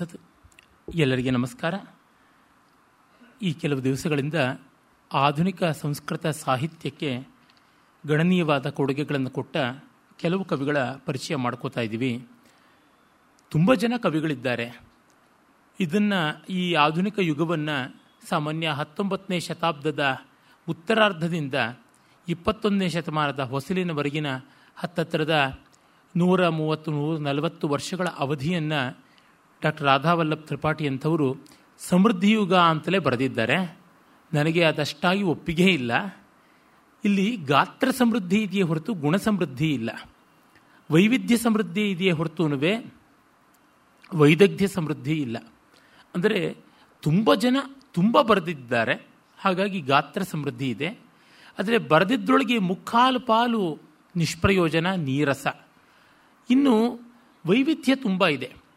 ಅದು ಎಲ್ಲರಿಗೆ ನಮಸ್ಕಾರ. ಈ ಕೆಲವು ದಿವಸಗಳಿಂದ ಆಧುನಿಕ ಸಂಸ್ಕೃತ ಸಾಹಿತ್ಯಕ್ಕೆ ಗಣನೀಯವಾದ ಕೊಡುಗೆಗಳನ್ನು ಕೊಟ್ಟ ಕೆಲವು ಕವಿಗಳ ಪರಿಚಯ ಮಾಡ್ಕೋತಾ ಇದ್ದೀವಿ. ತುಂಬ ಜನ ಕವಿಗಳಿದ್ದಾರೆ. ಇದನ್ನು ಈ ಆಧುನಿಕ ಯುಗವನ್ನು ಸಾಮಾನ್ಯ ಹತ್ತೊಂಬತ್ತನೇ ಶತಾಬ್ದದ ಉತ್ತರಾರ್ಧದಿಂದ ಇಪ್ಪತ್ತೊಂದನೇ ಶತಮಾನದ ಹೊಸಲಿನವರೆಗಿನ ಹತ್ತತ್ರದ ನೂರ ಮೂವತ್ತು ನೂರ ನಲವತ್ತು ವರ್ಷಗಳ ಅವಧಿಯನ್ನು ಡಾಕ್ಟರ್ ರಾಧಾವಲ್ಲಭ್ ತ್ರಿಪಾಠಿ ಅಂಥವರು ಸಮೃದ್ಧಿಯುಗ ಅಂತಲೇ ಬರೆದಿದ್ದಾರೆ. ನನಗೆ ಅದಷ್ಟಾಗಿ ಒಪ್ಪಿಗೆ ಇಲ್ಲ. ಇಲ್ಲಿ ಗಾತ್ರ ಸಮೃದ್ಧಿ ಇದೆಯೇ ಹೊರತು ಗುಣ ಸಮೃದ್ಧಿ ಇಲ್ಲ. ವೈವಿಧ್ಯ ಸಮೃದ್ಧಿ ಇದೆಯೇ ಹೊರತುನುವೆ ವೈದಗ್ಧ್ಯ ಸಮೃದ್ಧಿ ಇಲ್ಲ. ಅಂದರೆ ತುಂಬ ಜನ ತುಂಬ ಬರೆದಿದ್ದಾರೆ. ಹಾಗಾಗಿ ಗಾತ್ರ ಸಮೃದ್ಧಿ ಇದೆ. ಆದರೆ ಬರೆದಿದ್ದೊಳಗೆ ಮುಕ್ಕಾಲು ಪಾಲು ನಿಷ್ಪ್ರಯೋಜನ ನೀರಸ. ಇನ್ನು ವೈವಿಧ್ಯ ತುಂಬ ಇದೆ.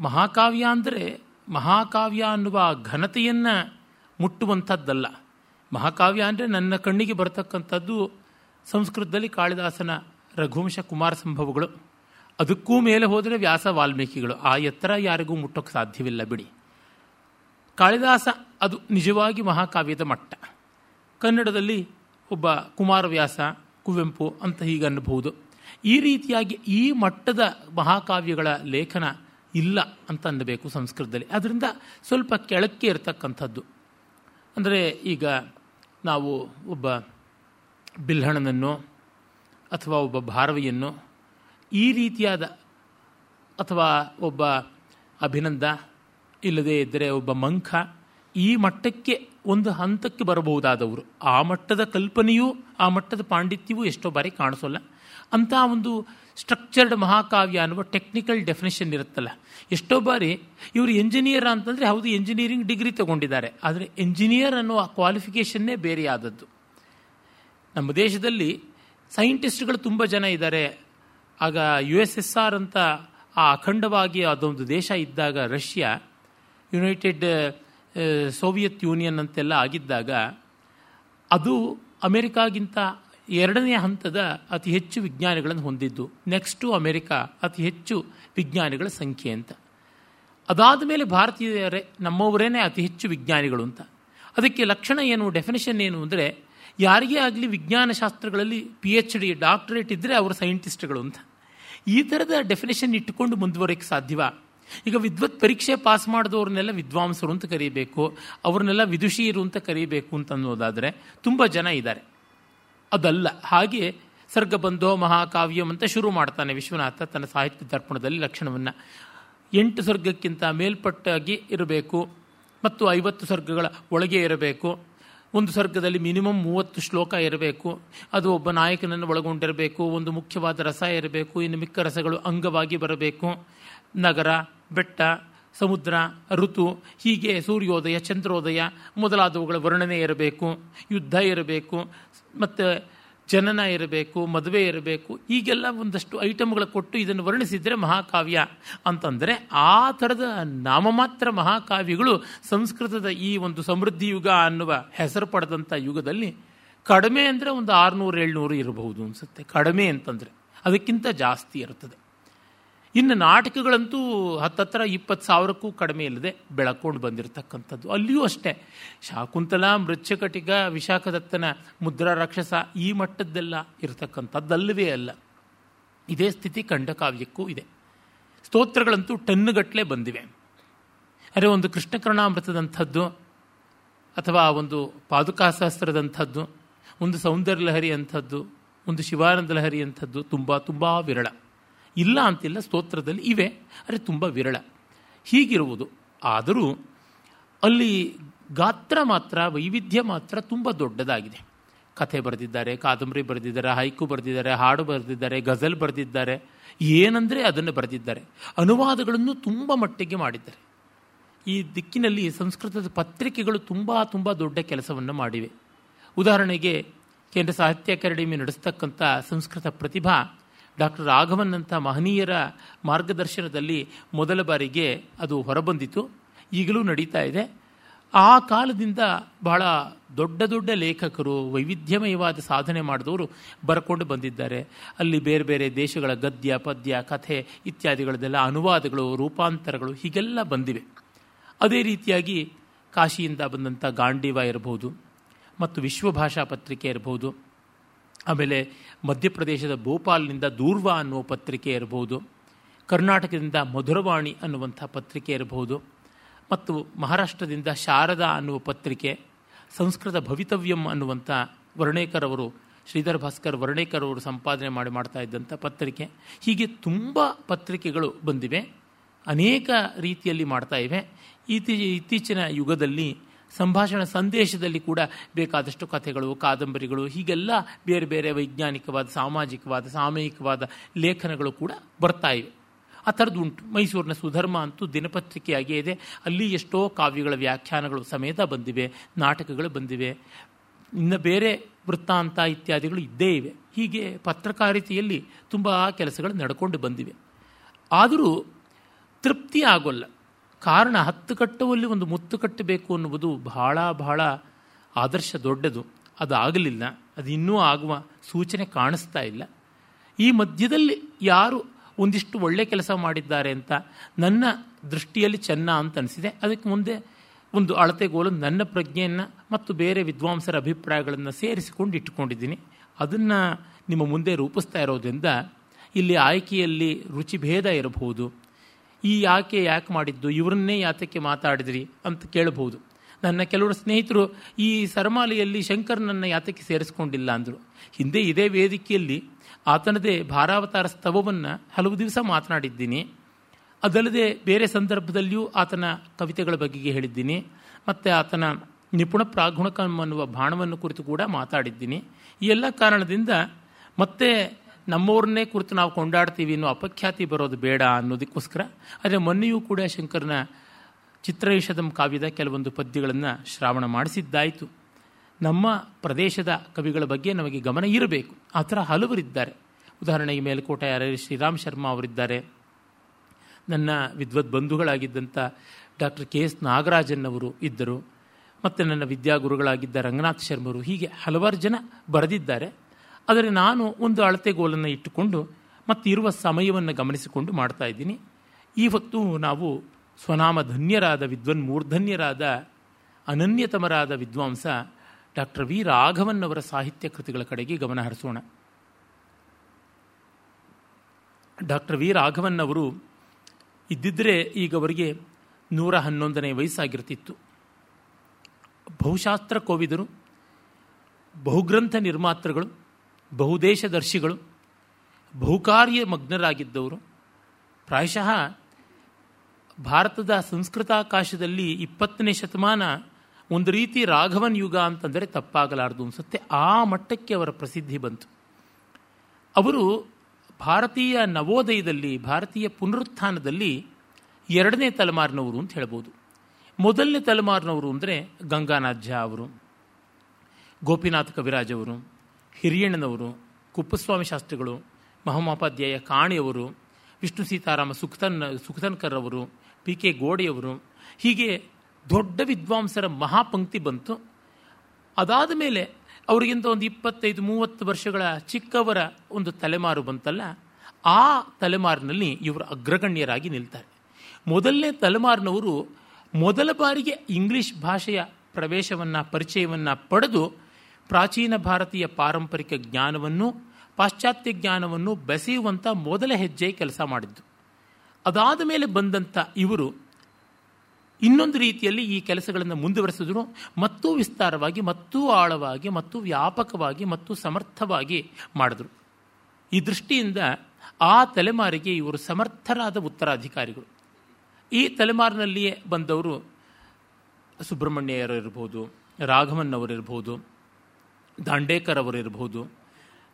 ಮಹಾಕಾವ್ಯ ಅಂದರೆ ಮಹಾಕಾವ್ಯ ಅನ್ನುವ ಘನತೆಯನ್ನು ಮುಟ್ಟುವಂಥದ್ದಲ್ಲ. ಮಹಾಕಾವ್ಯ ಅಂದರೆ ನನ್ನ ಕಣ್ಣಿಗೆ ಬರತಕ್ಕಂಥದ್ದು ಸಂಸ್ಕೃತದಲ್ಲಿ ಕಾಳಿದಾಸನ ರಘುವಂಶ ಕುಮಾರ ಸಂಭವಗಳು. ಅದಕ್ಕೂ ಮೇಲೆ ಹೋದರೆ ವ್ಯಾಸ ವಾಲ್ಮೀಕಿಗಳು. ಆ ಎತ್ತರ ಯಾರಿಗೂ ಮುಟ್ಟೋಕ್ಕೆ ಸಾಧ್ಯವಿಲ್ಲ ಬಿಡಿ. ಕಾಳಿದಾಸ ಅದು ನಿಜವಾಗಿ ಮಹಾಕಾವ್ಯದ ಮಟ್ಟ. ಕನ್ನಡದಲ್ಲಿ ಒಬ್ಬ ಕುಮಾರವ್ಯಾಸ, ಕುವೆಂಪು ಅಂತ ಹೀಗೆ ಈ ರೀತಿಯಾಗಿ ಈ ಮಟ್ಟದ ಮಹಾಕಾವ್ಯಗಳ ಲೇಖನ ಇಲ್ಲ ಅಂತ ಅನ್ನಬೇಕು ಸಂಸ್ಕೃತದಲ್ಲಿ. ಅದರಿಂದ ಸ್ವಲ್ಪ ಕೆಳಕ್ಕೆ ಇರತಕ್ಕಂಥದ್ದು. ಅಂದರೆ ಈಗ ನಾವು ಒಬ್ಬ ಬಿಲ್ಹಣನನ್ನು ಅಥವಾ ಒಬ್ಬ ಭಾರವಿಯನ್ನು ಈ ರೀತಿಯಾದ ಅಥವಾ ಒಬ್ಬ ಅಭಿನಂದ ಇಲ್ಲದೇ ಇದ್ದರೆ ಒಬ್ಬ ಮಂಖ ಈ ಮಟ್ಟಕ್ಕೆ ಒಂದು ಹಂತಕ್ಕೆ ಬರಬಹುದಾದವರು. ಆ ಮಟ್ಟದ ಕಲ್ಪನೆಯೂ, ಆ ಮಟ್ಟದ ಪಾಂಡಿತ್ಯವೂ ಎಷ್ಟೋ ಬಾರಿ ಕಾಣಿಸೋಲ್ಲ. ಅಂಥ ಒಂದು ಸ್ಟ್ರಕ್ಚರ್ಡ್ ಮಹಾಕಾವ್ಯ ಅನ್ನುವ ಟೆಕ್ನಿಕಲ್ ಡೆಫಿನೇಷನ್ ಇರುತ್ತಲ್ಲ. ಎಷ್ಟೋ ಬಾರಿ ಇವರು ಎಂಜಿನಿಯರ್ ಅಂತಂದರೆ ಹೌದು ಎಂಜಿನಿಯರಿಂಗ್ ಡಿಗ್ರಿ ತಗೊಂಡಿದ್ದಾರೆ. ಆದರೆ ಎಂಜಿನಿಯರ್ ಅನ್ನುವ ಕ್ವಾಲಿಫಿಕೇಷನ್ನೇ ಬೇರೆಯಾದದ್ದು. ನಮ್ಮ ದೇಶದಲ್ಲಿ ಸೈಂಟಿಸ್ಟ್ಗಳು ತುಂಬ ಜನ ಇದ್ದಾರೆ. ಆಗ ಯು ಎಸ್ ಎಸ್ ಆರ್ ಅಂತ ಆ ಅಖಂಡವಾಗಿ ಅದೊಂದು ದೇಶ ಇದ್ದಾಗ, ರಷ್ಯಾ ಯುನೈಟೆಡ್ ಸೋವಿಯತ್ ಯೂನಿಯನ್ ಅಂತೆಲ್ಲ ಆಗಿದ್ದಾಗ, ಅದು ಅಮೆರಿಕಾಗಿಂತ ಎರಡನೇ ಹಂತದ ಅತಿ ಹೆಚ್ಚು ವಿಜ್ಞಾನಿಗಳನ್ನು ಹೊಂದಿದ್ದು ನೆಕ್ಸ್ಟು ಅಮೆರಿಕ, ಅತಿ ಹೆಚ್ಚು ವಿಜ್ಞಾನಿಗಳ ಸಂಖ್ಯೆ ಅಂತ. ಅದಾದ ಮೇಲೆ ಭಾರತೀಯರೇ ನಮ್ಮವರೇನೆ ಅತಿ ಹೆಚ್ಚು ವಿಜ್ಞಾನಿಗಳು ಅಂತ. ಅದಕ್ಕೆ ಲಕ್ಷಣ ಏನು, ಡೆಫಿನೇಷನ್ ಏನು ಅಂದರೆ ಯಾರಿಗೇ ಆಗಲಿ ವಿಜ್ಞಾನ ಶಾಸ್ತ್ರಗಳಲ್ಲಿ ಪಿ ಎಚ್ ಡಿ ಡಾಕ್ಟರೇಟ್ ಇದ್ದರೆ ಅವರು ಸೈಂಟಿಸ್ಟ್ಗಳು ಅಂತ. ಈ ಥರದ ಡೆಫಿನೇಷನ್ ಇಟ್ಟುಕೊಂಡು ಮುಂದುವರೋಕ್ಕೆ ಸಾಧ್ಯವ. ಈಗ ವಿದ್ವತ್ ಪರೀಕ್ಷೆ ಪಾಸ್ ಮಾಡಿದವ್ರನ್ನೆಲ್ಲ ವಿದ್ವಾಂಸರು ಅಂತ ಕರೀಬೇಕು, ಅವ್ರನ್ನೆಲ್ಲ ವಿದುಷಿಯರು ಅಂತ ಕರೀಬೇಕು ಅಂತ ಅನ್ನೋದಾದರೆ ತುಂಬ ಜನ ಇದ್ದಾರೆ. ಅದಲ್ಲ. ಹಾಗೆ ಸರ್ಗಬಂಧೋ ಮಹಾಕಾವ್ಯಂ ಅಂತ ಶುರು ಮಾಡ್ತಾನೆ ವಿಶ್ವನಾಥ ತನ್ನ ಸಾಹಿತ್ಯ ದರ್ಪಣದಲ್ಲಿ ಲಕ್ಷಣವನ್ನು. ಎಂಟು ಸ್ವರ್ಗಕ್ಕಿಂತ ಮೇಲ್ಪಟ್ಟಾಗಿ ಇರಬೇಕು ಮತ್ತು ಐವತ್ತು ಸ್ವರ್ಗಗಳ ಒಳಗೆ ಇರಬೇಕು. ಒಂದು ಸ್ವರ್ಗದಲ್ಲಿ ಮಿನಿಮಮ್ ಮೂವತ್ತು ಶ್ಲೋಕ ಇರಬೇಕು. ಅದು ಒಬ್ಬ ನಾಯಕನನ್ನು ಒಳಗೊಂಡಿರಬೇಕು. ಒಂದು ಮುಖ್ಯವಾದ ರಸ ಇರಬೇಕು. ಇನ್ನು ಮಿಕ್ಕ ರಸಗಳು ಅಂಗವಾಗಿ ಬರಬೇಕು. ನಗರ, ಬೆಟ್ಟ ಸಮುದ್ರ, ಋತು, ಹೀಗೆ ಸೂರ್ಯೋದಯ, ಚಂದ್ರೋದಯ ಮೊದಲಾದವುಗಳ ವರ್ಣನೆ ಇರಬೇಕು, ಯುದ್ಧ ಇರಬೇಕು, ಮತ್ತು ಜನನ ಇರಬೇಕು, ಮದುವೆ ಇರಬೇಕು, ಹೀಗೆಲ್ಲ ಒಂದಷ್ಟು ಐಟಮ್ಗಳ ಕೊಟ್ಟು ಇದನ್ನು ವರ್ಣಿಸಿದರೆ ಮಹಾಕಾವ್ಯ. ಅಂತಂದರೆ ಆ ಥರದ ನಾಮಮಾತ್ರ ಮಹಾಕಾವ್ಯಗಳು ಸಂಸ್ಕೃತದ ಈ ಒಂದು ಸಮೃದ್ಧಿ ಯುಗ ಅನ್ನುವ ಹೆಸರು ಪಡೆದಂಥ ಯುಗದಲ್ಲಿ ಕಡಿಮೆ ಅಂದರೆ ಒಂದು ಆರುನೂರು, ಏಳ್ನೂರು ಇರಬಹುದು ಅನಿಸುತ್ತೆ. ಕಡಿಮೆ ಅಂತಂದರೆ ಅದಕ್ಕಿಂತ ಜಾಸ್ತಿ ಇರ್ತದೆ. ಇನ್ನು ನಾಟಕಗಳಂತೂ ಹತ್ತತ್ರ ಇಪ್ಪತ್ತು ಸಾವಿರಕ್ಕೂ ಕಡಿಮೆ ಇಲ್ಲದೆ ಬೆಳಕೊಂಡು ಬಂದಿರತಕ್ಕಂಥದ್ದು. ಅಲ್ಲಿಯೂ ಅಷ್ಟೇ. ಶಾಕುಂತಲ, ಮೃಚ್ಛಕಟಿಗ, ವಿಶಾಖದತ್ತನ ಮುದ್ರಾ ರಾಕ್ಷಸ ಈ ಮಟ್ಟದ್ದೆಲ್ಲ ಇರತಕ್ಕಂಥದ್ದಲ್ಲವೇ ಅಲ್ಲ. ಇದೇ ಸ್ಥಿತಿ ಖಂಡಕಾವ್ಯಕ್ಕೂ ಇದೆ. ಸ್ತೋತ್ರಗಳಂತೂ ಟನ್ನುಗಟ್ಟಲೆ ಬಂದಿವೆ. ಅರೆ ಒಂದು ಕೃಷ್ಣಕರ್ಣಾಮೃತದಂಥದ್ದು, ಅಥವಾ ಒಂದು ಪಾದುಕಾಶಾಸ್ತ್ರದಂಥದ್ದು ಒಂದು ಸೌಂದರ್ಯ ಲಹರಿ ಅಂಥದ್ದು, ಒಂದು ಶಿವಾನಂದ ಲಹರಿ ಅಂಥದ್ದು ತುಂಬ ತುಂಬ ವಿರಳ. ಇಲ್ಲ ಅಂತಿಲ್ಲ ಸ್ತೋತ್ರದಲ್ಲಿ ಇವೆ, ಆದರೆ ತುಂಬ ವಿರಳ. ಹೀಗಿರುವುದು. ಆದರೂ ಅಲ್ಲಿ ಗಾತ್ರ ಮಾತ್ರ, ವೈವಿಧ್ಯ ಮಾತ್ರ ತುಂಬ ದೊಡ್ಡದಾಗಿದೆ. ಕಥೆ ಬರೆದಿದ್ದಾರೆ, ಕಾದಂಬರಿ ಬರೆದಿದ್ದಾರೆ, ಹೈಕು ಬರೆದಿದ್ದಾರೆ, ಹಾಡು ಬರೆದಿದ್ದಾರೆ, ಗಜಲ್ ಬರೆದಿದ್ದಾರೆ. ಏನಂದರೆ ಅದನ್ನು ಬರೆದಿದ್ದಾರೆ. ಅನುವಾದಗಳನ್ನು ತುಂಬ ಮಟ್ಟಿಗೆ ಮಾಡಿದ್ದಾರೆ. ಈ ದಿಕ್ಕಿನಲ್ಲಿ ಸಂಸ್ಕೃತದ ಪತ್ರಿಕೆಗಳು ತುಂಬ ತುಂಬ ದೊಡ್ಡ ಕೆಲಸವನ್ನು ಮಾಡಿವೆ. ಉದಾಹರಣೆಗೆ ಕೇಂದ್ರ ಸಾಹಿತ್ಯ ಅಕಾಡೆಮಿ ನಡೆಸ್ತಕ್ಕಂಥ ಸಂಸ್ಕೃತ ಪ್ರತಿಭಾ ಡಾಕ್ಟರ್ ರಾಘವನ್ ಅಂತ ಮಹನೀಯರ ಮಾರ್ಗದರ್ಶನದಲ್ಲಿ ಮೊದಲ ಬಾರಿಗೆ ಅದು ಹೊರಬಂದಿತು. ಈಗಲೂ ನಡೀತಾ ಇದೆ. ಆ ಕಾಲದಿಂದ ಬಹಳ ದೊಡ್ಡ ದೊಡ್ಡ ಲೇಖಕರು, ವೈವಿಧ್ಯಮಯವಾದ ಸಾಧನೆ ಮಾಡಿದವರು ಬರ್ಕೊಂಡು ಬಂದಿದ್ದಾರೆ. ಅಲ್ಲಿ ಬೇರೆ ಬೇರೆ ದೇಶಗಳ ಗದ್ಯ, ಪದ್ಯ, ಕಥೆ ಇತ್ಯಾದಿಗಳದೆಲ್ಲ ಅನುವಾದಗಳು, ರೂಪಾಂತರಗಳು ಹೀಗೆಲ್ಲ ಬಂದಿವೆ. ಅದೇ ರೀತಿಯಾಗಿ ಕಾಶಿಯಿಂದ ಬಂದಂಥ ಗಾಂಡೀವ ಇರಬಹುದು, ಮತ್ತು ವಿಶ್ವಭಾಷಾ ಪತ್ರಿಕೆ ಇರಬಹುದು ಆಮೇಲೆ ಮಧ್ಯಪ್ರದೇಶದ ಭೋಪಾಲ್ನಿಂದ ದೂರ್ವ ಅನ್ನುವ ಪತ್ರಿಕೆ ಇರಬಹುದು, ಕರ್ನಾಟಕದಿಂದ ಮಧುರವಾಣಿ ಅನ್ನುವಂಥ ಪತ್ರಿಕೆ ಇರಬಹುದು, ಮತ್ತು ಮಹಾರಾಷ್ಟ್ರದಿಂದ ಶಾರದಾ ಅನ್ನುವ ಪತ್ರಿಕೆ, ಸಂಸ್ಕೃತ ಭವಿತವ್ಯಂ ಅನ್ನುವಂಥ ವರ್ಣೇಕರ್ ಅವರು, ಶ್ರೀಧರ್ ಭಾಸ್ಕರ್ ವರ್ಣೇಕರ್ ಅವರು ಸಂಪಾದನೆ ಮಾಡಿ ಮಾಡ್ತಾ ಇದ್ದಂಥ ಪತ್ರಿಕೆ. ಹೀಗೆ ತುಂಬ ಪತ್ರಿಕೆಗಳು ಬಂದಿವೆ, ಅನೇಕ ರೀತಿಯಲ್ಲಿ ಮಾಡ್ತಾ ಇವೆ. ಇತ್ತೀ ಇತ್ತೀಚಿನ ಯುಗದಲ್ಲಿ ಸಂಭಾಷಣ ಸಂದೇಶದಲ್ಲಿ ಕೂಡ ಬೇಕಾದಷ್ಟು ಕಥೆಗಳು, ಕಾದಂಬರಿಗಳು, ಹೀಗೆಲ್ಲ ಬೇರೆ ಬೇರೆ ವೈಜ್ಞಾನಿಕವಾದ, ಸಾಮಾಜಿಕವಾದ ಸಾಮಯಿಕವಾದ ಲೇಖನಗಳು ಕೂಡ ಬರ್ತಾ ಇವೆ. ಆ ಥರದ್ದು ಉಂಟು. ಮೈಸೂರಿನ ಸುಧರ್ಮ ಅಂತೂ ದಿನಪತ್ರಿಕೆಯಾಗಿಯೇ ಇದೆ. ಅಲ್ಲಿ ಎಷ್ಟೋ ಕಾವ್ಯಗಳ ವ್ಯಾಖ್ಯಾನಗಳು ಸಮೇತ ಬಂದಿವೆ, ನಾಟಕಗಳು ಬಂದಿವೆ. ಇನ್ನು ಬೇರೆ ವೃತ್ತಾಂತ ಇತ್ಯಾದಿಗಳು ಇದ್ದೇ ಇವೆ. ಹೀಗೆ ಪತ್ರಕಾರಿತೆಯಲ್ಲಿ ತುಂಬ ಕೆಲಸಗಳು ನಡ್ಕೊಂಡು ಬಂದಿವೆ. ಆದರೂ ತೃಪ್ತಿ ಆಗೋಲ್ಲ. ಕಾರಣ ಹತ್ತು ಕಟ್ಟುವಲ್ಲಿ ಒಂದು ಮುತ್ತು ಕಟ್ಟಬೇಕು ಅನ್ನುವುದು ಬಹಳ ಬಹಳ ಆದರ್ಶ ದೊಡ್ಡದು. ಅದು ಆಗಲಿಲ್ಲ. ಅದು ಇನ್ನೂ ಆಗುವ ಸೂಚನೆ ಕಾಣಿಸ್ತಾ ಇಲ್ಲ. ಈ ಮಧ್ಯದಲ್ಲಿ ಯಾರು ಒಂದಿಷ್ಟು ಒಳ್ಳೆ ಕೆಲಸ ಮಾಡಿದ್ದಾರೆ ಅಂತ ನನ್ನ ದೃಷ್ಟಿಯಲ್ಲಿ ಚೆನ್ನ ಅಂತ ಅನಿಸಿದೆ. ಅದಕ್ಕೆ ಮುಂದೆ ಒಂದು ಅಳತೆಗೋಲು ನನ್ನ ಪ್ರಜ್ಞೆಯನ್ನು ಮತ್ತು ಬೇರೆ ವಿದ್ವಾಂಸರ ಅಭಿಪ್ರಾಯಗಳನ್ನು ಸೇರಿಸಿಕೊಂಡು ಇಟ್ಟುಕೊಂಡಿದ್ದೀನಿ. ಅದನ್ನು ನಿಮ್ಮ ಮುಂದೆ ರೂಪಿಸ್ತಾ ಇರೋದ್ರಿಂದ ಇಲ್ಲಿ ಆಯ್ಕೆಯಲ್ಲಿ ರುಚಿಭೇದ ಇರಬಹುದು. ಈ ಯಾಕೆ ಯಾಕೆ ಮಾಡಿದ್ದು? ಇವರನ್ನೇ ಯಾತಕ್ಕೆ ಮಾತಾಡಿದ್ರಿ ಅಂತ ಕೇಳಬಹುದು. ನನ್ನ ಕೆಲವರು ಸ್ನೇಹಿತರು ಈ ಸರಮಾಲೆಯಲ್ಲಿ ಶಂಕರ್ನನ್ನು ಯಾತಕ್ಕೆ ಸೇರಿಸ್ಕೊಂಡಿಲ್ಲ ಅಂದರು. ಹಿಂದೆ ಇದೇ ವೇದಿಕೆಯಲ್ಲಿ ಆತನದೇ ಭಾರಾವತಾರ ಸ್ತವವನ್ನು ಹಲವು ದಿವಸ ಮಾತನಾಡಿದ್ದೀನಿ. ಅದಲ್ಲದೆ ಬೇರೆ ಸಂದರ್ಭದಲ್ಲಿಯೂ ಆತನ ಕವಿತೆಗಳ ಬಗೆಗೆ ಹೇಳಿದ್ದೀನಿ. ಮತ್ತು ಆತನ ನಿಪುಣ ಪ್ರಾಗುಣಕ ಅನ್ನುವ ಬಾಣವನ್ನು ಕುರಿತು ಕೂಡ ಮಾತಾಡಿದ್ದೀನಿ. ಈ ಎಲ್ಲ ಕಾರಣದಿಂದ ಮತ್ತೆ ನಮ್ಮವ್ರನ್ನೇ ಕುರಿತು ನಾವು ಕೊಂಡಾಡ್ತೀವಿ ಅನ್ನೋ ಅಪಖ್ಯಾತಿ ಬರೋದು ಬೇಡ ಅನ್ನೋದಕ್ಕೋಸ್ಕರ, ಆದರೆ ಮೊನ್ನೆಯೂ ಕೂಡ ಶಂಕರನ ಚಿತ್ರೈಷದಂ ಕಾವ್ಯದ ಕೆಲವೊಂದು ಪದ್ಯಗಳನ್ನು ಶ್ರಾವಣ ಮಾಡಿಸಿದ್ದಾಯಿತು. ನಮ್ಮ ಪ್ರದೇಶದ ಕವಿಗಳ ಬಗ್ಗೆ ನಮಗೆ ಗಮನ ಇರಬೇಕು. ಆ ಥರ ಹಲವರಿದ್ದಾರೆ. ಉದಾಹರಣೆಗೆ ಮೇಲುಕೋಟೆ ಯಾರ ಶ್ರೀರಾಮ್ ಶರ್ಮಾ ಅವರಿದ್ದಾರೆ. ನನ್ನ ವಿದ್ವತ್ ಬಂಧುಗಳಾಗಿದ್ದಂಥ ಡಾಕ್ಟರ್ ಕೆ ಎಸ್ ನಾಗರಾಜನ್ ಅವರು ಇದ್ದರು. ಮತ್ತು ನನ್ನ ವಿದ್ಯಾಗುರುಗಳಾಗಿದ್ದ ರಂಗನಾಥ್ ಶರ್ಮರು ಹೀಗೆ ಹಲವಾರು ಜನ ಬರೆದಿದ್ದಾರೆ. ಆದರೆ ನಾನು ಒಂದು ಅಳತೆಗೋಲನ್ನು ಇಟ್ಟುಕೊಂಡು ಮತ್ತಿರುವ ಸಮಯವನ್ನು ಗಮನಿಸಿಕೊಂಡು ಮಾಡ್ತಾ ಇದ್ದೀನಿ. ಈ ಹೊತ್ತು ನಾವು ಸ್ವನಾಮ ಧನ್ಯರಾದ ವಿದ್ವನ್ ಮೂರ್ಧನ್ಯರಾದ ಅನನ್ಯತಮರಾದ ವಿದ್ವಾಂಸ ಡಾಕ್ಟರ್ ವಿ. ರಾಘವನ್ ಅವರ ಸಾಹಿತ್ಯ ಕೃತಿಗಳ ಕಡೆಗೆ ಗಮನ ಹರಿಸೋಣ. Doctor V. ರಾಘವನ್ ಅವರು ಇದ್ದಿದ್ದರೆ ಈಗ ಅವರಿಗೆ ನೂರ ಹನ್ನೊಂದನೇ ವಯಸ್ಸಾಗಿರ್ತಿತ್ತು. ಬಹುಶಾಸ್ತ್ರ ಕೋವಿದರು ಬಹುಗ್ರಂಥ ನಿರ್ಮಾತೃಗಳು ಬಹುದೇಶದರ್ಶಿಗಳು, ಬಹುಕಾರ್ಯ ಮಗ್ನರಾಗಿದ್ದವರು. ಪ್ರಾಯಶಃ ಭಾರತದ ಸಂಸ್ಕೃತಾಕಾಶದಲ್ಲಿ ಇಪ್ಪತ್ತನೇ ಶತಮಾನ ಒಂದು ರೀತಿ ರಾಘವನ್ ಯುಗ ಅಂತಂದರೆ ತಪ್ಪಾಗಲಾರದು ಅನಿಸುತ್ತೆ. ಆ ಮಟ್ಟಕ್ಕೆ ಅವರ ಪ್ರಸಿದ್ಧಿ ಬಂತು. ಅವರು ಭಾರತೀಯ ನವೋದಯದಲ್ಲಿ, ಭಾರತೀಯ ಪುನರುತ್ಥಾನದಲ್ಲಿ ಎರಡನೇ ತಲೆಮಾರಿನವರು ಅಂತ ಹೇಳ್ಬೋದು. ಮೊದಲನೇ ತಲೆಮಾರಿನವರು ಅಂದರೆ ಗಂಗಾನಾಥ ಅವರು, ಗೋಪಿನಾಥ ಕವಿರಾಜ್ ಅವರು ಹಿರಿಯಣ್ಣನವರು ಕುಪ್ಪಸ್ವಾಮಿ ಶಾಸ್ತ್ರಿಗಳು ಮಹಮೋಪಾಧ್ಯಾಯ ಕಾಣಿಯವರು, ವಿಷ್ಣು ಸೀತಾರಾಮ ಸುಖತನ್ ಸುಖತನ್ಕರ್ ಅವರು ಪಿ ಕೆ ಗೋಡೆಯವರು, ಹೀಗೆ ದೊಡ್ಡ ವಿದ್ವಾಂಸರ ಮಹಾಪಂಕ್ತಿ ಬಂತು. ಅದಾದ ಮೇಲೆ ಅವರಿಗಿಂತ ಒಂದು ಇಪ್ಪತ್ತೈದು, ಮೂವತ್ತು ವರ್ಷಗಳ ಚಿಕ್ಕವರ ಒಂದು ತಲೆಮಾರು ಬಂತಲ್ಲ, ಆ ತಲೆಮಾರಿನಲ್ಲಿ ಇವರು ಅಗ್ರಗಣ್ಯರಾಗಿ ನಿಲ್ತಾರೆ. ಮೊದಲನೇ ತಲೆಮಾರಿನವರು ಮೊದಲ ಬಾರಿಗೆ ಇಂಗ್ಲಿಷ್ ಭಾಷೆಯ ಪ್ರವೇಶವನ್ನು, ಪರಿಚಯವನ್ನು ಪಡೆದು ಪ್ರಾಚೀನ ಭಾರತೀಯ ಪಾರಂಪರಿಕ ಜ್ಞಾನವನ್ನು, ಪಾಶ್ಚಾತ್ಯ ಜ್ಞಾನವನ್ನು ಬೆಸೆಯುವಂಥ ಮೊದಲ ಹೆಜ್ಜೆ ಕೆಲಸ ಮಾಡಿದ್ದು. ಅದಾದ ಮೇಲೆ ಬಂದಂಥ ಇವರು ಇನ್ನೊಂದು ರೀತಿಯಲ್ಲಿ ಈ ಕೆಲಸಗಳನ್ನು ಮುಂದುವರೆಸಿದ್ರು. ಮತ್ತೂ ವಿಸ್ತಾರವಾಗಿ, ಮತ್ತೂ ಆಳವಾಗಿ, ಮತ್ತು ವ್ಯಾಪಕವಾಗಿ, ಮತ್ತು ಸಮರ್ಥವಾಗಿ ಮಾಡಿದ್ರು. ಈ ದೃಷ್ಟಿಯಿಂದ ಆ ತಲೆಮಾರಿಗೆ ಇವರು ಸಮರ್ಥರಾದ ಉತ್ತರಾಧಿಕಾರಿಗಳು. ಈ ತಲೆಮಾರಿನಲ್ಲಿಯೇ ಬಂದವರು ಸುಬ್ರಹ್ಮಣ್ಯರು ಇರ್ಬೋದು, ರಾಘವನ್ ಅವರಿರ್ಬೋದು ದಾಂಡೇಕರ್ ಇರಬಹುದು,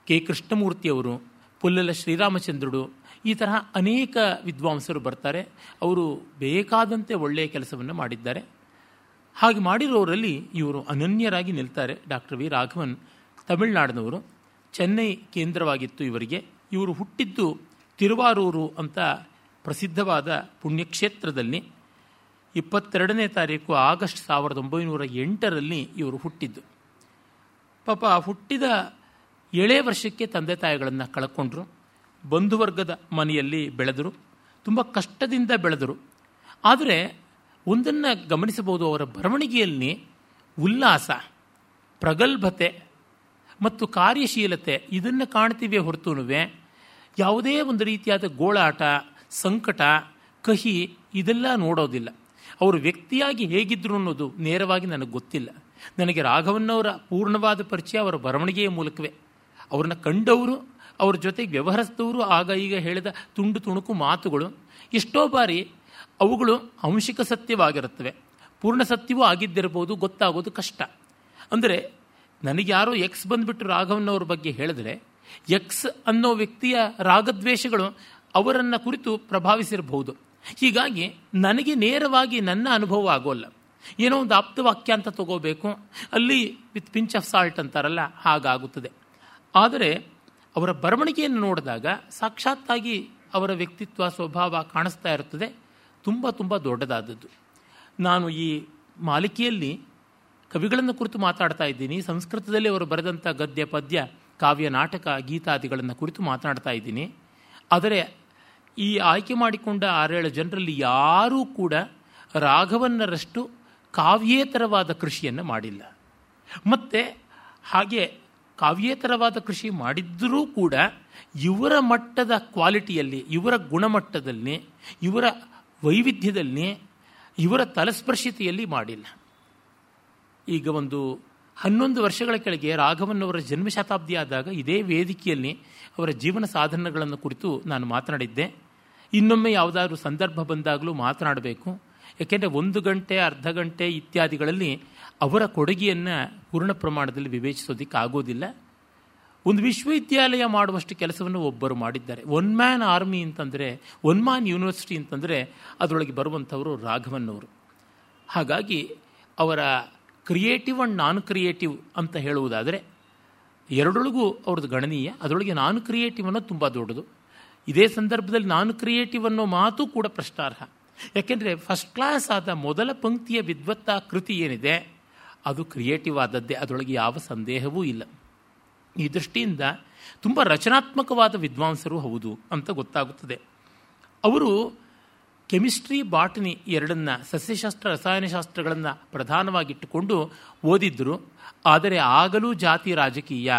ಕೆ. ಕೃಷ್ಣಮೂರ್ತಿಯವರು, ಪುಲ್ಲಲ ಶ್ರೀರಾಮಚಂದ್ರುಡು ಈ ತರಹ ಅನೇಕ ವಿದ್ವಾಂಸರು ಬರ್ತಾರೆ. ಅವರು ಬೇಕಾದಂತೆ ಒಳ್ಳೆಯ ಕೆಲಸವನ್ನು ಮಾಡಿದ್ದಾರೆ. ಹಾಗೆ ಮಾಡಿರೋರಲ್ಲಿ ಇವರು ಅನನ್ಯರಾಗಿ ನಿಲ್ತಾರೆ. Doctor V. ರಾಘವನ್, ತಮಿಳುನಾಡಿನವರು. ಚೆನ್ನೈ ಕೇಂದ್ರವಾಗಿತ್ತು ಇವರಿಗೆ. ಇವರು ಹುಟ್ಟಿದ್ದು ತಿರುವಾರೂರು ಅಂತ ಪ್ರಸಿದ್ಧವಾದ ಪುಣ್ಯಕ್ಷೇತ್ರದಲ್ಲಿ ಇಪ್ಪತ್ತೆರಡನೇ ತಾರೀಕು ಆಗಸ್ಟ್ ಸಾವಿರದ ಒಂಬೈನೂರ ಎಂಟರಲ್ಲಿ ಇವರು ಹುಟ್ಟಿದ್ದು. ಪಾಪ ಹುಟ್ಟಿದ ಏಳೇ ವರ್ಷಕ್ಕೆ ತಂದೆ ತಾಯಿಗಳನ್ನು ಕಳ್ಕೊಂಡ್ರು. ಬಂಧುವರ್ಗದ ಮನೆಯಲ್ಲಿ ಬೆಳೆದರು. ತುಂಬ ಕಷ್ಟದಿಂದ ಬೆಳೆದರು. ಆದರೆ ಒಂದನ್ನು ಗಮನಿಸಬಹುದು, ಅವರ ಬರವಣಿಗೆಯಲ್ಲಿ ಉಲ್ಲಾಸ, ಪ್ರಗಲ್ಭತೆ ಮತ್ತು ಕಾರ್ಯಶೀಲತೆ ಇದನ್ನು ಕಾಣ್ತೀವಿ ಹೊರತುನುವೆ. ಯಾವುದೇ ಒಂದು ರೀತಿಯಾದ ಗೋಳಾಟ, ಸಂಕಟ, ಕಹಿ ಇದೆಲ್ಲ ನೋಡೋದಿಲ್ಲ. ಅವರು ವ್ಯಕ್ತಿಯಾಗಿ ಹೇಗಿದ್ರು ಅನ್ನೋದು ನೇರವಾಗಿ ನನಗೆ ಗೊತ್ತಿಲ್ಲ. ನನಗೆ ರಾಘವನ್ನವರ ಪೂರ್ಣವಾದ ಪರಿಚಯ ಅವರ ಬರವಣಿಗೆಯ ಮೂಲಕವೇ. ಅವ್ರನ್ನ ಕಂಡವರು, ಅವ್ರ ಜೊತೆಗೆ ವ್ಯವಹರಿಸಿದವರು ಆಗ ಈಗ ಹೇಳಿದ ತುಂಡು ತುಣುಕು ಮಾತುಗಳು ಎಷ್ಟೋ ಬಾರಿ ಅವುಗಳು ಅಂಶಿಕ ಸತ್ಯವಾಗಿರುತ್ತವೆ. ಪೂರ್ಣ ಸತ್ಯವೂ ಆಗಿದ್ದಿರಬಹುದು, ಗೊತ್ತಾಗೋದು ಕಷ್ಟ. ಅಂದರೆ ನನಗೆ ಯಾರೋ ಎಕ್ಸ್ ಬಂದುಬಿಟ್ಟು ರಾಘವನ್ನವ್ರ ಬಗ್ಗೆ ಹೇಳಿದ್ರೆ ಎಕ್ಸ್ ಅನ್ನೋ ವ್ಯಕ್ತಿಯ ರಾಗದ್ವೇಷಗಳು ಅವರನ್ನು ಕುರಿತು ಪ್ರಭಾವಿಸಿರಬಹುದು. ಹೀಗಾಗಿ ನನಗೆ ನೇರವಾಗಿ ನನ್ನ ಅನುಭವ ಆಗೋಲ್ಲ. ಏನೋ ಒಂದು ಆಪ್ತವಾಕ್ಯ ಅಂತ ತಗೋಬೇಕು. ಅಲ್ಲಿ ವಿತ್ ಪಿಂಚ್ ಆಫ್ ಸಾಲ್ಟ್ ಅಂತಾರಲ್ಲ, ಹಾಗಾಗುತ್ತದೆ. ಆದರೆ ಅವರ ಬರವಣಿಗೆಯನ್ನು ನೋಡಿದಾಗ ಸಾಕ್ಷಾತ್ತಾಗಿ ಅವರ ವ್ಯಕ್ತಿತ್ವ, ಸ್ವಭಾವ ಕಾಣಿಸ್ತಾ ಇರುತ್ತದೆ. ತುಂಬ ತುಂಬ ದೊಡ್ಡದಾದದ್ದು. ನಾನು ಈ ಮಾಲಿಕೆಯಲ್ಲಿ ಕವಿಗಳನ್ನು ಕುರಿತು ಮಾತಾಡ್ತಾ ಇದ್ದೀನಿ. ಸಂಸ್ಕೃತದಲ್ಲಿ ಅವರು ಬರೆದಂಥ ಗದ್ಯ, ಪದ್ಯ, ಕಾವ್ಯ, ನಾಟಕ, ಗೀತಾದಿಗಳನ್ನು ಕುರಿತು ಮಾತನಾಡ್ತಾ ಇದ್ದೀನಿ. ಆದರೆ ಈ ಆಯ್ಕೆ ಮಾಡಿಕೊಂಡ ಆರೇಳು ಜನರಲ್ಲಿ ಯಾರೂ ಕೂಡ ರಾಘವನ್ನರಷ್ಟು ಕಾವ್ಯೇತರವಾದ ಕೃಷಿಯನ್ನು ಮಾಡಿಲ್ಲ. ಮತ್ತು ಹಾಗೆ ಕಾವ್ಯೇತರವಾದ ಕೃಷಿ ಮಾಡಿದ್ದರೂ ಕೂಡ ಇವರ ಮಟ್ಟದ ಕ್ವಾಲಿಟಿಯಲ್ಲಿ, ಇವರ ಗುಣಮಟ್ಟದಲ್ಲಿ, ಇವರ ವೈವಿಧ್ಯದಲ್ಲಿ, ಇವರ ತಲಸ್ಪರ್ಶಿತೆಯಲ್ಲಿ ಮಾಡಿಲ್ಲ. ಈಗ ಒಂದು ಹನ್ನೊಂದು ವರ್ಷಗಳ ಕೆಳಗೆ ರಾಘವನ್ನವರ ಜನ್ಮಶತಾಬ್ದಿ ಆದಾಗ ಇದೇ ವೇದಿಕೆಯಲ್ಲಿ ಅವರ ಜೀವನ ಸಾಧನಗಳನ್ನು ಕುರಿತು ನಾನು ಮಾತನಾಡಿದ್ದೆ. ಇನ್ನೊಮ್ಮೆ ಯಾವುದಾದ್ರೂ ಸಂದರ್ಭ ಬಂದಾಗಲೂ ಮಾತನಾಡಬೇಕು. ಯಾಕೆಂದರೆ ಒಂದು ಗಂಟೆ, ಅರ್ಧ ಗಂಟೆ ಇತ್ಯಾದಿಗಳಲ್ಲಿ ಅವರ ಕೊಡುಗೆಯನ್ನು ಪೂರ್ಣ ಪ್ರಮಾಣದಲ್ಲಿ ವಿವೇಚಿಸೋದಕ್ಕೆ ಆಗೋದಿಲ್ಲ. ಒಂದು ವಿಶ್ವವಿದ್ಯಾಲಯ ಮಾಡುವಷ್ಟು ಕೆಲಸವನ್ನು ಒಬ್ಬರು ಮಾಡಿದ್ದಾರೆ. ಒನ್ ಮ್ಯಾನ್ ಆರ್ಮಿ ಅಂತಂದರೆ, ಒನ್ ಮ್ಯಾನ್ ಯೂನಿವರ್ಸಿಟಿ ಅಂತಂದರೆ ಅದರೊಳಗೆ ಬರುವಂಥವರು ರಾಘವನ್ನವರು ಹಾಗಾಗಿ ಅವರ ಕ್ರಿಯೇಟಿವ್ ಆ್ಯಂಡ್ ನಾನ್ ಕ್ರಿಯೇಟಿವ್ ಅಂತ ಹೇಳುವುದಾದರೆ ಎರಡೊಳಗೂ ಅವ್ರದ್ದು ಗಣನೀಯ, ಅದರೊಳಗೆ ನಾನ್ ಕ್ರಿಯೇಟಿವ್ ಅನ್ನೋದು ತುಂಬ ದೊಡ್ಡದು. ಇದೇ ಸಂದರ್ಭದಲ್ಲಿ ನಾನ್ ಕ್ರಿಯೇಟಿವ್ ಅನ್ನೋ ಮಾತು ಕೂಡ ಪ್ರಶ್ನಾರ್ಹ. ಯಾಕೆಂದರೆ ಫಸ್ಟ್ ಕ್ಲಾಸ್ ಆದ ಮೊದಲ ಪಂಕ್ತಿಯ ವಿದ್ವತ್ತ ಕೃತಿ ಏನಿದೆ, ಅದು ಕ್ರಿಯೇಟಿವ್ ಆದದ್ದೇ, ಅದರೊಳಗೆ ಯಾವ ಸಂದೇಹವೂ ಇಲ್ಲ. ಈ ದೃಷ್ಟಿಯಿಂದ ತುಂಬ ರಚನಾತ್ಮಕವಾದ ವಿದ್ವಾಂಸರು ಹೌದು ಅಂತ ಗೊತ್ತಾಗುತ್ತದೆ. ಅವರು ಕೆಮಿಸ್ಟ್ರಿ ಬಾಟನಿ ಎರಡನ್ನ ಸಸ್ಯಶಾಸ್ತ್ರ, ರಸಾಯನಶಾಸ್ತ್ರಗಳನ್ನು ಪ್ರಧಾನವಾಗಿಟ್ಟುಕೊಂಡು ಓದಿದ್ದರು ಆದರೆ ಆಗಲೂ ಜಾತಿ ರಾಜಕೀಯ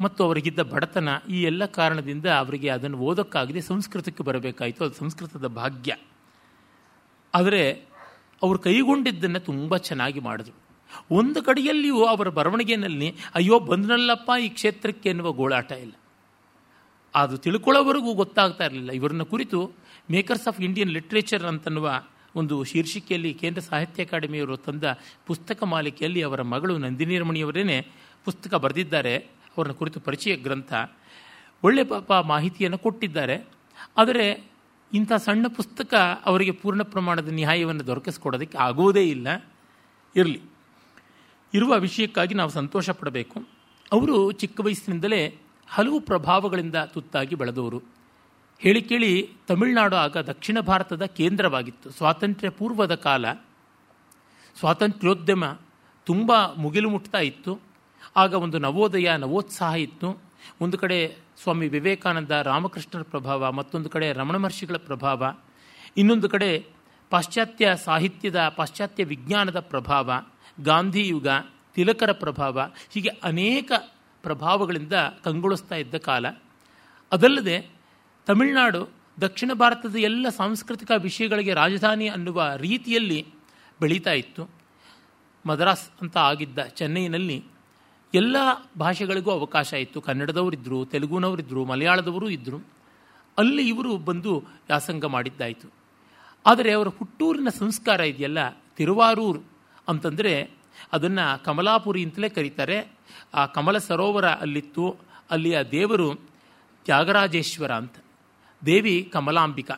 ಮತ್ತು ಅವರಿಗಿದ್ದ ಬಡತನ ಈ ಎಲ್ಲ ಕಾರಣದಿಂದ ಅವರಿಗೆ ಅದನ್ನು ಓದೋಕ್ಕಾಗದೆ ಸಂಸ್ಕೃತಕ್ಕೆ ಬರಬೇಕಾಯಿತು. ಅದು ಸಂಸ್ಕೃತದ ಭಾಗ್ಯ. ಆದರೆ ಅವರು ಕೈಗೊಂಡಿದ್ದನ್ನು ತುಂಬ ಚೆನ್ನಾಗಿ ಮಾಡಿದ್ರು. ಒಂದು ಕಡೆಯಲ್ಲಿಯೂ ಅವರ ಬರವಣಿಗೆಯಲ್ಲಿ ಅಯ್ಯೋ, ಬಂದನಲ್ಲಪ್ಪ, ಈ ಕ್ಷೇತ್ರಕ್ಕೆ ಎನ್ನುವ ಗೋಳಾಟ ಇಲ್ಲ. ಅದು ತಿಳ್ಕೊಳ್ಳೋವರೆಗೂ ಗೊತ್ತಾಗ್ತಾ ಇರಲಿಲ್ಲ. ಇವರನ್ನ ಕುರಿತು ಮೇಕರ್ಸ್ ಆಫ್ ಇಂಡಿಯನ್ ಲಿಟ್ರೇಚರ್ ಅಂತನ್ನುವ ಒಂದು ಶೀರ್ಷಿಕೆಯಲ್ಲಿ ಕೇಂದ್ರ ಸಾಹಿತ್ಯ ಅಕಾಡೆಮಿಯವರು ತಂದ ಪುಸ್ತಕ ಮಾಲಿಕೆಯಲ್ಲಿ ಅವರ ಮಗಳು ನಂದಿನಿ ರಮಣಿಯವರೇನೆ ಪುಸ್ತಕ ಬರೆದಿದ್ದಾರೆ. ಅವರನ್ನ ಕುರಿತು ಪರಿಚಯ ಗ್ರಂಥ ಒಳ್ಳೆ ಪಾಪ ಮಾಹಿತಿಯನ್ನು ಕೊಟ್ಟಿದ್ದಾರೆ. ಆದರೆ ಇಂಥ ಸಣ್ಣ ಪುಸ್ತಕ ಅವರಿಗೆ ಪೂರ್ಣ ಪ್ರಮಾಣದ ನ್ಯಾಯವನ್ನು ದೊರಕಿಸ್ಕೊಡೋದಕ್ಕೆ ಆಗೋದೇ ಇಲ್ಲ. ಇರಲಿ. ಇರುವ ವಿಷಯಕ್ಕಾಗಿ ನಾವು ಸಂತೋಷ ಪಡಬೇಕು. ಅವರು ಚಿಕ್ಕ ವಯಸ್ಸಿನಿಂದಲೇ ಹಲವು ಪ್ರಭಾವಗಳಿಂದ ತುತ್ತಾಗಿ ಬೆಳೆದವರು. ಹೇಳಿ ಕೇಳಿ ತಮಿಳುನಾಡು ಆಗ ದಕ್ಷಿಣ ಭಾರತದ ಕೇಂದ್ರವಾಗಿತ್ತು. ಸ್ವಾತಂತ್ರ್ಯ ಪೂರ್ವದ ಕಾಲ. ಸ್ವಾತಂತ್ರ್ಯೋದ್ಯಮ ತುಂಬ ಮುಗಿಲು ಮುಟ್ತಾ ಇತ್ತು. ಆಗ ಒಂದು ನವೋದಯ, ನವೋತ್ಸಾಹ ಇತ್ತು. ಒಂದು ಕಡೆ ಸ್ವಾಮಿ ವಿವೇಕಾನಂದ ರಾಮಕೃಷ್ಣರ ಪ್ರಭಾವ, ಮತ್ತೊಂದು ಕಡೆ ರಮಣ ಮಹರ್ಷಿಗಳ ಪ್ರಭಾವ, ಇನ್ನೊಂದು ಕಡೆ ಪಾಶ್ಚಾತ್ಯ ಸಾಹಿತ್ಯದ, ಪಾಶ್ಚಾತ್ಯ ವಿಜ್ಞಾನದ ಪ್ರಭಾವ, ಗಾಂಧಿ ಯುಗ, ತಿಲಕರ ಪ್ರಭಾವ, ಹೀಗೆ ಅನೇಕ ಪ್ರಭಾವಗಳಿಂದ ಕಂಗೊಳಿಸ್ತಾ ಇದ್ದ ಕಾಲ. ಅದಲ್ಲದೆ ತಮಿಳುನಾಡು, ದಕ್ಷಿಣ ಭಾರತದ ಎಲ್ಲ ಸಾಂಸ್ಕೃತಿಕ ವಿಷಯಗಳಿಗೆ ರಾಜಧಾನಿ ಅನ್ನುವ ರೀತಿಯಲ್ಲಿ ಬೆಳೀತಾ ಇತ್ತು. ಮದ್ರಾಸ್ ಅಂತ ಆಗಿದ್ದ ಚೆನ್ನೈನಲ್ಲಿ ಎಲ್ಲ ಭಾಷೆಗಳಿಗೂ ಅವಕಾಶ ಇತ್ತು. ಕನ್ನಡದವರಿದ್ದರು ತೆಲುಗುನವರಿದ್ದರು ಮಲಯಾಳದವರು ಇದ್ದರು ಅಲ್ಲಿ ಇವರು ಬಂದು ವ್ಯಾಸಂಗ ಮಾಡಿದ್ದಾಯಿತು. ಆದರೆ ಅವರ ಹುಟ್ಟೂರಿನ ಸಂಸ್ಕಾರ ಇದೆಯಲ್ಲ, ತಿರುವಾರೂರು ಅಂತಂದರೆ ಅದನ್ನು ಕಮಲಾಪುರಿ ಅಂತಲೇ ಕರೀತಾರೆ. ಆ ಕಮಲ ಸರೋವರ ಅಲ್ಲಿತ್ತು. ಅಲ್ಲಿಯ ದೇವರು ತ್ಯಾಗರಾಜೇಶ್ವರ ಅಂತ. ದೇವಿ ಕಮಲಾಂಬಿಕಾ.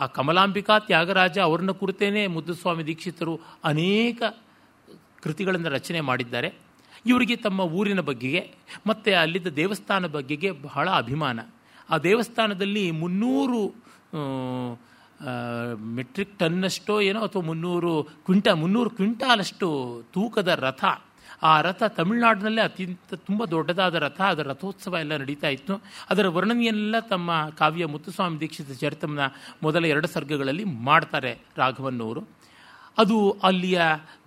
ಆ ಕಮಲಾಂಬಿಕಾ ತ್ಯಾಗರಾಜ ಅವ್ರನ್ನ ಕುರಿತೇನೆ ಮುದ್ದುಸ್ವಾಮಿ ದೀಕ್ಷಿತರು ಅನೇಕ ಕೃತಿಗಳನ್ನು ರಚನೆ ಮಾಡಿದ್ದಾರೆ. ಇವರಿಗೆ ತಮ್ಮ ಊರಿನ ಬಗ್ಗೆಗೆ, ಮತ್ತು ಅಲ್ಲಿದ್ದ ದೇವಸ್ಥಾನ ಬಗ್ಗೆಗೆ ಬಹಳ ಅಭಿಮಾನ. ಆ ದೇವಸ್ಥಾನದಲ್ಲಿ ಮುನ್ನೂರು ಮೆಟ್ರಿಕ್ ಟನ್ನಷ್ಟೋ ಏನೋ ಅಥವಾ ಮುನ್ನೂರು ಕ್ವಿಂಟ, ಮುನ್ನೂರು ಕ್ವಿಂಟಾಲಷ್ಟು ತೂಕದ ರಥ. ಆ ರಥ ತಮಿಳುನಾಡಿನಲ್ಲೇ ಅತ್ಯಂತ ತುಂಬ ದೊಡ್ಡದಾದ ರಥ. ಅದರ ರಥೋತ್ಸವ ಎಲ್ಲ ನಡೀತಾ ಇತ್ತು. ಅದರ ವರ್ಣನೆಯೆಲ್ಲ ತಮ್ಮ ಕಾವ್ಯ ಮುತ್ತುಸ್ವಾಮಿ ದೀಕ್ಷಿತ ಚರಿತಮ್ನ ಮೊದಲ ಎರಡು ಸರ್ಗಗಳಲ್ಲಿ ಮಾಡ್ತಾರೆ ರಾಘವನ್ನವರು ಅದು ಅಲ್ಲಿಯ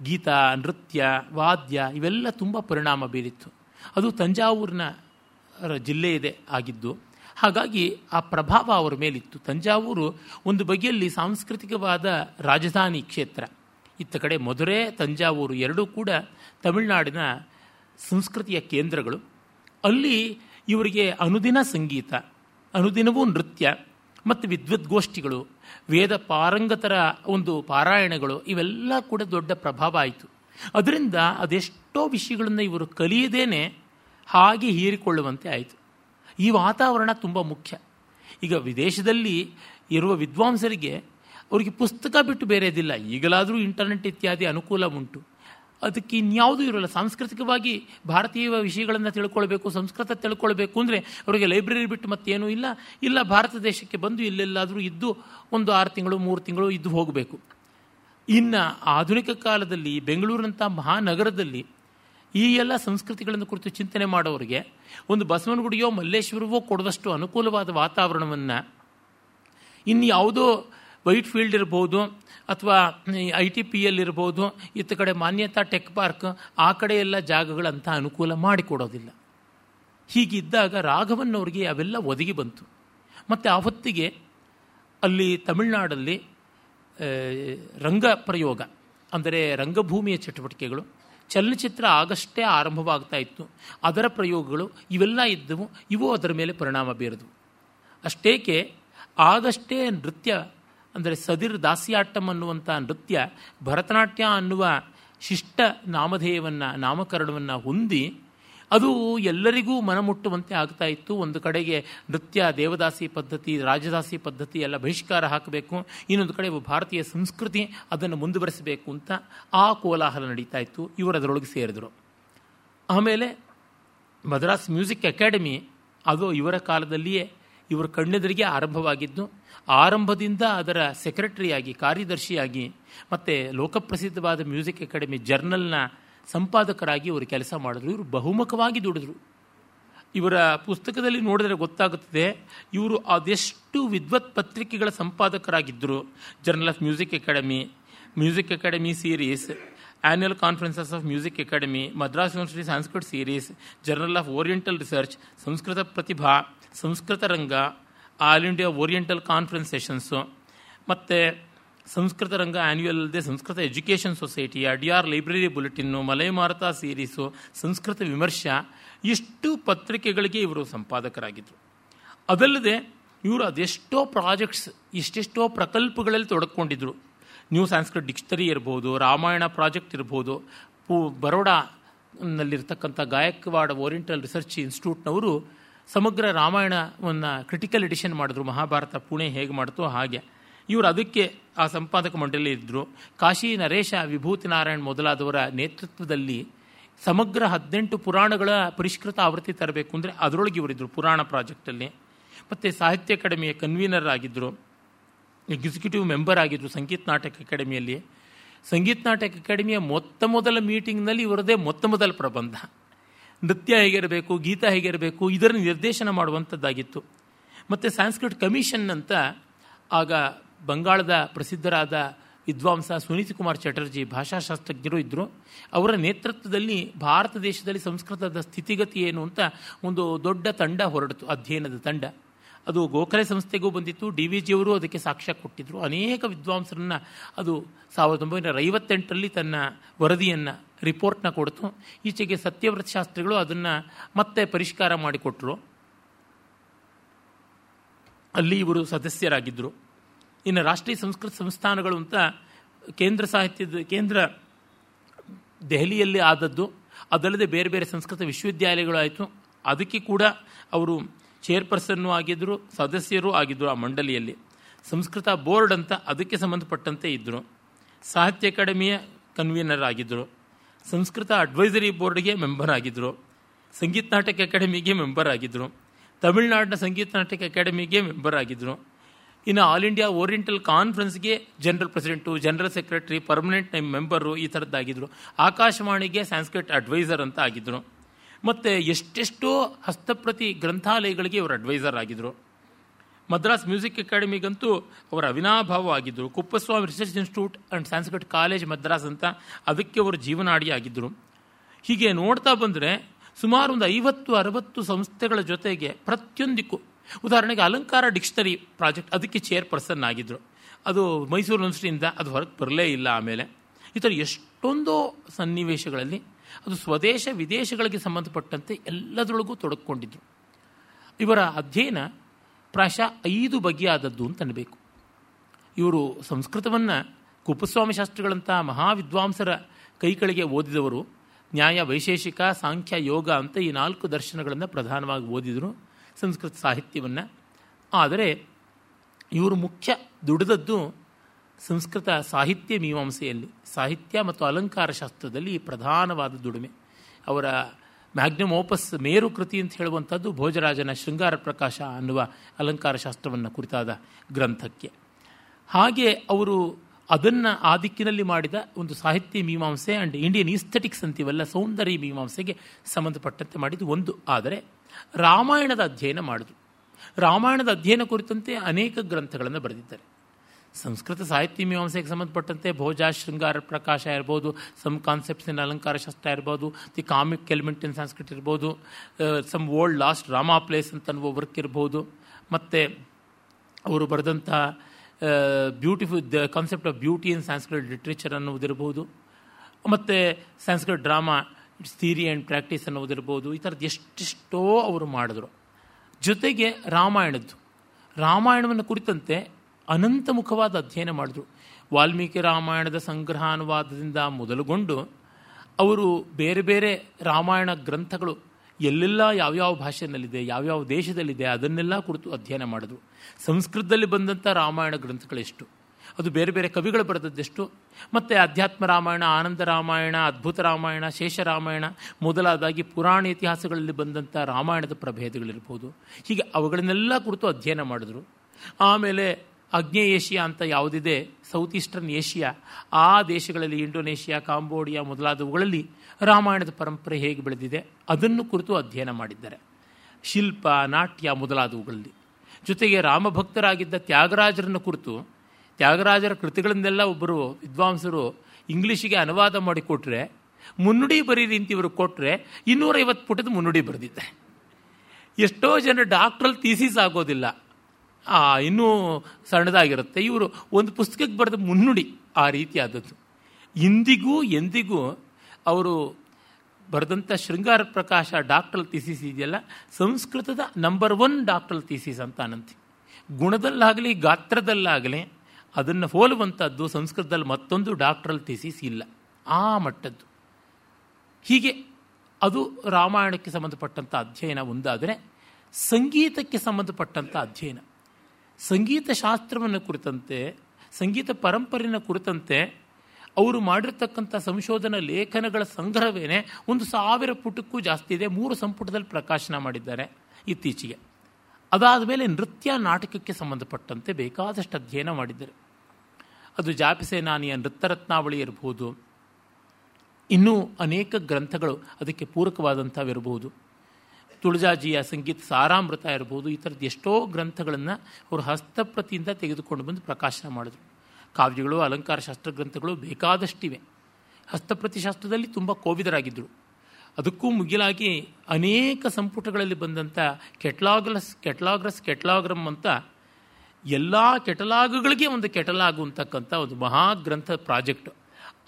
ಗೀತ, ನೃತ್ಯ, ವಾದ್ಯ ಇವೆಲ್ಲ ತುಂಬ ಪರಿಣಾಮ ಬೀರಿತ್ತು. ಅದು ತಂಜಾವೂರಿನ ಜಿಲ್ಲೆ ಇದೆ ಆಗಿದ್ದು, ಹಾಗಾಗಿ ಆ ಪ್ರಭಾವ ಅವರ ಮೇಲಿತ್ತು. ತಂಜಾವೂರು ಒಂದು ಬಗೆಯಲ್ಲಿ ಸಾಂಸ್ಕೃತಿಕವಾದ ರಾಜಧಾನಿ ಕ್ಷೇತ್ರ. ಇತ್ತ ಕಡೆ ಮಧುರೆ, ತಂಜಾವೂರು ಎರಡೂ ಕೂಡ ತಮಿಳುನಾಡಿನ ಸಂಸ್ಕೃತಿಯ ಕೇಂದ್ರಗಳು. ಅಲ್ಲಿ ಇವರಿಗೆ ಅನುದಿನ ಸಂಗೀತ, ಅನುದಿನವೂ ನೃತ್ಯ ಮತ್ತು ವಿದ್ವದ್ಗೋಷ್ಠಿಗಳು ವೇದ ಪಾರಂಗತರ ಒಂದು ಪಾರಾಯಣಗಳು, ಇವೆಲ್ಲ ಕೂಡ ದೊಡ್ಡ ಪ್ರಭಾವ ಆಯಿತು. ಅದರಿಂದ ಅದೆಷ್ಟೋ ವಿಷಯಗಳನ್ನು ಇವರು ಕಲಿಯದೇನೆ ಹಾಗೆ ಹೀರಿಕೊಳ್ಳುವಂತೆ ಆಯಿತು. ಈ ವಾತಾವರಣ ತುಂಬ ಮುಖ್ಯ. ಈಗ ವಿದೇಶದಲ್ಲಿ ಇರುವ ವಿದ್ವಾಂಸರಿಗೆ ಅವರಿಗೆ ಪುಸ್ತಕ ಬಿಟ್ಟು ಬೇರೆದಿಲ್ಲ ಈಗಲಾದರೂ ಇಂಟರ್ನೆಟ್ ಇತ್ಯಾದಿ ಅನುಕೂಲ ಉಂಟು. ಅದಕ್ಕೆ ಇನ್ಯಾವುದೂ ಇರೋಲ್ಲ. ಸಾಂಸ್ಕೃತಿಕವಾಗಿ ಭಾರತೀಯ ವಿಷಯಗಳನ್ನು ತಿಳ್ಕೊಳ್ಬೇಕು, ಸಂಸ್ಕೃತ ತಿಳ್ಕೊಳ್ಬೇಕು ಅಂದರೆ ಅವರಿಗೆ ಲೈಬ್ರರಿ ಬಿಟ್ಟು ಮತ್ತೇನೂ ಇಲ್ಲ. ಇಲ್ಲ, ಭಾರತ ದೇಶಕ್ಕೆ ಬಂದು ಇಲ್ಲೆಲ್ಲಾದರೂ ಇದ್ದು ಒಂದು ಆರು ತಿಂಗಳು, ಮೂರು ತಿಂಗಳು ಇದ್ದು ಹೋಗಬೇಕು. ಇನ್ನು ಆಧುನಿಕ ಕಾಲದಲ್ಲಿ ಬೆಂಗಳೂರಿನಂಥ ಮಹಾನಗರದಲ್ಲಿ ಈ ಎಲ್ಲ ಸಂಸ್ಕೃತಿಗಳನ್ನು ಕುರಿತು ಚಿಂತನೆ ಮಾಡೋರಿಗೆ ಒಂದು ಬಸವನಗುಡಿಯೋ, ಮಲ್ಲೇಶ್ವರವೋ ಕೊಡುವಷ್ಟು ಅನುಕೂಲವಾದ ವಾತಾವರಣವನ್ನು ಇನ್ನು ಯಾವುದೋ ವೈಟ್ ಫೀಲ್ಡ್ ಇರ್ಬೋದು ಅಥವಾ ಐ ಟಿ ಪಿ ಎಲ್ ಇರ್ಬೋದು, ಇತ್ತ ಕಡೆ ಮಾನ್ಯತಾ ಟೆಕ್ ಪಾರ್ಕ್, ಆ ಕಡೆ ಎಲ್ಲ ಜಾಗಗಳಂಥ ಅನುಕೂಲ ಮಾಡಿಕೊಡೋದಿಲ್ಲ. ಹೀಗಿದ್ದಾಗ ರಾಘವನ್ನವ್ರಿಗೆ ಅವೆಲ್ಲ ಒದಗಿ ಬಂತು. ಮತ್ತು ಆ ಹೊತ್ತಿಗೆ ಅಲ್ಲಿ ತಮಿಳುನಾಡಲ್ಲಿ ರಂಗ ಪ್ರಯೋಗ, ಅಂದರೆ ರಂಗಭೂಮಿಯ ಚಟುವಟಿಕೆಗಳು, ಚಲನಚಿತ್ರ ಆಗಷ್ಟೇ ಆರಂಭವಾಗ್ತಾ ಇತ್ತು. ಅದರ ಪ್ರಯೋಗಗಳು ಇವೆಲ್ಲ ಇದ್ದವು, ಇವು ಅದರ ಮೇಲೆ ಪರಿಣಾಮ ಬೀರದು ಅಷ್ಟೇಕೆ, ಆಗಷ್ಟೇ ನೃತ್ಯ ಅಂದರೆ ಸದಿರ್ ದಾಸ್ಯಾಟ್ಟಂ ಅನ್ನುವಂಥ ನೃತ್ಯ, ಭರತನಾಟ್ಯ ಅನ್ನುವ ಶಿಷ್ಟ ನಾಮಧೇಯವನ್ನು, ನಾಮಕರಣವನ್ನು ಹೊಂದಿ ಅದು ಎಲ್ಲರಿಗೂ ಮನಮುಟ್ಟುವಂತೆ ಆಗ್ತಾ ಇತ್ತು. ಒಂದು ಕಡೆಗೆ ನೃತ್ಯ ದೇವದಾಸಿ ಪದ್ಧತಿ, ರಾಜದಾಸಿ ಪದ್ಧತಿ ಎಲ್ಲ ಬಹಿಷ್ಕಾರ ಹಾಕಬೇಕು. ಇನ್ನೊಂದು ಕಡೆ ಭಾರತೀಯ ಸಂಸ್ಕೃತಿ ಅದನ್ನು ಮುಂದುವರೆಸಬೇಕು ಅಂತ ಆ ಕೋಲಾಹಲ ನಡೀತಾ ಇತ್ತು. ಇವರು ಅದರೊಳಗೆ ಸೇರಿದರು. ಆಮೇಲೆ ಮದ್ರಾಸ್ ಮ್ಯೂಸಿಕ್ ಅಕಾಡೆಮಿ ಅದು ಇವರ ಕಾಲದಲ್ಲಿಯೇ ಇವರ ಕಣ್ಣೆದುರಿಗೆ ಆರಂಭವಾಗಿದ್ದು. ಆರಂಭದಿಂದ ಅದರ ಸೆಕ್ರೆಟರಿಯಾಗಿ, ಕಾರ್ಯದರ್ಶಿಯಾಗಿ, ಮತ್ತು ಲೋಕಪ್ರಸಿದ್ಧವಾದ ಮ್ಯೂಸಿಕ್ ಅಕಾಡೆಮಿ ಜರ್ನಲ್ನ ಸಂಪಾದಕರಾಗಿ ಇವರು ಕೆಲಸ ಮಾಡಿದ್ರು. ಇವರು ಬಹುಮುಖವಾಗಿ ದುಡಿದ್ರು. ಇವರ ಪುಸ್ತಕದಲ್ಲಿ ನೋಡಿದರೆ ಗೊತ್ತಾಗುತ್ತದೆ, ಇವರು ಅದೆಷ್ಟು ವಿದ್ವತ್ ಪತ್ರಿಕೆಗಳ ಸಂಪಾದಕರಾಗಿದ್ದರು journal of music academy music academy series annual conferences of music academy Madras university Sanskrit series journal of oriental research Samskrita Pratibha Samskrita Ranga all India oriental conference sessions, ಮತ್ತು ಸಂಸ್ಕೃತ ರಂಗ ಆ್ಯನ್ಯುಯಲ್ ಅಲ್ಲದೆ Sanskrit education society Adyar library bulletin Malai Maruta series, Sanskrit ವಿಮರ್ಶ, ಇಷ್ಟು ಪತ್ರಿಕೆಗಳಿಗೆ ಇವರು ಸಂಪಾದಕರಾಗಿದ್ದರು ಅದಲ್ಲದೆ ಇವರು ಅದೆಷ್ಟೋ projects, ಇಷ್ಟೆಷ್ಟೋ ಪ್ರಕಲ್ಪಗಳಲ್ಲಿ ತೊಡಕೊಂಡಿದ್ರು. ನ್ಯೂ ಸಾಂಸ್ಕೃತ್ ಡಿಕ್ಷನರಿ ಇರ್ಬೋದು, ರಾಮಾಯಣ ಪ್ರಾಜೆಕ್ಟ್ ಇರ್ಬೋದು, ಪೂ ಬರೋಡಾನಲ್ಲಿರ್ತಕ್ಕಂಥ ಗಾಯಕ್ವಾಡ ಓರಿಯೆಂಟಲ್ ರಿಸರ್ಚ್ ಇನ್ಸ್ಟಿಟ್ಯೂಟ್ನವರು ಸಮಗ್ರ ರಾಮಾಯಣವನ್ನು ಕ್ರಿಟಿಕಲ್ ಎಡಿಷನ್ ಮಾಡಿದ್ರು. ಮಹಾಭಾರತ ಪುಣೆ ಹೇಗೆ ಮಾಡ್ತೋ ಹಾಗೆ. ಇವರು ಅದಕ್ಕೆ ಆ ಸಂಪಾದಕ ಮಂಡಳಿ ಇದ್ದರು ಕಾಶಿ ನರೇಶ ವಿಭೂತಿ ನಾರಾಯಣ್ ಮೊದಲಾದವರ ನೇತೃತ್ವದಲ್ಲಿ ಸಮಗ್ರ ಹದಿನೆಂಟು ಪುರಾಣಗಳ ಪರಿಷ್ಕೃತ ಆವೃತ್ತಿ ತರಬೇಕು ಅಂದರೆ ಅದರೊಳಗೆ ಇವರಿದ್ದರು ಪುರಾಣ ಪ್ರಾಜೆಕ್ಟಲ್ಲಿ ಮತ್ತು ಸಾಹಿತ್ಯ ಅಕಾಡೆಮಿಯ ಕನ್ವೀನರ್ ಆಗಿದ್ದರು ಎಕ್ಸಿಕ್ಯೂಟಿವ್ ಮೆಂಬರ್ ಆಗಿದ್ದರು ಸಂಗೀತ ನಾಟಕ ಅಕಾಡೆಮಿಯಲ್ಲಿ. ಸಂಗೀತ ನಾಟಕ ಅಕಾಡೆಮಿಯ ಮೊತ್ತ ಮೊದಲ ಮೀಟಿಂಗ್ನಲ್ಲಿ ಇವರದೇ ಮೊತ್ತ ಮೊದಲ ಪ್ರಬಂಧ. ನೃತ್ಯ ಹೇಗಿರಬೇಕು ಗೀತ ಹೇಗಿರಬೇಕು ಇದರ ನಿರ್ದೇಶನ ಮಾಡುವಂಥದ್ದಾಗಿತ್ತು. ಮತ್ತು ಸಾಂಸ್ಕೃತ್ ಕಮಿಷನ್ ಅಂತ ಆಗ ಬಂಗಾಳದ ಪ್ರಸಿದ್ಧರಾದ ವಿದ್ವಾಂಸ ಸುನೀತ್ ಕುಮಾರ್ ಚಟರ್ಜಿ ಭಾಷಾಶಾಸ್ತ್ರಜ್ಞರು ಇದ್ದರು ಅವರ ನೇತೃತ್ವದಲ್ಲಿ ಭಾರತ ದೇಶದಲ್ಲಿ ಸಂಸ್ಕೃತದ ಸ್ಥಿತಿಗತಿ ಏನು ಅಂತ ಒಂದು ದೊಡ್ಡ ತಂಡ ಹೊರಡಿತು, ಅಧ್ಯಯನದ ತಂಡ. ಅದು ಗೋಖಲೆ ಸಂಸ್ಥೆಗೂ ಬಂದಿತ್ತು, ಡಿ ವಿ ಜಿಯವರು ಅದಕ್ಕೆ ಸಾಕ್ಷ್ಯ ಕೊಟ್ಟಿದ್ದರು ಅನೇಕ ವಿದ್ವಾಂಸರನ್ನು ಅದು ಸಾವಿರದ ಒಂಬೈನೂರ ಐವತ್ತೆಂಟರಲ್ಲಿ ತನ್ನ ವರದಿಯನ್ನು, ರಿಪೋರ್ಟ್ನ ಕೊಡ್ತು. ಈಚೆಗೆ ಸತ್ಯವ್ರತ ಶಾಸ್ತ್ರಿಗಳು ಅದನ್ನು ಮತ್ತೆ ಪರಿಷ್ಕಾರ ಮಾಡಿಕೊಟ್ರು. ಅಲ್ಲಿ ಇವರು ಸದಸ್ಯರಾಗಿದ್ದರು ಇನ್ನು ರಾಷ್ಟ್ರೀಯ ಸಂಸ್ಕೃತ ಸಂಸ್ಥಾನಗಳು ಅಂತ ಕೇಂದ್ರ ಸಾಹಿತ್ಯದ, ಕೇಂದ್ರ ದೆಹಲಿಯಲ್ಲಿ ಆದದ್ದು, ಅದಲ್ಲದೆ ಬೇರೆ ಬೇರೆ ಸಂಸ್ಕೃತ ವಿಶ್ವವಿದ್ಯಾಲಯಗಳು ಆಯಿತು ಅದಕ್ಕೆ ಕೂಡ ಅವರು ಚೇರ್ಪರ್ಸನ್ನು ಆಗಿದ್ದರು ಸದಸ್ಯರು ಆಗಿದ್ದರು ಆ ಮಂಡಳಿಯಲ್ಲಿ. ಸಂಸ್ಕೃತ ಬೋರ್ಡ್ ಅಂತ ಅದಕ್ಕೆ ಸಂಬಂಧಪಟ್ಟಂತೆ ಇದ್ದರು ಸಾಹಿತ್ಯ ಅಕಾಡೆಮಿಯ ಕನ್ವೀನರ್ ಆಗಿದ್ದರು ಸಂಸ್ಕೃತ ಅಡ್ವೈಸರಿ ಬೋರ್ಡ್ಗೆ ಮೆಂಬರ್ ಆಗಿದ್ದರು ಸಂಗೀತ ನಾಟಕ ಅಕಾಡೆಮಿಗೆ ಮೆಂಬರ್ ಆಗಿದ್ದರು ತಮಿಳುನಾಡಿನ ಸಂಗೀತ ನಾಟಕ ಅಕಾಡೆಮಿಗೆ ಮೆಂಬರ್ ಆಗಿದ್ದರು ಇನ್ನು all India oriental ಕಾನ್ಫರೆನ್ಸ್ಗೆ general president, general secretary, permanent member ಈ ಥರದ್ದಾಗಿದ್ದರು ಆಕಾಶವಾಣಿಗೆ ಸಾಂಸ್ಕ್ರಿಟ್ ಅಡ್ವೈಸರ್ ಅಂತ ಆಗಿದ್ದರು ಮತ್ತು ಎಷ್ಟೆಷ್ಟೋ ಹಸ್ತಪ್ರತಿ ಗ್ರಂಥಾಲಯಗಳಿಗೆ ಇವರು ಅಡ್ವೈಸರ್ ಆಗಿದ್ದರು ಮದ್ರಾಸ್ ಮ್ಯೂಸಿಕ್ ಅಕಾಡೆಮಿಗಂತೂ ಅವರ ಅವಿನಾಭಾವ ಆಗಿದ್ದರು Kuppuswami research institute and Sanskrit college Madras ಅಂತ ಅದಕ್ಕೆ ಅವರು ಜೀವನಾಡಿ ಆಗಿದ್ದರು ಹೀಗೆ ನೋಡ್ತಾ ಬಂದರೆ ಸುಮಾರು ಒಂದು ಐವತ್ತು, ಅರವತ್ತು ಸಂಸ್ಥೆಗಳ ಜೊತೆಗೆ ಪ್ರತಿಯೊಂದಕ್ಕೂ ಉದಾಹರಣೆಗೆ ಅಲಂಕಾರ ಡಿಕ್ಷನರಿ ಪ್ರಾಜೆಕ್ಟ್ ಅದಕ್ಕೆ ಚೇರ್ಪರ್ಸನ್ ಆಗಿದ್ದರು ಅದು ಮೈಸೂರು ಯೂನಿವರ್ಸಿಟಿಯಿಂದ ಅದು ಹೊರಗೆ ಬರಲೇ ಇಲ್ಲ ಆಮೇಲೆ. ಈ ಥರ ಎಷ್ಟೊಂದು ಸನ್ನಿವೇಶಗಳಲ್ಲಿ ಅದು ಸ್ವದೇಶ ವಿದೇಶಗಳಿಗೆ ಸಂಬಂಧಪಟ್ಟಂತೆ ಎಲ್ಲದರೊಳಗೂ ತೊಡಗಿಕೊಂಡಿದ್ರು. ಇವರ ಅಧ್ಯಯನ ಪ್ರಾಯಶಃ ಐದು ಬಗೆಯಾದದ್ದು ಅಂತ ಅನ್ನಬೇಕು ಇವರು ಸಂಸ್ಕೃತವನ್ನು ಕುಪ್ಪಸ್ವಾಮಿ ಶಾಸ್ತ್ರಿಗಳಂಥ ಮಹಾವಿದ್ವಾಂಸರ ಕೈಕಳಿಗೆ ಓದಿದವರು, ನ್ಯಾಯ ವೈಶೇಷಿಕ ಸಾಂಖ್ಯ ಯೋಗ ಅಂತ ಈ ನಾಲ್ಕು ದರ್ಶನಗಳನ್ನು ಪ್ರಧಾನವಾಗಿ ಓದಿದರು ಸಂಸ್ಕೃತ ಸಾಹಿತ್ಯವನ್ನು. ಆದರೆ ಇವರು ಮುಖ್ಯ ದುಡಿದದ್ದು ಸಂಸ್ಕೃತ ಸಾಹಿತ್ಯ ಮೀಮಾಂಸೆಯಲ್ಲಿ, ಸಾಹಿತ್ಯ ಮತ್ತು ಅಲಂಕಾರ ಶಾಸ್ತ್ರದಲ್ಲಿ ಪ್ರಧಾನವಾದ ದುಡಿಮೆ. ಅವರ ಮ್ಯಾಗ್ನಮ್ ಓಪಸ್ ಮೇರು ಕೃತಿ ಅಂತ ಹೇಳುವಂಥದ್ದು ಭೋಜರಾಜನ ಶೃಂಗಾರ ಪ್ರಕಾಶ ಅನ್ನುವ ಅಲಂಕಾರ ಶಾಸ್ತ್ರವನ್ನು ಕುರಿತಾದ ಗ್ರಂಥಕ್ಕೆ. ಹಾಗೆ ಅವರು ಅದನ್ನು ಆ ದಿಕ್ಕಿನಲ್ಲಿ ಮಾಡಿದ ಒಂದು ಸಾಹಿತ್ಯ ಮೀಮಾಂಸೆ ಆ್ಯಂಡ್ ಇಂಡಿಯನ್ ಈಸ್ಥೆಟಿಕ್ಸ್ ಅಂತೀವಲ್ಲ, ಸೌಂದರ್ಯ ಮೀಮಾಂಸೆಗೆ ಸಂಬಂಧಪಟ್ಟಂತೆ ಮಾಡಿದ್ದು ಒಂದು. ಆದರೆ ರಾಮಾಯಣದ ಅಧ್ಯಯನ ಮಾಡಿದ್ರು. ರಾಮಾಯಣದ ಅಧ್ಯಯನ ಕುರಿತಂತೆ ಅನೇಕ ಗ್ರಂಥಗಳನ್ನು ಬರೆದಿದ್ದಾರೆ. ಸಂಸ್ಕೃತ ಸಾಹಿತ್ಯ ಮೀಮಾಂಸೆಗೆ ಸಂಬಂಧಪಟ್ಟಂತೆ ಭೋಜ, ಶೃಂಗಾರ ಪ್ರಕಾಶ ಇರ್ಬೋದು ಸಮ್ ಕಾನ್ಸೆಪ್ಟ್ಸ್ ಇನ್ ಅಲಂಕಾರ ಶಾಸ್ತ್ರ ಇರ್ಬೋದು the comic element in Sanskrit ಇರ್ಬೋದು some old lost Rama plays ಅಂತ ಅನ್ನುವ ವರ್ಕ್ ಇರ್ಬೋದು. ಮತ್ತು ಅವರು ಬರೆದಂಥ beautiful the concept of beauty in Sanskrit literature ಅನ್ನುವುದಿರ್ಬೋದು ಮತ್ತು Sanskrit drama its theory and practice ಅನ್ನೋದಿರ್ಬೋದು ಈ ಥರದ್ದು ಎಷ್ಟೆಷ್ಟೋ ಅವರು ಮಾಡಿದ್ರು. ಜೊತೆಗೆ ರಾಮಾಯಣದ್ದು. ರಾಮಾಯಣವನ್ನು ಕುರಿತಂತೆ ಅನಂತಮುಖವಾದ ಅಧ್ಯಯನ ಮಾಡಿದ್ರು. ವಾಲ್ಮೀಕಿ ರಾಮಾಯಣದ ಸಂಗ್ರಹಾನುವಾದದಿಂದ ಮೊದಲುಗೊಂಡು ಅವರು ಬೇರೆ ಬೇರೆ ರಾಮಾಯಣ ಗ್ರಂಥಗಳು ಎಲ್ಲೆಲ್ಲ ಯಾವ್ಯಾವ ಭಾಷೆಯಲ್ಲಿದೆ, ಯಾವ್ಯಾವ ದೇಶದಲ್ಲಿದೆ ಅದನ್ನೆಲ್ಲ ಕುರಿತು ಅಧ್ಯಯನ ಮಾಡಿದ್ರು. ಸಂಸ್ಕೃತದಲ್ಲಿ ಬಂದಂಥ ರಾಮಾಯಣ ಗ್ರಂಥಗಳೆಷ್ಟು. ಅದು ಬೇರೆ ಬೇರೆ ಕವಿಗಳು ಬರೆದದ್ದೆಷ್ಟು. ಮತ್ತು ಅಧ್ಯಾತ್ಮ ರಾಮಾಯಣ, ಆನಂದ ರಾಮಾಯಣ, ಅದ್ಭುತ ರಾಮಾಯಣ, ಶೇಷ ರಾಮಾಯಣ ಮೊದಲಾದಾಗಿ ಪುರಾಣ ಇತಿಹಾಸಗಳಲ್ಲಿ ಬಂದಂಥ ರಾಮಾಯಣದ ಪ್ರಭೇದಗಳಿರ್ಬೋದು. ಹೀಗೆ ಅವುಗಳನ್ನೆಲ್ಲ ಕುರಿತು ಅಧ್ಯಯನ ಮಾಡಿದ್ರು. ಆಮೇಲೆ ಆಗ್ನೇಯ ಏಷ್ಯಾ ಅಂತ ಯಾವುದಿದೆ ಸೌತ್ ಈಸ್ಟರ್ನ್ ಏಷ್ಯಾ ಆ ದೇಶಗಳಲ್ಲಿ ಇಂಡೋನೇಷ್ಯಾ ಕಾಂಬೋಡಿಯಾ ಮೊದಲಾದವುಗಳಲ್ಲಿ ರಾಮಾಯಣದ ಪರಂಪರೆ ಹೇಗೆ ಬೆಳೆದಿದೆ, ಅದನ್ನು ಕುರಿತು ಅಧ್ಯಯನ ಮಾಡಿದ್ದಾರೆ. ಶಿಲ್ಪ, ನಾಟ್ಯ ಮೊದಲಾದವುಗಳಲ್ಲಿ. ಜೊತೆಗೆ ರಾಮಭಕ್ತರಾಗಿದ್ದ ತ್ಯಾಗರಾಜರನ್ನು ಕುರಿತು, ತ್ಯಾಗರಾಜರ ಕೃತಿಗಳನ್ನೆಲ್ಲ ಒಬ್ಬರು ವಿದ್ವಾಂಸರು ಇಂಗ್ಲೀಷಿಗೆ ಅನುವಾದ ಮಾಡಿಕೊಟ್ರೆ ಮುನ್ನುಡಿ ಬರೀರಿ ಅಂತ ಇವರು ಕೊಟ್ಟರೆ ಇನ್ನೂರೈವತ್ತು ಪುಟದ ಮುನ್ನುಡಿ ಬರೆದಿದ್ದಾರೆ. ಎಷ್ಟೋ ಜನ ಡಾಕ್ಟ್ರಲ್ಲಿ ಥೀಸಿಸ್ ಆಗೋದಿಲ್ಲ. ಇನ್ನೂ ಸಣ್ಣದಾಗಿರುತ್ತೆ. ಇವರು ಒಂದು ಪುಸ್ತಕಕ್ಕೆ ಬರೆದ ಮುನ್ನುಡಿ ಆ ರೀತಿಯಾದದ್ದು. ಇಂದಿಗೂ ಎಂದಿಗೂ ಅವರು ಬರೆದಂಥ ಶೃಂಗಾರ ಪ್ರಕಾಶ ಡಾಕ್ಟ್ರಲ್ ಥೀಸಿಸ್ ಇದೆಯಲ್ಲ? ಸಂಸ್ಕೃತದ ನಂಬರ್ ಒನ್ ಡಾಕ್ಟ್ರಲ್ ಥೀಸಿಸ್ ಅಂತ ಅನಂತಿ ಗುಣದಲ್ಲಾಗಲಿ, ಗಾತ್ರದಲ್ಲಾಗಲಿ ಅದನ್ನು ಹೋಲುವಂಥದ್ದು ಸಂಸ್ಕೃತದಲ್ಲಿ ಮತ್ತೊಂದು ಡಾಕ್ಟ್ರಲ್ ಥೀಸಿಸ್ ಇಲ್ಲ. ಆ ಮಟ್ಟದ್ದು. ಹೀಗೆ ಅದು ರಾಮಾಯಣಕ್ಕೆ ಸಂಬಂಧಪಟ್ಟಂಥ ಅಧ್ಯಯನ ಒಂದಾದರೆ, ಸಂಗೀತಕ್ಕೆ ಸಂಬಂಧಪಟ್ಟಂಥ ಅಧ್ಯಯನ. ಸಂಗೀತ ಶಾಸ್ತ್ರವನ್ನು ಕುರಿತಂತೆ, ಸಂಗೀತ ಪರಂಪರೆಯನ್ನು ಕುರಿತಂತೆ ಅವರು ಮಾಡಿರ್ತಕ್ಕಂಥ ಸಂಶೋಧನಾ ಲೇಖನಗಳ ಸಂಗ್ರಹವೇನೆ ಒಂದು ಸಾವಿರ ಪುಟಕ್ಕೂ ಜಾಸ್ತಿ ಇದೆ, ಮೂರು ಸಂಪುಟದಲ್ಲಿ ಪ್ರಕಾಶನ ಮಾಡಿದ್ದಾರೆ ಇತ್ತೀಚೆಗೆ. ಅದಾದ ಮೇಲೆ ನೃತ್ಯ ನಾಟಕಕ್ಕೆ ಸಂಬಂಧಪಟ್ಟಂತೆ ಬೇಕಾದಷ್ಟು ಅಧ್ಯಯನ ಮಾಡಿದ್ದಾರೆ. ಅದು ಜಾಪಿಸೇನಾನಿಯ ನೃತ್ಯರತ್ನಾವಳಿ ಇರಬಹುದು. ಇನ್ನೂ ಅನೇಕ ಗ್ರಂಥಗಳು ಅದಕ್ಕೆ ಪೂರಕವಾದಂಥವಿರಬಹುದು ತುಳಜಾಜಿಯ ಸಂಗೀತ ಸಾರಾಮೃತ ಇರ್ಬೋದು, ಈ ಥರದ್ದು ಎಷ್ಟೋ ಗ್ರಂಥಗಳನ್ನು ಅವರು ಹಸ್ತಪ್ರತಿಯಿಂದ ತೆಗೆದುಕೊಂಡು ಬಂದು ಪ್ರಕಾಶನ ಮಾಡಿದ್ರು. ಕಾವ್ಯಗಳು, ಅಲಂಕಾರ ಶಾಸ್ತ್ರ ಗ್ರಂಥಗಳು ಬೇಕಾದಷ್ಟಿವೆ. ಹಸ್ತಪ್ರತಿ ಶಾಸ್ತ್ರದಲ್ಲಿ ತುಂಬ ಕೋವಿದರಾಗಿದ್ದರು. ಅದಕ್ಕೂ ಮುಗಿಲಾಗಿ ಅನೇಕ ಸಂಪುಟಗಳಲ್ಲಿ ಬಂದಂಥ ಕೆಟ್ಲಾಗ್ಲಸ್, ಕೆಟ್ಲಾಗ್ರಸ್ ಕೆಟ್ಲಾಗ್ರಮ್ ಅಂತ ಎಲ್ಲ ಕೆಟಲಾಗ್ಗಳಿಗೆ ಒಂದು ಕೆಟಲಾಗು ಅಂತಕ್ಕಂಥ ಒಂದು ಮಹಾಗ್ರಂಥ ಪ್ರಾಜೆಕ್ಟ್.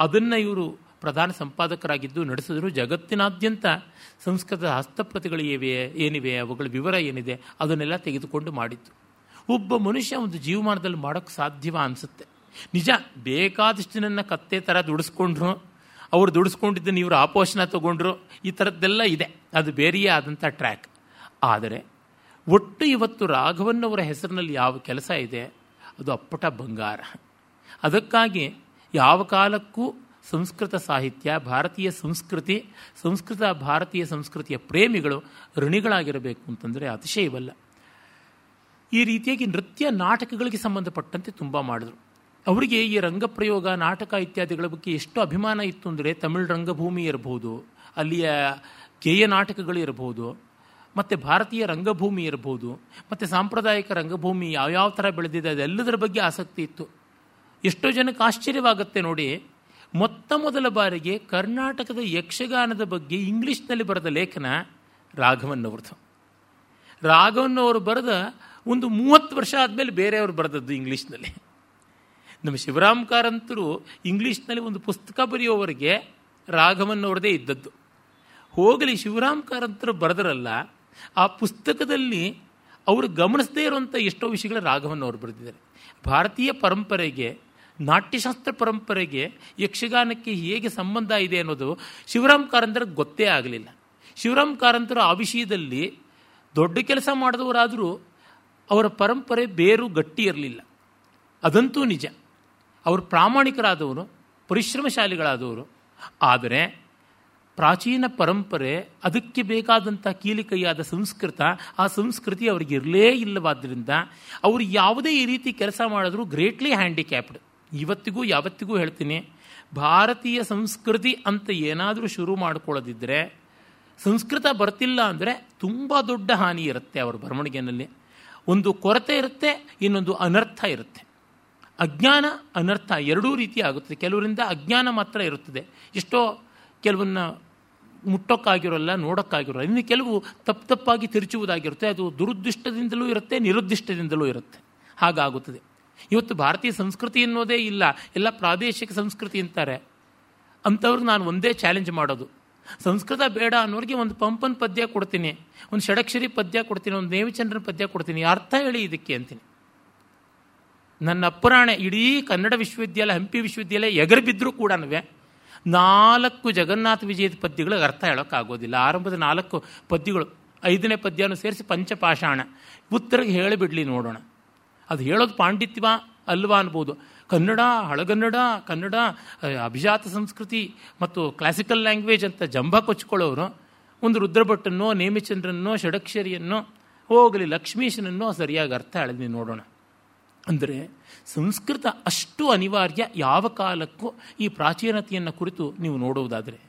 ಅದನ್ನು ಇವರು ಪ್ರಧಾನ ಸಂಪಾದಕರಾಗಿದ್ದು ನಡೆಸಿದ್ರು. ಜಗತ್ತಿನಾದ್ಯಂತ ಸಂಸ್ಕೃತದ ಹಸ್ತಪ್ರತಿಗಳು ಇವೆ ಏನಿವೆ, ಅವುಗಳ ವಿವರ ಏನಿದೆ, ಅದನ್ನೆಲ್ಲ ತೆಗೆದುಕೊಂಡು ಮಾಡಿತ್ತು. ಒಬ್ಬ ಮನುಷ್ಯ ಒಂದು ಜೀವಮಾನದಲ್ಲಿ ಮಾಡೋಕ್ಕೆ ಸಾಧ್ಯವ ಅನಿಸುತ್ತೆ. ನಿಜ, ಬೇಕಾದಷ್ಟು ನನ್ನ ಕತ್ತೆ ಥರ ದುಡಿಸ್ಕೊಂಡ್ರು. ಅವ್ರು ದುಡಿಸ್ಕೊಂಡಿದ್ದನ್ನು ಇವರು ಆಪೋಷಣ ತಗೊಂಡ್ರು. ಈ ಥರದ್ದೆಲ್ಲ ಇದೆ. ಅದು ಬೇರೆಯೇ ಆದಂಥ ಟ್ರ್ಯಾಕ್ ಆದರೆ, ಒಟ್ಟು ಇವತ್ತು ರಾಘವನ್ನವರ ಹೆಸರಿನಲ್ಲಿ ಯಾವ ಕೆಲಸ ಇದೆ? ಅದು ಅಪ್ಪಟ ಬಂಗಾರ. ಅದಕ್ಕಾಗಿ ಯಾವ ಕಾಲಕ್ಕೂ ಸಂಸ್ಕೃತ ಸಾಹಿತ್ಯ, ಭಾರತೀಯ ಸಂಸ್ಕೃತಿ, ಸಂಸ್ಕೃತ ಭಾರತೀಯ ಸಂಸ್ಕೃತಿಯ ಪ್ರೇಮಿಗಳು ಋಣಿಗಳಾಗಿರಬೇಕು ಅಂತಂದರೆ ಅತಿಶಯವಲ್ಲ. ಈ ರೀತಿಯಾಗಿ ನೃತ್ಯ ನಾಟಕಗಳಿಗೆ ಸಂಬಂಧಪಟ್ಟಂತೆ ತುಂಬ ಮಾಡಿದ್ರು. ಅವರಿಗೆ ಈ ರಂಗಪ್ರಯೋಗ, ನಾಟಕ ಇತ್ಯಾದಿಗಳ ಬಗ್ಗೆ ಎಷ್ಟು ಅಭಿಮಾನ ಇತ್ತು ಅಂದರೆ ತಮಿಳು ರಂಗಭೂಮಿ ಇರಬಹುದು ಅಲ್ಲಿಯ ಕೇಯ ನಾಟಕಗಳು ಇರಬಹುದು ಮತ್ತು ಭಾರತೀಯ ರಂಗಭೂಮಿ ಇರಬಹುದು ಮತ್ತು ಸಾಂಪ್ರದಾಯಿಕ ರಂಗಭೂಮಿ ಯಾವ್ಯಾವ ಥರ ಬೆಳೆದಿದೆ ಅದೆಲ್ಲದರ ಬಗ್ಗೆ ಆಸಕ್ತಿ ಇತ್ತು. ಎಷ್ಟೋ ಜನಕ್ಕೆ ಆಶ್ಚರ್ಯವಾಗುತ್ತೆ ನೋಡಿ ಮೊತ್ತ ಮೊದಲ ಬಾರಿಗೆ ಕರ್ನಾಟಕದ ಯಕ್ಷಗಾನದ ಬಗ್ಗೆ ಇಂಗ್ಲೀಷ್ನಲ್ಲಿ ಬರೆದ ಲೇಖನ ರಾಘವನ್ನವ್ರದ್ದು. ರಾಘವನ್ನವರು ಬರೆದ ಒಂದು ಮೂವತ್ತು ವರ್ಷ ಆದಮೇಲೆ ಬೇರೆಯವರು ಬರೆದದ್ದು ಇಂಗ್ಲೀಷ್ನಲ್ಲಿ. ನಮ್ಮ ಶಿವರಾಮ್ ಕಾರಂತರು ಇಂಗ್ಲೀಷ್ನಲ್ಲಿ ಒಂದು ಪುಸ್ತಕ ಬರೆಯುವವರೆಗೆ ರಾಘವನ್ನವ್ರದೇ ಇದ್ದದ್ದು. ಹೋಗಲಿ, ಶಿವರಾಮ್ ಕಾರಂತರು ಬರೆದರಲ್ಲ, ಆ ಪುಸ್ತಕದಲ್ಲಿ ಅವರು ಗಮನಿಸದೇ ಇರುವಂಥ ಎಷ್ಟೋ ವಿಷಯಗಳ ರಾಘವನ್ನವರು ಬರೆದಿದ್ದಾರೆ. ಭಾರತೀಯ ಪರಂಪರೆಗೆ ನಾಟ್ಯಶಾಸ್ತ್ರ ಪರಂಪರೆಗೆ ಯಕ್ಷಗಾನಕ್ಕೆ ಹೇಗೆ ಸಂಬಂಧ ಇದೆ ಅನ್ನೋದು ಶಿವರಾಮ್ ಕಾರಂತರ ಗೊತ್ತೇ ಆಗಲಿಲ್ಲ. ಶಿವರಾಮ್ ಕಾರಂತರ ಆ ವಿಷಯದಲ್ಲಿ ದೊಡ್ಡ ಕೆಲಸ ಮಾಡಿದವರಾದರೂ ಅವರ ಪರಂಪರೆ ಬೇರು ಗಟ್ಟಿ ಇರಲಿಲ್ಲ. ಅದಂತೂ ನಿಜ. ಅವರು ಪ್ರಾಮಾಣಿಕರಾದವರು, ಪರಿಶ್ರಮಶಾಲಿಗಳಾದವರು. ಆದರೆ ಪ್ರಾಚೀನ ಪರಂಪರೆ ಅದಕ್ಕೆ ಬೇಕಾದಂಥ ಕೀಲಿಕೈಯಾದ ಸಂಸ್ಕೃತ, ಆ ಸಂಸ್ಕೃತಿ ಅವರಿಗೆ ಇರಲೇ ಇಲ್ಲವಾದ್ದರಿಂದ ಅವರು ಯಾವುದೇ ಈ ರೀತಿ ಕೆಲಸ ಮಾಡಿದ್ರು ಗ್ರೇಟ್ಲಿ ಹ್ಯಾಂಡಿಕ್ಯಾಪ್ಡ್. ಇವತ್ತಿಗೂ ಯಾವತ್ತಿಗೂ ಹೇಳ್ತೀನಿ, ಭಾರತೀಯ ಸಂಸ್ಕೃತಿ ಅಂತ ಏನಾದರೂ ಶುರು ಮಾಡ್ಕೊಳ್ಳೋದಿದ್ದರೆ ಸಂಸ್ಕೃತ ಬರ್ತಿಲ್ಲ ಅಂದರೆ ತುಂಬ ದೊಡ್ಡ ಹಾನಿ ಇರುತ್ತೆ ಅವರ ಬರವಣಿಗೆಯಲ್ಲಿ ಒಂದು ಕೊರತೆ ಇರುತ್ತೆ, ಇನ್ನೊಂದು ಅನರ್ಥ ಇರುತ್ತೆ. ಅಜ್ಞಾನ, ಅನರ್ಥ ಎರಡೂ ರೀತಿ ಆಗುತ್ತದೆ ಕೆಲವರಿಂದ ಅಜ್ಞಾನ ಮಾತ್ರ ಇರುತ್ತದೆ. ಎಷ್ಟೋ ಕೆಲವನ್ನ ಮುಟ್ಟೋಕ್ಕಾಗಿರೋಲ್ಲ, ನೋಡೋಕ್ಕಾಗಿರೋಲ್ಲ, ಇನ್ನು ಕೆಲವು ತಪ್ಪು ತಪ್ಪಾಗಿ ತಿರುಚುವುದಾಗಿರುತ್ತೆ. ಅದು ದುರುದ್ದಿಷ್ಟದಿಂದಲೂ ಇರುತ್ತೆ, ನಿರುದ್ದಿಷ್ಟದಿಂದಲೂ ಇರುತ್ತೆ. ಹಾಗಾಗುತ್ತದೆ. ಇವತ್ತು ಭಾರತೀಯ ಸಂಸ್ಕೃತಿ ಅನ್ನೋದೇ ಇಲ್ಲ, ಎಲ್ಲ ಪ್ರಾದೇಶಿಕ ಸಂಸ್ಕೃತಿ ಅಂತಾರೆ. ಅಂಥವ್ರಿಗೆ ನಾನು ಒಂದೇ ಚಾಲೆಂಜ್ ಮಾಡೋದು. ಸಂಸ್ಕೃತ ಬೇಡ ಅನ್ನೋರಿಗೆ ಒಂದು ಪಂಪನ್ ಪದ್ಯ ಕೊಡ್ತೀನಿ, ಒಂದು ಷಡಕ್ಷರಿ ಪದ್ಯ ಕೊಡ್ತೀನಿ, ಒಂದು ದೇವಿಚಂದ್ರನ ಪದ್ಯ ಕೊಡ್ತೀನಿ, ಅರ್ಥ ಹೇಳಿ ಇದಕ್ಕೆ ಅಂತೀನಿ. ನನ್ನ ಅಪ್ಪುರಾಣೆ ಇಡೀ ಕನ್ನಡ ವಿಶ್ವವಿದ್ಯಾಲಯ, ಹಂಪಿ ವಿಶ್ವವಿದ್ಯಾಲಯ ಎಗರ್ ಬಿದ್ದರೂ ಕೂಡ ನಾಲ್ಕು ಜಗನ್ನಾಥ ವಿಜಯದ ಪದ್ಯಗಳಿಗೆ ಅರ್ಥ ಹೇಳೋಕ್ಕಾಗೋದಿಲ್ಲ. ಆರಂಭದ ನಾಲ್ಕು ಪದ್ಯಗಳು, ಐದನೇ ಪದ್ಯನೂ ಸೇರಿಸಿ ಪಂಚಪಾಷಾಣ ಉತ್ತರಿಗೆ ಹೇಳಿಬಿಡ್ಲಿ ನೋಡೋಣ. ಅದು ಹೇಳೋದು ಪಾಂಡಿತ್ಯವ ಅಲ್ವಾ ಅನ್ಬೋದು. ಕನ್ನಡ, ಹಳಗನ್ನಡ, ಕನ್ನಡ ಅಭಿಜಾತ ಸಂಸ್ಕೃತಿ ಮತ್ತು ಕ್ಲಾಸಿಕಲ್ ಲ್ಯಾಂಗ್ವೇಜ್ ಅಂತ ಜಂಬ ಕೊಚ್ಕೊಳ್ಳೋರು, ಒಂದು ರುದ್ರಭಟ್ಟನ್ನೋ, ನೇಮಿಚಂದ್ರನ್ನೋ, ಷಡಕ್ಷರಿಯನ್ನೋ, ಹೋಗಲಿ ಲಕ್ಷ್ಮೀಶನನ್ನೋ ಸರಿಯಾಗಿ ಅರ್ಥ ಹೇಳಿದ್ವಿ ನೋಡೋಣ. ಅಂದರೆ ಸಂಸ್ಕೃತ ಅಷ್ಟು ಅನಿವಾರ್ಯ ಯಾವ ಕಾಲಕ್ಕೂ ಈ ಪ್ರಾಚೀನತೆಯನ್ನು ಕುರಿತು ನೀವು ನೋಡುವುದಾದರೆ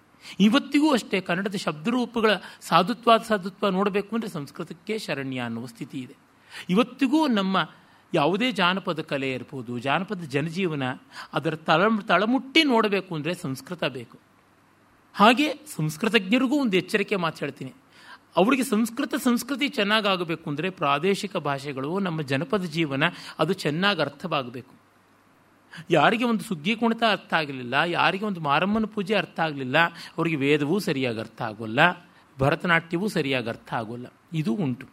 ಇವತ್ತಿಗೂ ಅಷ್ಟೇ ಕನ್ನಡದ ಶಬ್ದರೂಪಗಳ ಸಾಧುತ್ವಾದ ಸಾಧುತ್ವ ನೋಡಬೇಕು ಅಂದರೆ ಸಂಸ್ಕೃತಕ್ಕೆ ಶರಣ್ಯ ಅನ್ನುವ ಸ್ಥಿತಿ ಇದೆ. ಇವತ್ತಿಗೂ ನಮ್ಮ ಯಾವುದೇ ಜಾನಪದ ಕಲೆ ಇರ್ಬೋದು, ಜಾನಪದ ಜನಜೀವನ ಅದರ ತಳ ತಳಮುಟ್ಟಿ ನೋಡಬೇಕು ಅಂದರೆ ಸಂಸ್ಕೃತ ಬೇಕು. ಹಾಗೆ ಸಂಸ್ಕೃತಜ್ಞರಿಗೂ ಒಂದು ಎಚ್ಚರಿಕೆ ಮಾತು ಹೇಳ್ತೀನಿ. ಅವರಿಗೆ ಸಂಸ್ಕೃತ, ಸಂಸ್ಕೃತಿ ಚೆನ್ನಾಗಾಗಬೇಕು ಅಂದರೆ ಪ್ರಾದೇಶಿಕ ಭಾಷೆಗಳು, ನಮ್ಮ ಜನಪದ ಜೀವನ ಅದು ಚೆನ್ನಾಗಿ ಅರ್ಥವಾಗಬೇಕು. ಯಾರಿಗೆ ಒಂದು ಸುಗ್ಗಿ ಕುಣಿತ ಅರ್ಥ ಆಗಲಿಲ್ಲ, ಯಾರಿಗೆ ಒಂದು ಮಾರಮ್ಮನ ಪೂಜೆ ಅರ್ಥ ಆಗಲಿಲ್ಲ, ಅವರಿಗೆ ವೇದವೂ ಸರಿಯಾಗಿ ಅರ್ಥ ಆಗೋಲ್ಲ, ಭರತನಾಟ್ಯವೂ ಸರಿಯಾಗಿ ಅರ್ಥ ಆಗೋಲ್ಲ. ಇದು ಉಂಟು.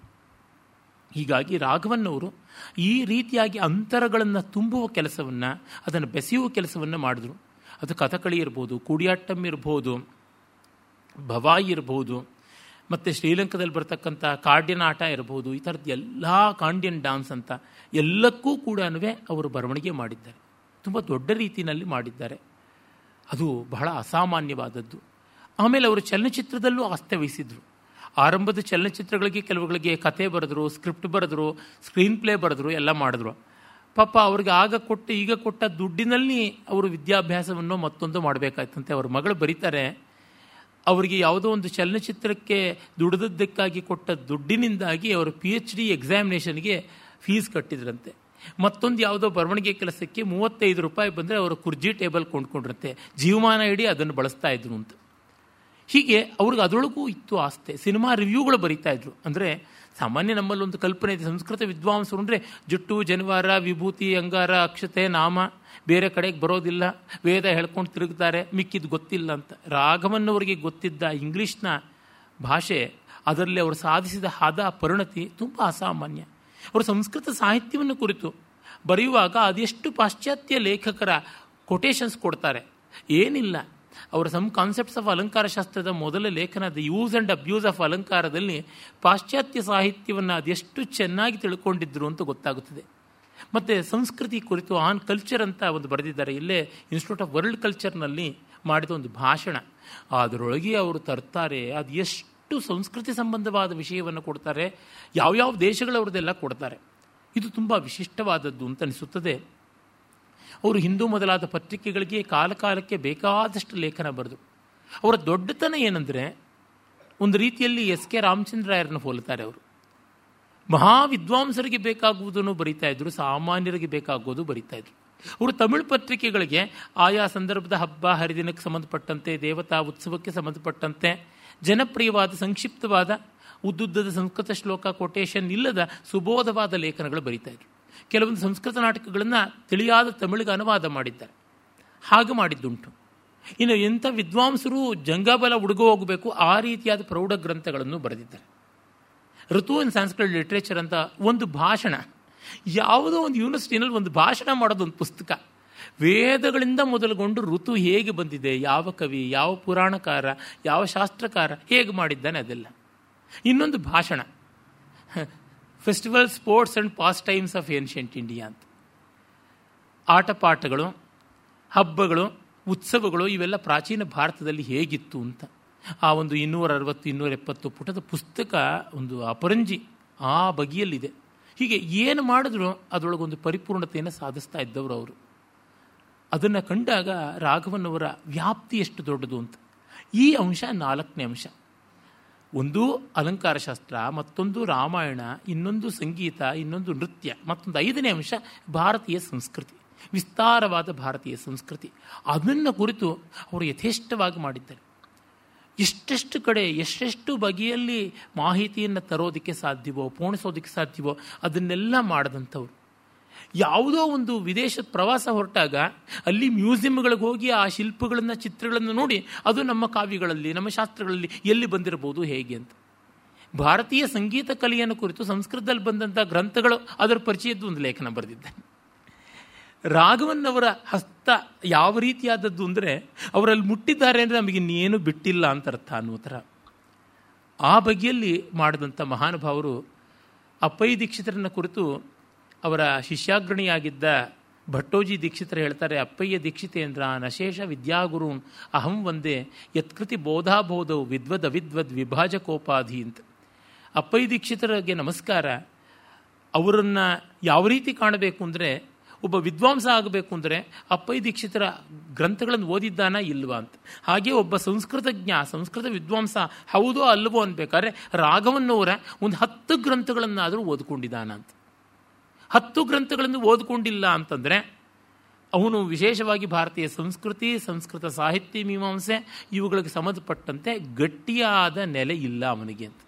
ಹೀಗಾಗಿ ರಾಘವನ್ನವರು ಈ ರೀತಿಯಾಗಿ ಅಂತರಗಳನ್ನು ತುಂಬುವ ಕೆಲಸವನ್ನು, ಅದನ್ನು ಬೆಸೆಯುವ ಕೆಲಸವನ್ನು ಮಾಡಿದ್ರು. ಅದು ಕಥಕಳಿ ಇರ್ಬೋದು, ಕೂಡಿಯಾಟ್ಟಂ ಇರ್ಬೋದು, ಭವಾಯಿ ಇರ್ಬೋದು, ಮತ್ತು ಶ್ರೀಲಂಕಾದಲ್ಲಿ ಬರ್ತಕ್ಕಂಥ ಕಾಡ್ಯನಾಟ ಆಟ ಇರ್ಬೋದು, ಈ ಥರದ್ದು ಎಲ್ಲ ಕಾಂಡ್ಯನ್ ಡ್ಯಾನ್ಸ್ ಅಂತ ಎಲ್ಲಕ್ಕೂ ಕೂಡ ಅವರು ಬರವಣಿಗೆ ಮಾಡಿದ್ದಾರೆ. ತುಂಬ ದೊಡ್ಡ ರೀತಿಯಲ್ಲಿ ಮಾಡಿದ್ದಾರೆ. ಅದು ಬಹಳ ಅಸಾಮಾನ್ಯವಾದದ್ದು. ಆಮೇಲೆ ಅವರು ಚಲನಚಿತ್ರದಲ್ಲೂ ಆಸ್ತೆ ವಹಿಸಿದ್ರು. ಆರಂಭದ ಚಲನಚಿತ್ರಗಳಿಗೆ ಕೆಲವುಗಳಿಗೆ ಕತೆ ಬರೆದ್ರು, ಸ್ಕ್ರಿಪ್ಟ್ ಬರೆದ್ರು, ಸ್ಕ್ರೀನ್ ಪ್ಲೇ ಬರೆದ್ರು, ಎಲ್ಲ ಮಾಡಿದ್ರು. ಪಾಪ ಅವ್ರಿಗೆ ಆಗ ಕೊಟ್ಟು, ಈಗ ಕೊಟ್ಟ ದುಡ್ಡಿನಲ್ಲಿ ಅವರು ವಿದ್ಯಾಭ್ಯಾಸವನ್ನು ಮತ್ತೊಂದು ಮಾಡಬೇಕಾಯ್ತಂತೆ. ಅವ್ರ ಮಗಳು ಬರೀತಾರೆ, ಅವರಿಗೆ ಯಾವುದೋ ಒಂದು ಚಲನಚಿತ್ರಕ್ಕೆ ದುಡಿದದ್ದಕ್ಕಾಗಿ ಕೊಟ್ಟ ದುಡ್ಡಿನಿಂದಾಗಿ ಅವರು ಪಿ ಎಚ್ ಡಿ ಎಕ್ಸಾಮಿನೇಷನ್ಗೆ ಫೀಸ್ ಕಟ್ಟಿದ್ರಂತೆ. ಮತ್ತೊಂದು ಯಾವುದೋ ಬರವಣಿಗೆ ಕೆಲಸಕ್ಕೆ ಮೂವತ್ತೈದು ರೂಪಾಯಿ ಬಂದರೆ ಅವರು ಕುರ್ಜಿ ಟೇಬಲ್ ಕೊಂಡ್ಕೊಂಡ್ರಂತೆ. ಜೀವಮಾನ ಇಡೀ ಅದನ್ನು ಬಳಸ್ತಾ ಇದ್ರು ಅಂತ. ಹೀಗೆ ಅವ್ರಿಗೆ ಅದರೊಳಗೂ ಇತ್ತು ಆಸ್ತೆ. ಸಿನಿಮಾ ರಿವ್ಯೂಗಳು ಬರೀತಾ ಇದ್ರು. ಅಂದರೆ ಸಾಮಾನ್ಯ ನಮ್ಮಲ್ಲಿ ಒಂದು ಕಲ್ಪನೆ ಇದೆ. ಸಂಸ್ಕೃತ ವಿದ್ವಾಂಸರು ಅಂದರೆ ಜುಟ್ಟು, ಜನವಾರ, ವಿಭೂತಿ, ಅಂಗಾರ, ಅಕ್ಷತೆ, ನಾಮ, ಬೇರೆ ಕಡೆಗೆ ಬರೋದಿಲ್ಲ. ವೇದ ಹೇಳ್ಕೊಂಡು ತಿರುಗ್ತಾರೆ. ಮಿಕ್ಕಿದ್ದು ಗೊತ್ತಿಲ್ಲ ಅಂತ. ರಾಘವನ್ನವರಿಗೆ ಗೊತ್ತಿದ್ದ ಇಂಗ್ಲೀಷ್ನ ಭಾಷೆ, ಅದರಲ್ಲಿ ಅವರು ಸಾಧಿಸಿದ ಹದ, ಪರಿಣತಿ ತುಂಬ ಅಸಾಮಾನ್ಯ. ಅವರು ಸಂಸ್ಕೃತ ಸಾಹಿತ್ಯವನ್ನು ಕುರಿತು ಬರೆಯುವಾಗ ಅದೆಷ್ಟು ಪಾಶ್ಚಾತ್ಯ ಲೇಖಕರ ಕೊಟೇಶನ್ಸ್ ಕೊಡ್ತಾರೆ. ಏನಿಲ್ಲ. ಅವರ ಸಮ್ ಕಾನ್ಸೆಪ್ಟ್ಸ್ ಆಫ್ ಅಲಂಕಾರ ಶಾಸ್ತ್ರದ ಮೊದಲ ಲೇಖನ the use and abuse of ಅಲಂಕಾರದಲ್ಲಿ ಪಾಶ್ಚಾತ್ಯ ಸಾಹಿತ್ಯವನ್ನು ಅದೆಷ್ಟು ಚೆನ್ನಾಗಿ ತಿಳ್ಕೊಂಡಿದ್ರು ಅಂತ ಗೊತ್ತಾಗುತ್ತದೆ. ಮತ್ತು ಸಂಸ್ಕೃತಿ ಕುರಿತು ಆನ್ ಕಲ್ಚರ್ ಅಂತ ಒಂದು ಬರೆದಿದ್ದಾರೆ. ಇಲ್ಲೇ ಇನ್ಸ್ಟಿಟ್ಯೂಟ್ ಆಫ್ ವರ್ಲ್ಡ್ ಕಲ್ಚರ್ನಲ್ಲಿ ಮಾಡಿದ ಒಂದು ಭಾಷಣ. ಅದರೊಳಗೆ ಅವರು ತರ್ತಾರೆ ಅದು ಎಷ್ಟು ಸಂಸ್ಕೃತಿ ಸಂಬಂಧವಾದ ವಿಷಯವನ್ನು ಕೊಡ್ತಾರೆ. ಯಾವ್ಯಾವ ದೇಶಗಳವ್ರದ್ದೆಲ್ಲ ಕೊಡ್ತಾರೆ. ಇದು ತುಂಬ ವಿಶಿಷ್ಟವಾದದ್ದು ಅಂತ ಅನಿಸುತ್ತದೆ. ಅವರು ಹಿಂದೂ ಮೊದಲಾದ ಪತ್ರಿಕೆಗಳಿಗೆ ಕಾಲಕಾಲಕ್ಕೆ ಬೇಕಾದಷ್ಟು ಲೇಖನ ಬರೆದು, ಅವರ ದೊಡ್ಡತನ ಏನಂದರೆ ಒಂದು ರೀತಿಯಲ್ಲಿ ಎಸ್ ಕೆ ರಾಮಚಂದ್ರಾಯರನ್ನು ಹೋಲುತ್ತಾರೆ ಅವರು. ಮಹಾವಿದ್ವಾಂಸರಿಗೆ ಬೇಕಾಗುವುದನ್ನು ಬರಿತಾ ಇದ್ರು, ಸಾಮಾನ್ಯರಿಗೆ ಬೇಕಾಗುವುದು ಬರಿತಾ ಇದ್ರು. ಅವರು ತಮಿಳು ಪತ್ರಿಕೆಗಳಿಗೆ ಆಯಾ ಸಂದರ್ಭದ ಹಬ್ಬ, ಹರಿದಿನಕ್ಕೆ ಸಂಬಂಧಪಟ್ಟಂತೆ, ದೇವತಾ ಉತ್ಸವಕ್ಕೆ ಸಂಬಂಧಪಟ್ಟಂತೆ, ಜನಪ್ರಿಯವಾದ, ಸಂಕ್ಷಿಪ್ತವಾದ, ಉದ್ದುದ್ದದ ಸಂಸ್ಕೃತ ಶ್ಲೋಕ ಕೊಟೇಶನ್ ಇಲ್ಲದ ಸುಬೋಧವಾದ ಲೇಖನಗಳು ಬರಿತಾ ಇದ್ರು. ಕೆಲವೊಂದು ಸಂಸ್ಕೃತ ನಾಟಕಗಳನ್ನು ತಿಳಿಯಾದ ತಮಿಳಿಗೆ ಅನುವಾದ ಮಾಡಿದ್ದಾರೆ. ಹಾಗೆ ಮಾಡಿದ್ದುಂಟು. ಇನ್ನು ಎಂಥ ವಿದ್ವಾಂಸರು ಜಂಗಾಬಲ ಹುಡುಗ ಹೋಗಬೇಕು ಆ ರೀತಿಯಾದ ಪ್ರೌಢ ಗ್ರಂಥಗಳನ್ನು ಬರೆದಿದ್ದಾರೆ. ಋತು ಇನ್ ಸಂಸ್ಕೃತ ಲಿಟ್ರೇಚರ್ ಅಂತ ಒಂದು ಭಾಷಣ. ಯಾವುದೋ ಒಂದು ಯೂನಿವರ್ಸಿಟಿನಲ್ಲಿ ಒಂದು ಭಾಷಣ ಮಾಡೋದೊಂದು ಪುಸ್ತಕ. ವೇದಗಳಿಂದ ಮೊದಲುಗೊಂಡು ಋತು ಹೇಗೆ ಬಂದಿದೆ, ಯಾವ ಕವಿ, ಯಾವ ಪುರಾಣಕಾರ, ಯಾವ ಶಾಸ್ತ್ರಕಾರ ಹೇಗೆ ಮಾಡಿದ್ದಾನೆ ಅದೆಲ್ಲ. ಇನ್ನೊಂದು ಭಾಷಣ. Festival sports and pastimes of ancient India ಅಂತ. ಆಟಪಾಠಗಳು, ಹಬ್ಬಗಳು, ಉತ್ಸವಗಳು ಇವೆಲ್ಲ ಪ್ರಾಚೀನ ಭಾರತದಲ್ಲಿ ಹೇಗಿತ್ತು ಅಂತ. ಆ ಒಂದು ಇನ್ನೂರ ಅರವತ್ತು ಇನ್ನೂರ ಎಪ್ಪತ್ತು ಪುಟದ ಪುಸ್ತಕ ಒಂದು ಅಪರಂಜಿ ಆ ಬಗೆಯಲ್ಲಿದೆ. ಹೀಗೆ ಏನು ಮಾಡಿದ್ರು ಅದರೊಳಗೊಂದು ಪರಿಪೂರ್ಣತೆಯನ್ನು ಸಾಧಿಸ್ತಾ ಇದ್ದವರು ಅವರು. ಅದನ್ನು ಕಂಡಾಗ ರಾಘವನವರ ವ್ಯಾಪ್ತಿ ಎಷ್ಟು ದೊಡ್ಡದು ಅಂತ. ಈ ಅಂಶ ನಾಲ್ಕನೇ ಅಂಶ. ಒಂದು ಅಲಂಕಾರ ಶಾಸ್ತ್ರ ಮತ್ತೊಂದು ರಾಮಾಯಣ, ಇನ್ನೊಂದು ಸಂಗೀತ, ಇನ್ನೊಂದು ನೃತ್ಯ, ಮತ್ತೊಂದು ಐದನೇ ಅಂಶ ಭಾರತೀಯ ಸಂಸ್ಕೃತಿ, ವಿಸ್ತಾರವಾದ ಭಾರತೀಯ ಸಂಸ್ಕೃತಿ. ಅದನ್ನು ಕುರಿತು ಅವರು ಯಥೇಷ್ಟವಾಗಿ ಮಾಡಿದ್ದಾರೆ. ಎಷ್ಟೆಷ್ಟು ಕಡೆ, ಎಷ್ಟೆಷ್ಟು ಬಗೆಯಲ್ಲಿ ಮಾಹಿತಿಯನ್ನು ತರೋದಕ್ಕೆ ಸಾಧ್ಯವೋ, ಪೋಣಿಸೋದಕ್ಕೆ ಸಾಧ್ಯವೋ, ಅದನ್ನೆಲ್ಲ ಮಾಡಿದಂಥವ್ರು. ಯಾವುದೋ ಒಂದು ವಿದೇಶದ ಪ್ರವಾಸ ಹೊರಟಾಗ ಅಲ್ಲಿ ಮ್ಯೂಸಿಯಮ್ಗಳಿಗೆ ಹೋಗಿ ಆ ಶಿಲ್ಪಗಳನ್ನು, ಚಿತ್ರಗಳನ್ನು ನೋಡಿ ಅದು ನಮ್ಮ ಕಾವ್ಯಗಳಲ್ಲಿ, ನಮ್ಮ ಶಾಸ್ತ್ರಗಳಲ್ಲಿ ಎಲ್ಲಿ ಬಂದಿರಬಹುದು ಹೇಗೆ ಅಂತ. ಭಾರತೀಯ ಸಂಗೀತ ಕಲೆಯನ್ನು ಕುರಿತು ಸಂಸ್ಕೃತದಲ್ಲಿ ಬಂದಂಥ ಗ್ರಂಥಗಳು ಅದರ ಪರಿಚಯದ್ದು ಒಂದು ಲೇಖನ ಬರೆದಿದ್ದೆ ರಾಘವನ್ ಅವರ ಹಸ್ತ ಯಾವ ರೀತಿಯಾದದ್ದು ಅಂದರೆ ಅವರಲ್ಲಿ ಮುಟ್ಟಿದ್ದಾರೆ ಅಂದರೆ ನಮಗೆ ಇನ್ನೇನು ಬಿಟ್ಟಿಲ್ಲ ಅಂತ ಅರ್ಥ ಅನ್ನೋ ಥರ. ಆ ಬಗೆಯಲ್ಲಿ ಮಾಡಿದಂಥ ಮಹಾನುಭಾವರು ಅಪ್ಪಯ್ಯ ದೀಕ್ಷಿತರನ್ನ ಕುರಿತು ಅವರ ಶಿಷ್ಯಾಗ್ರಣಿಯಾಗಿದ್ದ ಭಟ್ಟೋಜಿ ದೀಕ್ಷಿತರು ಹೇಳ್ತಾರೆ, ಅಪ್ಪಯ್ಯ ದೀಕ್ಷಿತೇಂದ್ರ ನಶೇಷ ವಿದ್ಯಾಗುರು ಅಹಂ ಒಂದೇ ಯತ್ಕೃತಿ ಬೋಧಾಬೋಧವು ವಿದ್ವದ್ ಅವಿದ್ವದ್ ವಿಭಾಜಕೋಪಾಧಿ ಅಂತ. ಅಪ್ಪಯ್ಯ ದೀಕ್ಷಿತರಿಗೆ ನಮಸ್ಕಾರ. ಅವರನ್ನು ಯಾವ ರೀತಿ ಕಾಣಬೇಕು ಅಂದರೆ, ಒಬ್ಬ ವಿದ್ವಾಂಸ ಆಗಬೇಕು ಅಂದರೆ ಅಪ್ಪಯ್ಯ ದೀಕ್ಷಿತರ ಗ್ರಂಥಗಳನ್ನು ಓದಿದ್ದಾನ ಇಲ್ವಾ ಅಂತ. ಹಾಗೆ ಒಬ್ಬ ಸಂಸ್ಕೃತಜ್ಞ ಸಂಸ್ಕೃತ ವಿದ್ವಾಂಸ ಹೌದೋ ಅಲ್ವೋ ಅನ್ಬೇಕಾದ್ರೆ ರಾಘವನ್ನವರ ಒಂದು ಹತ್ತು ಗ್ರಂಥಗಳನ್ನಾದರೂ ಓದ್ಕೊಂಡಿದ್ದಾನ ಅಂತ ಹತ್ತು ಗ್ರಂಥಗಳನ್ನು ಓದ್ಕೊಂಡಿಲ್ಲ ಅಂತಂದರೆ ಅವನು ವಿಶೇಷವಾಗಿ ಭಾರತೀಯ ಸಂಸ್ಕೃತಿ, ಸಂಸ್ಕೃತ ಸಾಹಿತ್ಯ, ಮೀಮಾಂಸೆ ಇವುಗಳಿಗೆ ಸಂಬಂಧಪಟ್ಟಂತೆ ಗಟ್ಟಿಯಾದ ನೆಲೆ ಇಲ್ಲ ಅವನಿಗೆ ಅಂತ.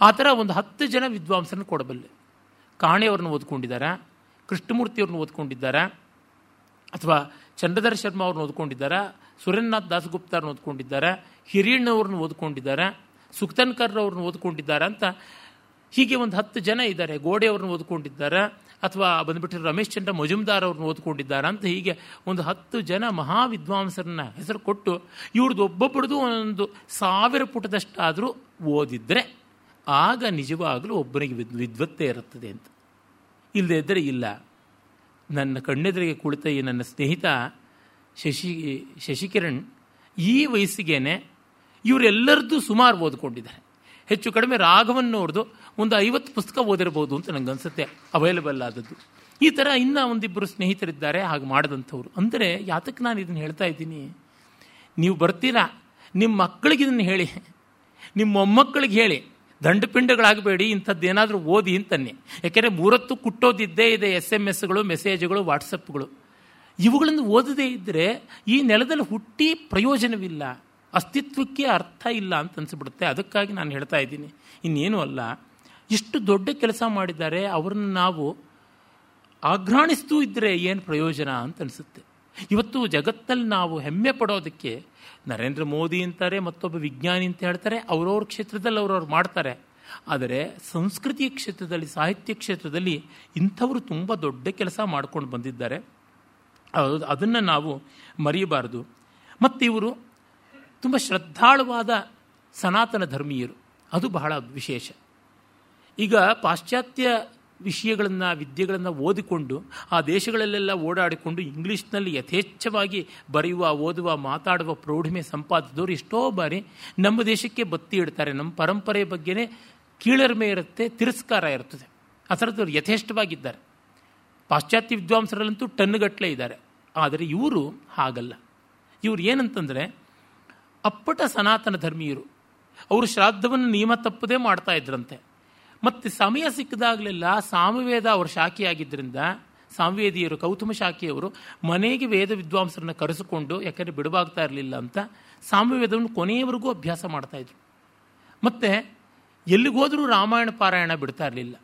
ಆ ಥರ ಒಂದು ಹತ್ತು ಜನ ವಿದ್ವಾಂಸರನ್ನು ಕೊಡಬಲ್ಲೆ. ಕಾಣೆಯವ್ರನ್ನ ಓದ್ಕೊಂಡಿದ್ದಾರೆ ಕೃಷ್ಣಮೂರ್ತಿಯವ್ರನ್ನ ಓದ್ಕೊಂಡಿದ್ದಾರೆ, ಅಥವಾ ಚಂದ್ರಧರ್ ಶರ್ಮಾ ಅವ್ರನ್ನ ಓದ್ಕೊಂಡಿದ್ದಾರೆ, ಸುರೇಂದ್ರನಾಥ್ ದಾಸಗುಪ್ತರನ್ನ ಓದ್ಕೊಂಡಿದ್ದಾರೆ ಹಿರಿಯಣ್ಣವ್ರನ್ನ ಓದ್ಕೊಂಡಿದ್ದಾರೆ ಸುಕ್ತನ್ಕರ್ ಅವ್ರನ್ನ ಓದ್ಕೊಂಡಿದ್ದಾರೆ ಅಂತ ಹೀಗೆ ಒಂದು ಹತ್ತು ಜನ ಇದ್ದಾರೆ. ಗೋಡೆಯವ್ರನ್ನ ಓದ್ಕೊಂಡಿದ್ದಾರೆ ಅಥವಾ ಬಂದ್ಬಿಟ್ಟು ರಮೇಶ್ ಚಂದ್ರ ಮಜುಮ್ದಾರ್ ಅವ್ರನ್ನ ಓದ್ಕೊಂಡಿದ್ದಾರೆ ಅಂತ ಹೀಗೆ ಒಂದು ಹತ್ತು ಜನ ಮಹಾವಿದ್ವಾಂಸರನ್ನ ಹೆಸರು ಕೊಟ್ಟು ಇವ್ರದ್ದು ಒಬ್ಬೊಬ್ಬರದು ಒಂದು ಸಾವಿರ ಪುಟದಷ್ಟಾದರೂ ಓದಿದ್ರೆ ಆಗ ನಿಜವಾಗಲೂ ಒಬ್ಬನಿಗೆ ವಿದ್, ವಿದ್ವತ್ತೇ ಇರುತ್ತದೆ ಅಂತ. ಇಲ್ಲದೆ ಇದ್ದರೆ ಇಲ್ಲ. ನನ್ನ ಕಣ್ಣೆದುರಿಗೆ ಕುಳಿತ ಈ ನನ್ನ ಸ್ನೇಹಿತ ಶಶಿ, ಶಶಿಕಿರಣ್ ಈ ವಯಸ್ಸಿಗೇನೆ ಇವರೆಲ್ಲರದ್ದು ಸುಮಾರು ಓದ್ಕೊಂಡಿದ್ದಾರೆ. ಹೆಚ್ಚು ಕಡಿಮೆ ರಾಘವನ್ನವ್ರದ್ದು ಒಂದು ಐವತ್ತು ಪುಸ್ತಕ ಓದಿರಬಹುದು ಅಂತ ನಂಗೆ ಅನ್ಸುತ್ತೆ ಅವೈಲಬಲ್ ಆದದ್ದು. ಈ ಥರ ಇನ್ನೂ ಒಂದಿಬ್ಬರು ಸ್ನೇಹಿತರಿದ್ದಾರೆ, ಹಾಗೆ ಮಾಡಿದಂಥವ್ರು. ಅಂದರೆ ಯಾತಕ್ಕೆ ನಾನು ಇದನ್ನು ಹೇಳ್ತಾ ಇದ್ದೀನಿ? ನೀವು ಬರ್ತೀರಾ? ನಿಮ್ಮ ಮಕ್ಕಳಿಗೆ ಇದನ್ನು ಹೇಳಿ. ನಿಮ್ಮ ಮೊಮ್ಮಕ್ಕಳಿಗೆ ಹೇಳಿ. ದಂಡಪಿಂಡಗಳಾಗಬೇಡಿ, ಇಂಥದ್ದೇನಾದರೂ ಓದಿ ಅಂತನ್ನಿ. ಯಾಕೆಂದರೆ ಮೂರತ್ತು ಕುಟ್ಟೋದಿದ್ದೇ ಇದೆ ಎಸ್ ಎಂ ಎಸ್ಗಳು ಮೆಸೇಜ್ಗಳು, ವಾಟ್ಸಪ್ಗಳು. ಇವುಗಳನ್ನು ಓದದೇ ಇದ್ದರೆ ಈ ನೆಲದಲ್ಲಿ ಹುಟ್ಟಿ ಪ್ರಯೋಜನವಿಲ್ಲ. ಅಸ್ತಿತ್ವಕ್ಕೆ ಅರ್ಥ ಇಲ್ಲ ಅಂತ ಅನಿಸ್ಬಿಡುತ್ತೆ. ಅದಕ್ಕಾಗಿ ನಾನು ಹೇಳ್ತಾ ಇದ್ದೀನಿ. ಇನ್ನೇನು ಅಲ್ಲ ಇಷ್ಟು ದೊಡ್ಡ ಕೆಲಸ ಮಾಡಿದ್ದಾರೆ, ಅವ್ರನ್ನ ನಾವು ಆಘ್ರಾಣಿಸ್ತೂ ಇದ್ದರೆ ಏನು ಪ್ರಯೋಜನ ಅಂತ ಅನಿಸುತ್ತೆ. ಇವತ್ತು ಜಗತ್ತಲ್ಲಿ ನಾವು ಹೆಮ್ಮೆ ಪಡೋದಕ್ಕೆ ನರೇಂದ್ರ ಮೋದಿ ಅಂತಾರೆ, ಮತ್ತೊಬ್ಬ ವಿಜ್ಞಾನಿ ಅಂತ ಹೇಳ್ತಾರೆ, ಅವ್ರವ್ರ ಕ್ಷೇತ್ರದಲ್ಲಿ ಅವ್ರವ್ರು ಮಾಡ್ತಾರೆ. ಆದರೆ ಸಂಸ್ಕೃತಿಯ ಕ್ಷೇತ್ರದಲ್ಲಿ, ಸಾಹಿತ್ಯ ಕ್ಷೇತ್ರದಲ್ಲಿ ಇಂಥವರು ತುಂಬ ದೊಡ್ಡ ಕೆಲಸ ಮಾಡ್ಕೊಂಡು ಬಂದಿದ್ದಾರೆ. ಅದನ್ನು ನಾವು ಮರೆಯಬಾರದು ಮತ್ತು ಇವರು ತುಂಬ ಶ್ರದ್ಧಾಳುವಾದ ಸನಾತನ ಧರ್ಮೀಯರು. ಅದು ಬಹಳ ವಿಶೇಷ. ಈಗ ಪಾಶ್ಚಾತ್ಯ ವಿಷಯಗಳನ್ನು, ವಿದ್ಯೆಗಳನ್ನು ಓದಿಕೊಂಡು, ಆ ದೇಶಗಳಲ್ಲೆಲ್ಲ ಓಡಾಡಿಕೊಂಡು ಇಂಗ್ಲೀಷ್ನಲ್ಲಿ ಯಥೇಚ್ಛವಾಗಿ ಬರೆಯುವ, ಓದುವ, ಮಾತಾಡುವ ಪ್ರೌಢಿಮೆ ಸಂಪಾದಿಸಿದವರು ಎಷ್ಟೋ ಬಾರಿ ನಮ್ಮ ದೇಶಕ್ಕೆ ಬತ್ತಿ ಇಡ್ತಾರೆ. ನಮ್ಮ ಪರಂಪರೆ ಬಗ್ಗೆನೇ ಕೀಳರಿಮೆ ಇರುತ್ತೆ, ತಿರಸ್ಕಾರ ಇರ್ತದೆ. ಆ ಥರದವ್ರು ಯಥೇಷ್ಟವಾಗಿದ್ದಾರೆ. ಪಾಶ್ಚಾತ್ಯ ವಿದ್ವಾಂಸರಲ್ಲಂತೂ ಟನ್ಗಟ್ಟಲೆ ಇದ್ದಾರೆ. ಆದರೆ ಇವರು ಹಾಗಲ್ಲ. ಇವರು ಏನಂತಂದರೆ ಅಪ್ಪಟ ಸನಾತನ ಧರ್ಮೀಯರು. ಅವರು ಶ್ರಾದ್ದವನ್ನು ನಿಯಮ ತಪ್ಪದೇ ಮಾಡ್ತಾ ಇದ್ರಂತೆ. ಮತ್ತು ಸಮಯ ಸಿಕ್ಕಿದಾಗಲೆಲ್ಲ ಸಾಮವೇದ ಅವರ ಶಾಖೆಯಾಗಿದ್ದರಿಂದ, ಸಾಮವೇದಿಯರು ಕೌತುಮ ಶಾಖೆಯವರು ಮನೆಗೆ ವೇದ ವಿದ್ವಾಂಸರನ್ನು ಕರೆಸಿಕೊಂಡು, ಯಾಕೆಂದರೆ ಬಿಡಬಾಗ್ತಾ ಇರಲಿಲ್ಲ ಅಂತ, ಸಾಮವೇದವನ್ನು ಕೊನೆಯವರೆಗೂ ಅಭ್ಯಾಸ ಮಾಡ್ತಾಯಿದ್ರು ಮತ್ತು ಎಲ್ಲಿಗೋದರೂ ರಾಮಾಯಣ, ಪಾರಾಯಣ ಬಿಡ್ತಾ ಇರಲಿಲ್ಲ.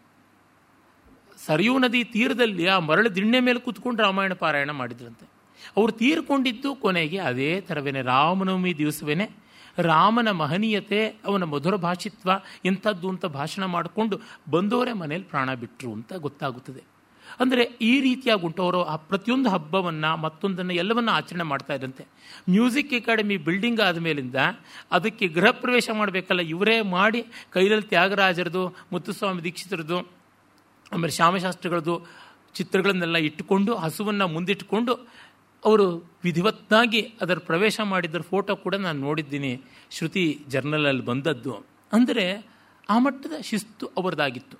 ಸರಿಯೂ ನದಿ ತೀರದಲ್ಲಿ ಆ ಮರಳು ದಿಣ್ಣೆ ಮೇಲೆ ಕೂತ್ಕೊಂಡು ರಾಮಾಯಣ, ಪಾರಾಯಣ ಮಾಡಿದ್ರಂತೆ. ಅವರು ತೀರ್ಕೊಂಡಿದ್ದು ಕೊನೆಗೆ ಅದೇ ಥರವೇ ರಾಮನವಮಿ ದಿವಸವೇನೆ, ರಾಮನ ಮಹನೀಯತೆ, ಅವನ ಮಧುರ ಭಾಷಿತ್ವ, ಇಂಥದ್ದು ಅಂತ ಭಾಷಣ ಮಾಡಿಕೊಂಡು ಬಂದವರೇ ಮನೇಲಿ ಪ್ರಾಣ ಬಿಟ್ಟರು ಅಂತ ಗೊತ್ತಾಗುತ್ತದೆ. ಅಂದರೆ ಈ ರೀತಿಯಾಗಿ ಉಂಟು ಅವರು ಆ ಪ್ರತಿಯೊಂದು ಹಬ್ಬವನ್ನು, ಮತ್ತೊಂದನ್ನು ಎಲ್ಲವನ್ನು ಆಚರಣೆ ಮಾಡ್ತಾ ಇದ್ದಂತೆ ಮ್ಯೂಸಿಕ್ ಅಕಾಡೆಮಿ ಬಿಲ್ಡಿಂಗ್ ಆದಮೇಲಿಂದ ಅದಕ್ಕೆ ಗೃಹ ಪ್ರವೇಶ ಮಾಡಬೇಕಲ್ಲ, ಇವರೇ ಮಾಡಿ ಕೈಲಲ್ಲಿ ತ್ಯಾಗರಾಜರದು, ಮುತ್ತುಸ್ವಾಮಿ ದೀಕ್ಷಿತರದು, ಆಮೇಲೆ ಶ್ಯಾಮಶಾಸ್ತ್ರಿಗಳದ್ದು ಚಿತ್ರಗಳನ್ನೆಲ್ಲ ಇಟ್ಟುಕೊಂಡು, ಹಸುವನ್ನು ಮುಂದಿಟ್ಟುಕೊಂಡು ಅವರು ವಿಧಿವತ್ತಾಗಿ ಅದರ ಪ್ರವೇಶ ಮಾಡಿದ್ದರ ಫೋಟೋ ಕೂಡ ನಾನು ನೋಡಿದ್ದೀನಿ, ಶ್ರುತಿ ಜರ್ನಲಲ್ಲಿ ಬಂದದ್ದು. ಅಂದರೆ ಆ ಮಟ್ಟದ ಶಿಸ್ತು ಅವರದಾಗಿತ್ತು.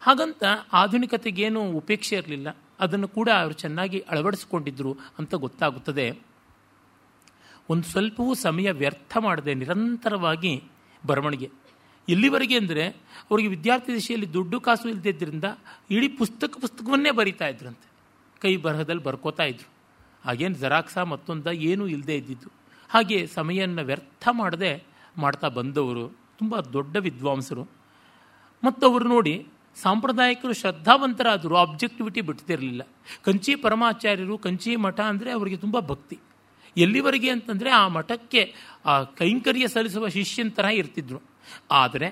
ಹಾಗಂತ ಆಧುನಿಕತೆಗೇನು ಉಪೇಕ್ಷೆ ಇರಲಿಲ್ಲ. ಅದನ್ನು ಕೂಡ ಅವರು ಚೆನ್ನಾಗಿ ಅಳವಡಿಸಿಕೊಂಡಿದ್ದರು ಅಂತ ಗೊತ್ತಾಗುತ್ತದೆ. ಒಂದು ಸ್ವಲ್ಪವೂ ಸಮಯ ವ್ಯರ್ಥ ಮಾಡದೆ ನಿರಂತರವಾಗಿ ಬರವಣಿಗೆ. ಎಲ್ಲಿವರೆಗೆ ಅಂದರೆ ಅವರಿಗೆ ವಿದ್ಯಾರ್ಥಿ ದಿಶೆಯಲ್ಲಿ ದುಡ್ಡು ಕಾಸು ಇಲ್ಲದಿದ್ದರಿಂದ ಇಡೀ ಪುಸ್ತಕ ಪುಸ್ತಕವನ್ನೇ ಬರಿತಾ ಇದ್ರಂತೆ. ಕೈ ಬರಹದಲ್ಲಿ ಬರ್ಕೋತಾ ಇದ್ರು. ಹಾಗೇನು ಜರಾಕ್ಸ ಮತ್ತೊಂದ ಏನೂ ಇಲ್ಲದೆ ಇದ್ದಿದ್ದು ಹಾಗೆ ಸಮಯವನ್ನು ವ್ಯರ್ಥ ಮಾಡದೆ ಮಾಡ್ತಾ ಬಂದವರು ತುಂಬ ದೊಡ್ಡ ವಿದ್ವಾಂಸರು. ಮತ್ತು ಅವರು ನೋಡಿ ಸಾಂಪ್ರದಾಯಿಕರು ಶ್ರದ್ಧಾವಂತರಾದರು ಆಬ್ಜೆಕ್ಟಿವಿಟಿ ಬಿಡ್ತಿರಲಿಲ್ಲ ಕಂಚಿ ಪರಮಾಚಾರ್ಯರು, ಕಂಚಿ ಮಠ ಅಂದರೆ ಅವರಿಗೆ ತುಂಬ ಭಕ್ತಿ. ಎಲ್ಲಿವರೆಗೆ ಅಂತಂದರೆ ಆ ಮಠಕ್ಕೆ ಆ ಕೈಂಕರ್ಯ ಸಲ್ಲಿಸುವ ಶಿಷ್ಯನ ಥರ ಇರ್ತಿದ್ರು. ಆದರೆ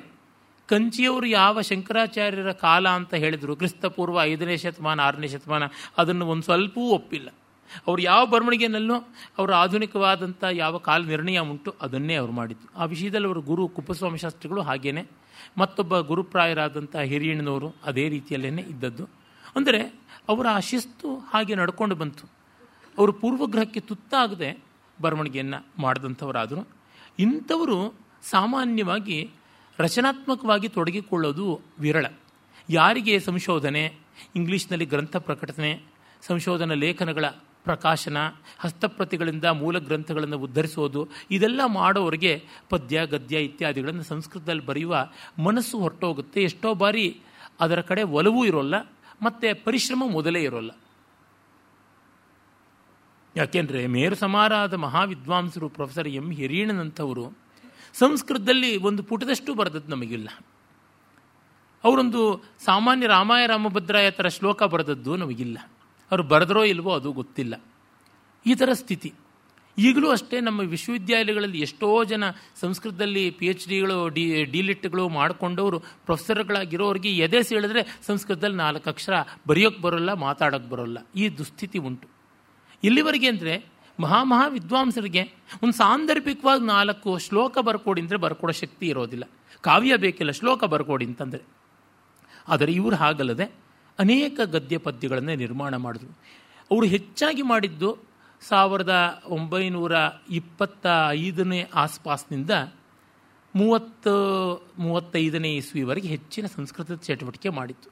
ಕಂಚಿಯವರು ಯಾವ ಶಂಕರಾಚಾರ್ಯರ ಕಾಲ ಅಂತ ಹೇಳಿದರು, ಕ್ರಿಸ್ತಪೂರ್ವ ಐದನೇ ಶತಮಾನ, ಆರನೇ ಶತಮಾನ, ಅದನ್ನು ಒಂದು ಸ್ವಲ್ಪವೂ ಒಪ್ಪಿಲ್ಲ. ಅವರು ಯಾವ ಬರವಣಿಗೆನಲ್ಲೂ ಅವರ ಆಧುನಿಕವಾದಂಥ ಯಾವ ಕಾಲ ನಿರ್ಣಯ ಉಂಟು ಅದನ್ನೇ ಅವರು ಮಾಡಿದ್ದು. ಆ ವಿಷಯದಲ್ಲಿ ಅವರು ಗುರು ಕುಪ್ಪಸ್ವಾಮಿ ಶಾಸ್ತ್ರಿಗಳು ಹಾಗೇನೆ. ಮತ್ತೊಬ್ಬ ಗುರುಪ್ರಾಯರಾದಂಥ ಹಿರಿಯಣ್ಣನವರು ಅದೇ ರೀತಿಯಲ್ಲೇ ಇದ್ದದ್ದು. ಅಂದರೆ ಅವರ ಆ ಶಿಸ್ತು ಹಾಗೆ ನಡ್ಕೊಂಡು ಬಂತು. ಅವರು ಪೂರ್ವಗ್ರಹಕ್ಕೆ ತುತ್ತಾಗದೆ ಬರವಣಿಗೆಯನ್ನು ಮಾಡಿದಂಥವರಾದರು. ಇಂಥವರು ಸಾಮಾನ್ಯವಾಗಿ ರಚನಾತ್ಮಕವಾಗಿ ತೊಡಗಿಕೊಳ್ಳೋದು ವಿರಳ. ಯಾರಿಗೆ ಸಂಶೋಧನೆ, ಇಂಗ್ಲೀಷ್ನಲ್ಲಿ ಗ್ರಂಥ ಪ್ರಕಟಣೆ ಸಂಶೋಧನಾ ಲೇಖನಗಳ ಪ್ರಕಾಶನ, ಹಸ್ತಪ್ರತಿಗಳಿಂದ ಮೂಲ ಗ್ರಂಥಗಳನ್ನು ಉದ್ಧರಿಸೋದು ಇದೆಲ್ಲ ಮಾಡೋರಿಗೆ ಪದ್ಯ, ಗದ್ಯ ಇತ್ಯಾದಿಗಳನ್ನು ಸಂಸ್ಕೃತದಲ್ಲಿ ಬರೆಯುವ ಮನಸ್ಸು ಹೊರಟೋಗುತ್ತೆ. ಎಷ್ಟೋ ಬಾರಿ ಅದರ ಕಡೆ ಒಲವೂ ಇರೋಲ್ಲ, ಮತ್ತು ಪರಿಶ್ರಮ ಮೊದಲೇ ಇರೋಲ್ಲ. ಯಾಕೆಂದರೆ ಮೇರು ಸಮಾರಾದ ಮಹಾವಿದ್ವಾಂಸರು ಪ್ರೊಫೆಸರ್ ಎಂ ಹಿರಿಯಣ್ಣನಂಥವರು ಸಂಸ್ಕೃತದಲ್ಲಿ ಒಂದು ಪುಟದಷ್ಟು ಬರೆದದ್ದು ನಮಗಿಲ್ಲ. ಅವರೊಂದು ಸಾಮಾನ್ಯ ರಾಮಾಯ ರಾಮಭದ್ರಾಯ ಥರ ಶ್ಲೋಕ ಬರೆದದ್ದು ನಮಗಿಲ್ಲ. ಅವರು ಬರೆದ್ರೋ ಇಲ್ವೋ ಅದು ಗೊತ್ತಿಲ್ಲ. ಈ ಥರ ಸ್ಥಿತಿ. ಈಗಲೂ ಅಷ್ಟೇ ನಮ್ಮ ವಿಶ್ವವಿದ್ಯಾಲಯಗಳಲ್ಲಿ ಎಷ್ಟೋ ಜನ ಸಂಸ್ಕೃತದಲ್ಲಿ ಪಿ ಎಚ್ ಡಿಗಳು ಡಿ, ಡಿಲಿಟ್ಗಳು ಮಾಡಿಕೊಂಡವರು, ಪ್ರೊಫೆಸರ್ಗಳಾಗಿರೋರಿಗೆ ಎದೆ ಸೇಳಿದ್ರೆ ಸಂಸ್ಕೃತದಲ್ಲಿ ನಾಲ್ಕು ಅಕ್ಷರ ಬರೆಯೋಕ್ಕೆ ಬರೋಲ್ಲ ಮಾತಾಡೋಕ್ಕೆ ಬರೋಲ್ಲ. ಈ ದುಸ್ಥಿತಿ ಉಂಟು. ಇಲ್ಲಿವರೆಗೆ ಅಂದರೆ ಮಹಾಮಹಾ ವಿದ್ವಾಂಸರಿಗೆ ಒಂದು ಸಾಂದರ್ಭಿಕವಾಗಿ ನಾಲ್ಕು ಶ್ಲೋಕ ಬರ್ಕೊಡಿ ಅಂದರೆ ಬರ್ಕೊಡೋ ಶಕ್ತಿ ಇರೋದಿಲ್ಲ. ಕಾವ್ಯ ಬೇಕಿಲ್ಲ, ಶ್ಲೋಕ ಬರ್ಕೊಡಿ ಅಂತಂದರೆ. ಆದರೆ ಇವರು ಹಾಗಲ್ಲದೆ ಅನೇಕ ಗದ್ಯ ಪದ್ಯಗಳನ್ನು ನಿರ್ಮಾಣ ಮಾಡಿದ್ರು. ಅವರು ಹೆಚ್ಚಾಗಿ ಮಾಡಿದ್ದು ಸಾವಿರದ ಒಂಬೈನೂರ ಇಪ್ಪತ್ತ ಐದನೇ ಆಸ್ಪಾಸ್ನಿಂದ ಮೂವತ್ತು, ಮೂವತ್ತೈದನೇ ಇಸ್ವಿವರೆಗೆ ಹೆಚ್ಚಿನ ಸಂಸ್ಕೃತದ ಚಟುವಟಿಕೆ ಮಾಡಿತ್ತು.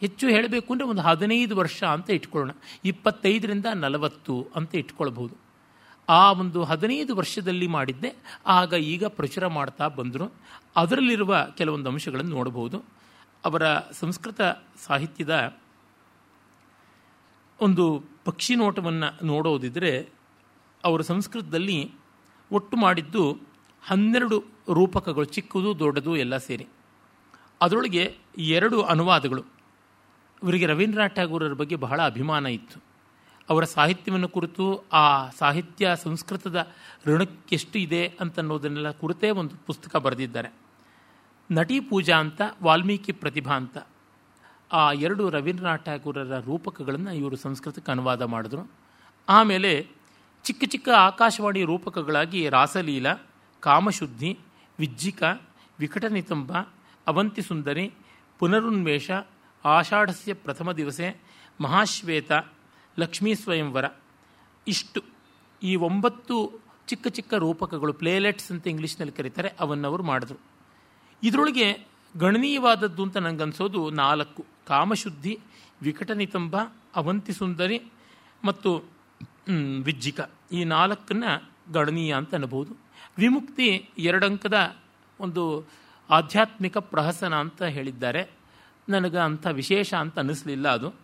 ಹೆಚ್ಚು ಹೇಳಬೇಕು ಅಂದರೆ ಒಂದು ಹದಿನೈದು ವರ್ಷ ಅಂತ ಇಟ್ಕೊಳ್ಳೋಣ. ಇಪ್ಪತ್ತೈದರಿಂದ ನಲವತ್ತು ಅಂತ ಇಟ್ಕೊಳ್ಬಹುದು. ಆ ಒಂದು ಹದಿನೈದು ವರ್ಷದಲ್ಲಿ ಮಾಡಿದ್ದೆ. ಆಗ ಈಗ ಪ್ರಚುರ ಮಾಡ್ತಾ ಬಂದರು. ಅದರಲ್ಲಿರುವ ಕೆಲವೊಂದು ಅಂಶಗಳನ್ನು ನೋಡಬಹುದು ಅವರ ಸಂಸ್ಕೃತ ಸಾಹಿತ್ಯದ ಒಂದು ಪಕ್ಷಿ ನೋಟವನ್ನು ನೋಡೋದಿದ್ದರೆ ಅವರ ಸಂಸ್ಕೃತದಲ್ಲಿ ಒಟ್ಟು ಮಾಡಿದ್ದು ಹನ್ನೆರಡು ರೂಪಕಗಳು, ಚಿಕ್ಕದು, ದೊಡ್ಡದು ಎಲ್ಲ ಸೇರಿ. ಅದರೊಳಗೆ ಎರಡು ಅನುವಾದಗಳು. ಇವರಿಗೆ ರವೀಂದ್ರನಾಥ್ ಠಾಗೂರರ ಬಗ್ಗೆ ಬಹಳ ಅಭಿಮಾನ ಇತ್ತು. ಅವರ ಸಾಹಿತ್ಯವನ್ನು ಕುರಿತು, ಆ ಸಾಹಿತ್ಯ ಸಂಸ್ಕೃತದ ಋಣಕ್ಕೆಷ್ಟು ಇದೆ ಅಂತನ್ನೋದನ್ನೆಲ್ಲ ಕುರಿತೇ ಒಂದು ಪುಸ್ತಕ ಬರೆದಿದ್ದಾರೆ. ನಟಿ ಪೂಜಾ ಅಂತ, ವಾಲ್ಮೀಕಿ ಪ್ರತಿಭಾ ಅಂತ, ಆ ಎರಡು ರವೀಂದ್ರನಾಥ್ ಠಾಗೂರರ ರೂಪಕಗಳನ್ನು ಇವರು ಸಂಸ್ಕೃತಕ್ಕೆ ಅನುವಾದ ಮಾಡಿದ್ರು. ಆಮೇಲೆ ಚಿಕ್ಕ ಚಿಕ್ಕ ಆಕಾಶವಾಣಿ ರೂಪಕಗಳಾಗಿ ರಾಸಲೀಲ, ಕಾಮಶುದ್ಧಿ, ವಿಜ್ಜಿಕ, ವಿಕಟನಿತಂಬ, ಅವಂತಿ ಸುಂದರಿ, ಪುನರುನ್ಮೇಷ, ಆಷಾಢಸ್ಯ ಪ್ರಥಮ ದಿವಸೆ, ಮಹಾಶ್ವೇತ, ಲಕ್ಷ್ಮೀ ಸ್ವಯಂವರ, ಇಷ್ಟು. ಈ ಒಂಬತ್ತು ಚಿಕ್ಕ ಚಿಕ್ಕ ರೂಪಕಗಳು, ಪ್ಲೇಲೆಟ್ಸ್ ಅಂತ ಇಂಗ್ಲೀಷ್ನಲ್ಲಿ ಕರೀತಾರೆ, ಅವನ್ನವರು ಮಾಡಿದ್ರು. ಇದರೊಳಗೆ ಗಣನೀಯವಾದದ್ದು ಅಂತ ನನಗನ್ಸೋದು ನಾಲ್ಕು. ಕಾಮಶುದ್ಧಿ, ವಿಕಟನಿತಂಬ, ಅವಂತಿ ಸುಂದರಿ ಮತ್ತು ವಿಜ್ಜಿಕ. ಈ ನಾಲ್ಕನ್ನ ಗಣನೀಯ ಅಂತ ಅನ್ಬೋದು. ವಿಮುಕ್ತಿ ಎರಡಂಕದ ಒಂದು ಆಧ್ಯಾತ್ಮಿಕ ಪ್ರಹಸನ ಅಂತ ಹೇಳಿದ್ದಾರೆ. ನನಗೆ ಅಂಥ ವಿಶೇಷ ಅಂತ ಅನ್ನಿಸ್ಲಿಲ್ಲ ಅದು.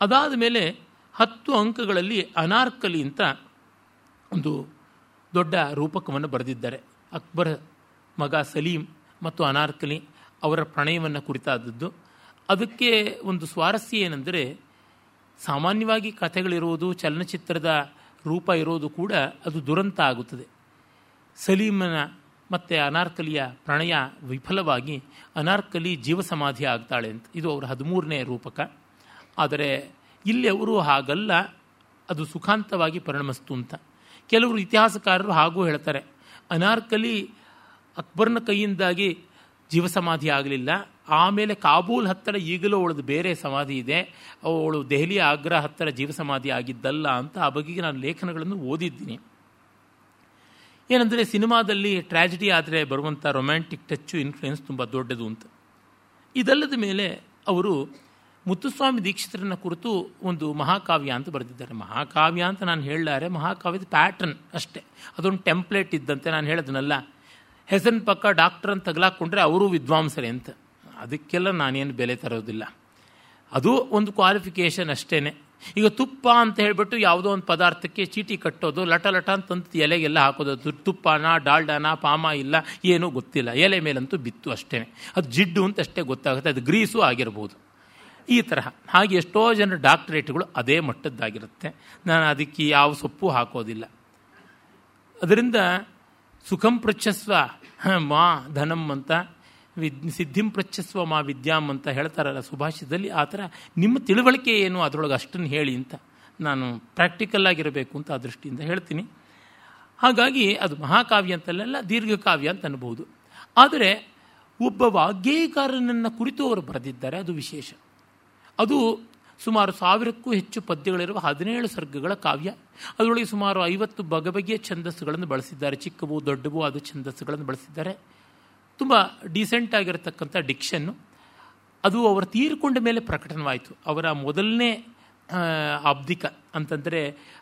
ಅದಾದ ಮೇಲೆ ಹತ್ತು ಅಂಕಗಳಲ್ಲಿ ಅನಾರ್ಕಲಿ ಅಂತ ಒಂದು ದೊಡ್ಡ ರೂಪಕವನ್ನು ಬರೆದಿದ್ದಾರೆ. ಅಕ್ಬರ್ ಮಗ ಸಲೀಂ ಮತ್ತು ಅನಾರ್ಕಲಿ ಅವರ ಪ್ರಣಯವನ್ನು ಕುರಿತಾದದ್ದು. ಅದಕ್ಕೆ ಒಂದು ಸ್ವಾರಸ್ಯ ಏನೆಂದರೆ, ಸಾಮಾನ್ಯವಾಗಿ ಕಥೆಗಳಿರುವುದು, ಚಲನಚಿತ್ರದ ರೂಪ ಇರೋದು ಕೂಡ ಅದು ದುರಂತ ಆಗುತ್ತದೆ. ಸಲೀಮನ ಮತ್ತು ಅನಾರ್ಕಲಿಯ ಪ್ರಣಯ ವಿಫಲವಾಗಿ ಅನಾರ್ಕಲಿ ಜೀವ ಸಮಾಧಿ ಆಗ್ತಾಳೆ ಅಂತ. ಇದು ಅವರ ಹದಿಮೂರನೇ ರೂಪಕ. ಆದರೆ ಇಲ್ಲಿ ಅವರು ಹಾಗಲ್ಲ, ಅದು ಸುಖಾಂತವಾಗಿ ಪರಿಣಮಿಸ್ತು ಅಂತ. ಕೆಲವರು ಇತಿಹಾಸಕಾರರು ಹಾಗೂ ಹೇಳ್ತಾರೆ. ಅನಾರ್ಕಲಿ ಅಕ್ಬರ್ನ ಕೈಯಿಂದಾಗಿ ಜೀವಸಮಾಧಿ ಆಗಲಿಲ್ಲ. ಆಮೇಲೆ ಕಾಬೂಲ್ ಹತ್ತಿರ ಈಗಲೂ ಅವಳದು ಬೇರೆ ಸಮಾಧಿ ಇದೆ. ಅವಳು ದೆಹಲಿಯ ಆಗ್ರಾ ಹತ್ತಿರ ಜೀವಸಮಾಧಿ ಆಗಿದ್ದಲ್ಲ ಅಂತ ಆ ಬಗೆಗೆ ನಾನು ಲೇಖನಗಳನ್ನು ಓದಿದ್ದೀನಿ. ಏನಂದರೆ ಸಿನಿಮಾದಲ್ಲಿ ಟ್ರ್ಯಾಜಿಡಿ ಆದರೆ ಬರುವಂಥ ರೊಮ್ಯಾಂಟಿಕ್ ಟಚ್ಚು, ಇನ್ಫ್ಲುಯೆನ್ಸ್ ತುಂಬ ದೊಡ್ಡದು ಅಂತ. ಇದಲ್ಲದ ಮೇಲೆ ಅವರು ಮುತ್ತುಸ್ವಾಮಿ ದೀಕ್ಷಿತರನ್ನ ಕುರಿತು ಒಂದು ಮಹಾಕಾವ್ಯ ಅಂತ ಬರೆದಿದ್ದಾರೆ. ಮಹಾಕಾವ್ಯ ಅಂತ ನಾನು ಹೇಳಲಾರೆ, ಮಹಾಕಾವ್ಯದ ಪ್ಯಾಟ್ರನ್ ಅಷ್ಟೇ. ಅದೊಂದು ಟೆಂಪ್ಲೇಟ್ ಇದ್ದಂತೆ ನಾನು ಹೇಳೋದನ್ನಲ್ಲ ಹೆಸರಿನ ಪಕ್ಕ ಡಾಕ್ಟರ್ ಅಂತ ತಗಲಾಕೊಂಡ್ರೆ ಅವರು ವಿದ್ವಾಂಸರೇ ಅಂತ. ಅದಕ್ಕೆಲ್ಲ ನಾನೇನು ಬೆಲೆ ತರೋದಿಲ್ಲ. ಅದು ಒಂದು ಕ್ವಾಲಿಫಿಕೇಷನ್ ಅಷ್ಟೇ ಈಗ ತುಪ್ಪ ಅಂತ ಹೇಳಿಬಿಟ್ಟು ಯಾವುದೋ ಒಂದು ಪದಾರ್ಥಕ್ಕೆ ಚೀಟಿ ಕಟ್ಟೋದು, ಲಟ ಲಟ ಅಂತಂತ ಎಲೆಗೆಲ್ಲ ಹಾಕೋದು. ತುಪ್ಪನ, ಡಾಲ್ಡಾನ, ಪಾಮ ಇಲ್ಲ, ಏನೂ ಗೊತ್ತಿಲ್ಲ. ಎಲೆ ಮೇಲಂತೂ ಬಿತ್ತು ಅಷ್ಟೇ ಅದು ಜಿಡ್ಡು ಅಂತ ಅಷ್ಟೇ ಗೊತ್ತಾಗುತ್ತೆ. ಅದು ಗ್ರೀಸು ಆಗಿರ್ಬೋದು. ಈ ತರಹ. ಹಾಗೆ ಎಷ್ಟೋ ಜನ ಡಾಕ್ಟರೇಟ್ಗಳು ಅದೇ ಮಟ್ಟದ್ದಾಗಿರುತ್ತೆ. ನಾನು ಅದಕ್ಕೆ ಯಾವ ಸೊಪ್ಪು ಹಾಕೋದಿಲ್ಲ. ಅದರಿಂದ ಸುಖಂ ಪೃಚ್ಛಸ್ವ. ಮಾ ಧನಂ ಅಂತ ವಿದ್ ಸಿದ್ಧಿಂ ಪೃಚ್ಛಸ್ವ ಮಾ ವಿದ್ಯಾಂ ಅಂತ ಹೇಳ್ತಾರಲ್ಲ ಸುಭಾಷಿತದಲ್ಲಿ ಆ ಥರ ನಿಮ್ಮ ತಿಳುವಳಿಕೆ ಏನು ಅದರೊಳಗೆ ಅಷ್ಟನ್ನು ಹೇಳಿ ಅಂತ ನಾನು ಪ್ರಾಕ್ಟಿಕಲ್ ಆಗಿರಬೇಕು ಅಂತ ಆ ದೃಷ್ಟಿಯಿಂದ ಹೇಳ್ತೀನಿ. ಹಾಗಾಗಿ ಅದು ಮಹಾಕಾವ್ಯ ಅಂತಲ್ಲ ದೀರ್ಘಕಾವ್ಯ ಅಂತ ಅನ್ಬೋದು. ಆದರೆ ಒಬ್ಬ ವಾಗ್ಗೇಯಕಾರನನ್ನು ಕುರಿತು ಅವರು ಬರೆದಿದ್ದಾರೆ, ಅದು ವಿಶೇಷ. ಅದು ಸುಮಾರು ಸಾವಿರಕ್ಕೂ ಹೆಚ್ಚು ಪದ್ಯಗಳಿರುವ ಹದಿನೇಳು ಸರ್ಗಗಳ ಕಾವ್ಯ. ಅದರೊಳಗೆ ಸುಮಾರು ಐವತ್ತು ಬಗೆ ಬಗೆಯ ಛಂದಸ್ಸುಗಳನ್ನು ಬಳಸಿದ್ದಾರೆ. ಚಿಕ್ಕವು ದೊಡ್ಡವು ಅದು ಛಂದಸ್ಸುಗಳನ್ನು ಬಳಸಿದ್ದಾರೆ. ತುಂಬ ಡೀಸೆಂಟ್ ಆಗಿರತಕ್ಕಂಥ ಡಿಕ್ಷನ್ನು ಅದು ಅವರು ತೀರಿಕೊಂಡ ಮೇಲೆ ಪ್ರಕಟನವಾಯಿತು. ಅವರ ಮೊದಲನೇ ಆಬ್ದಿಕ ಅಂತಂದರೆ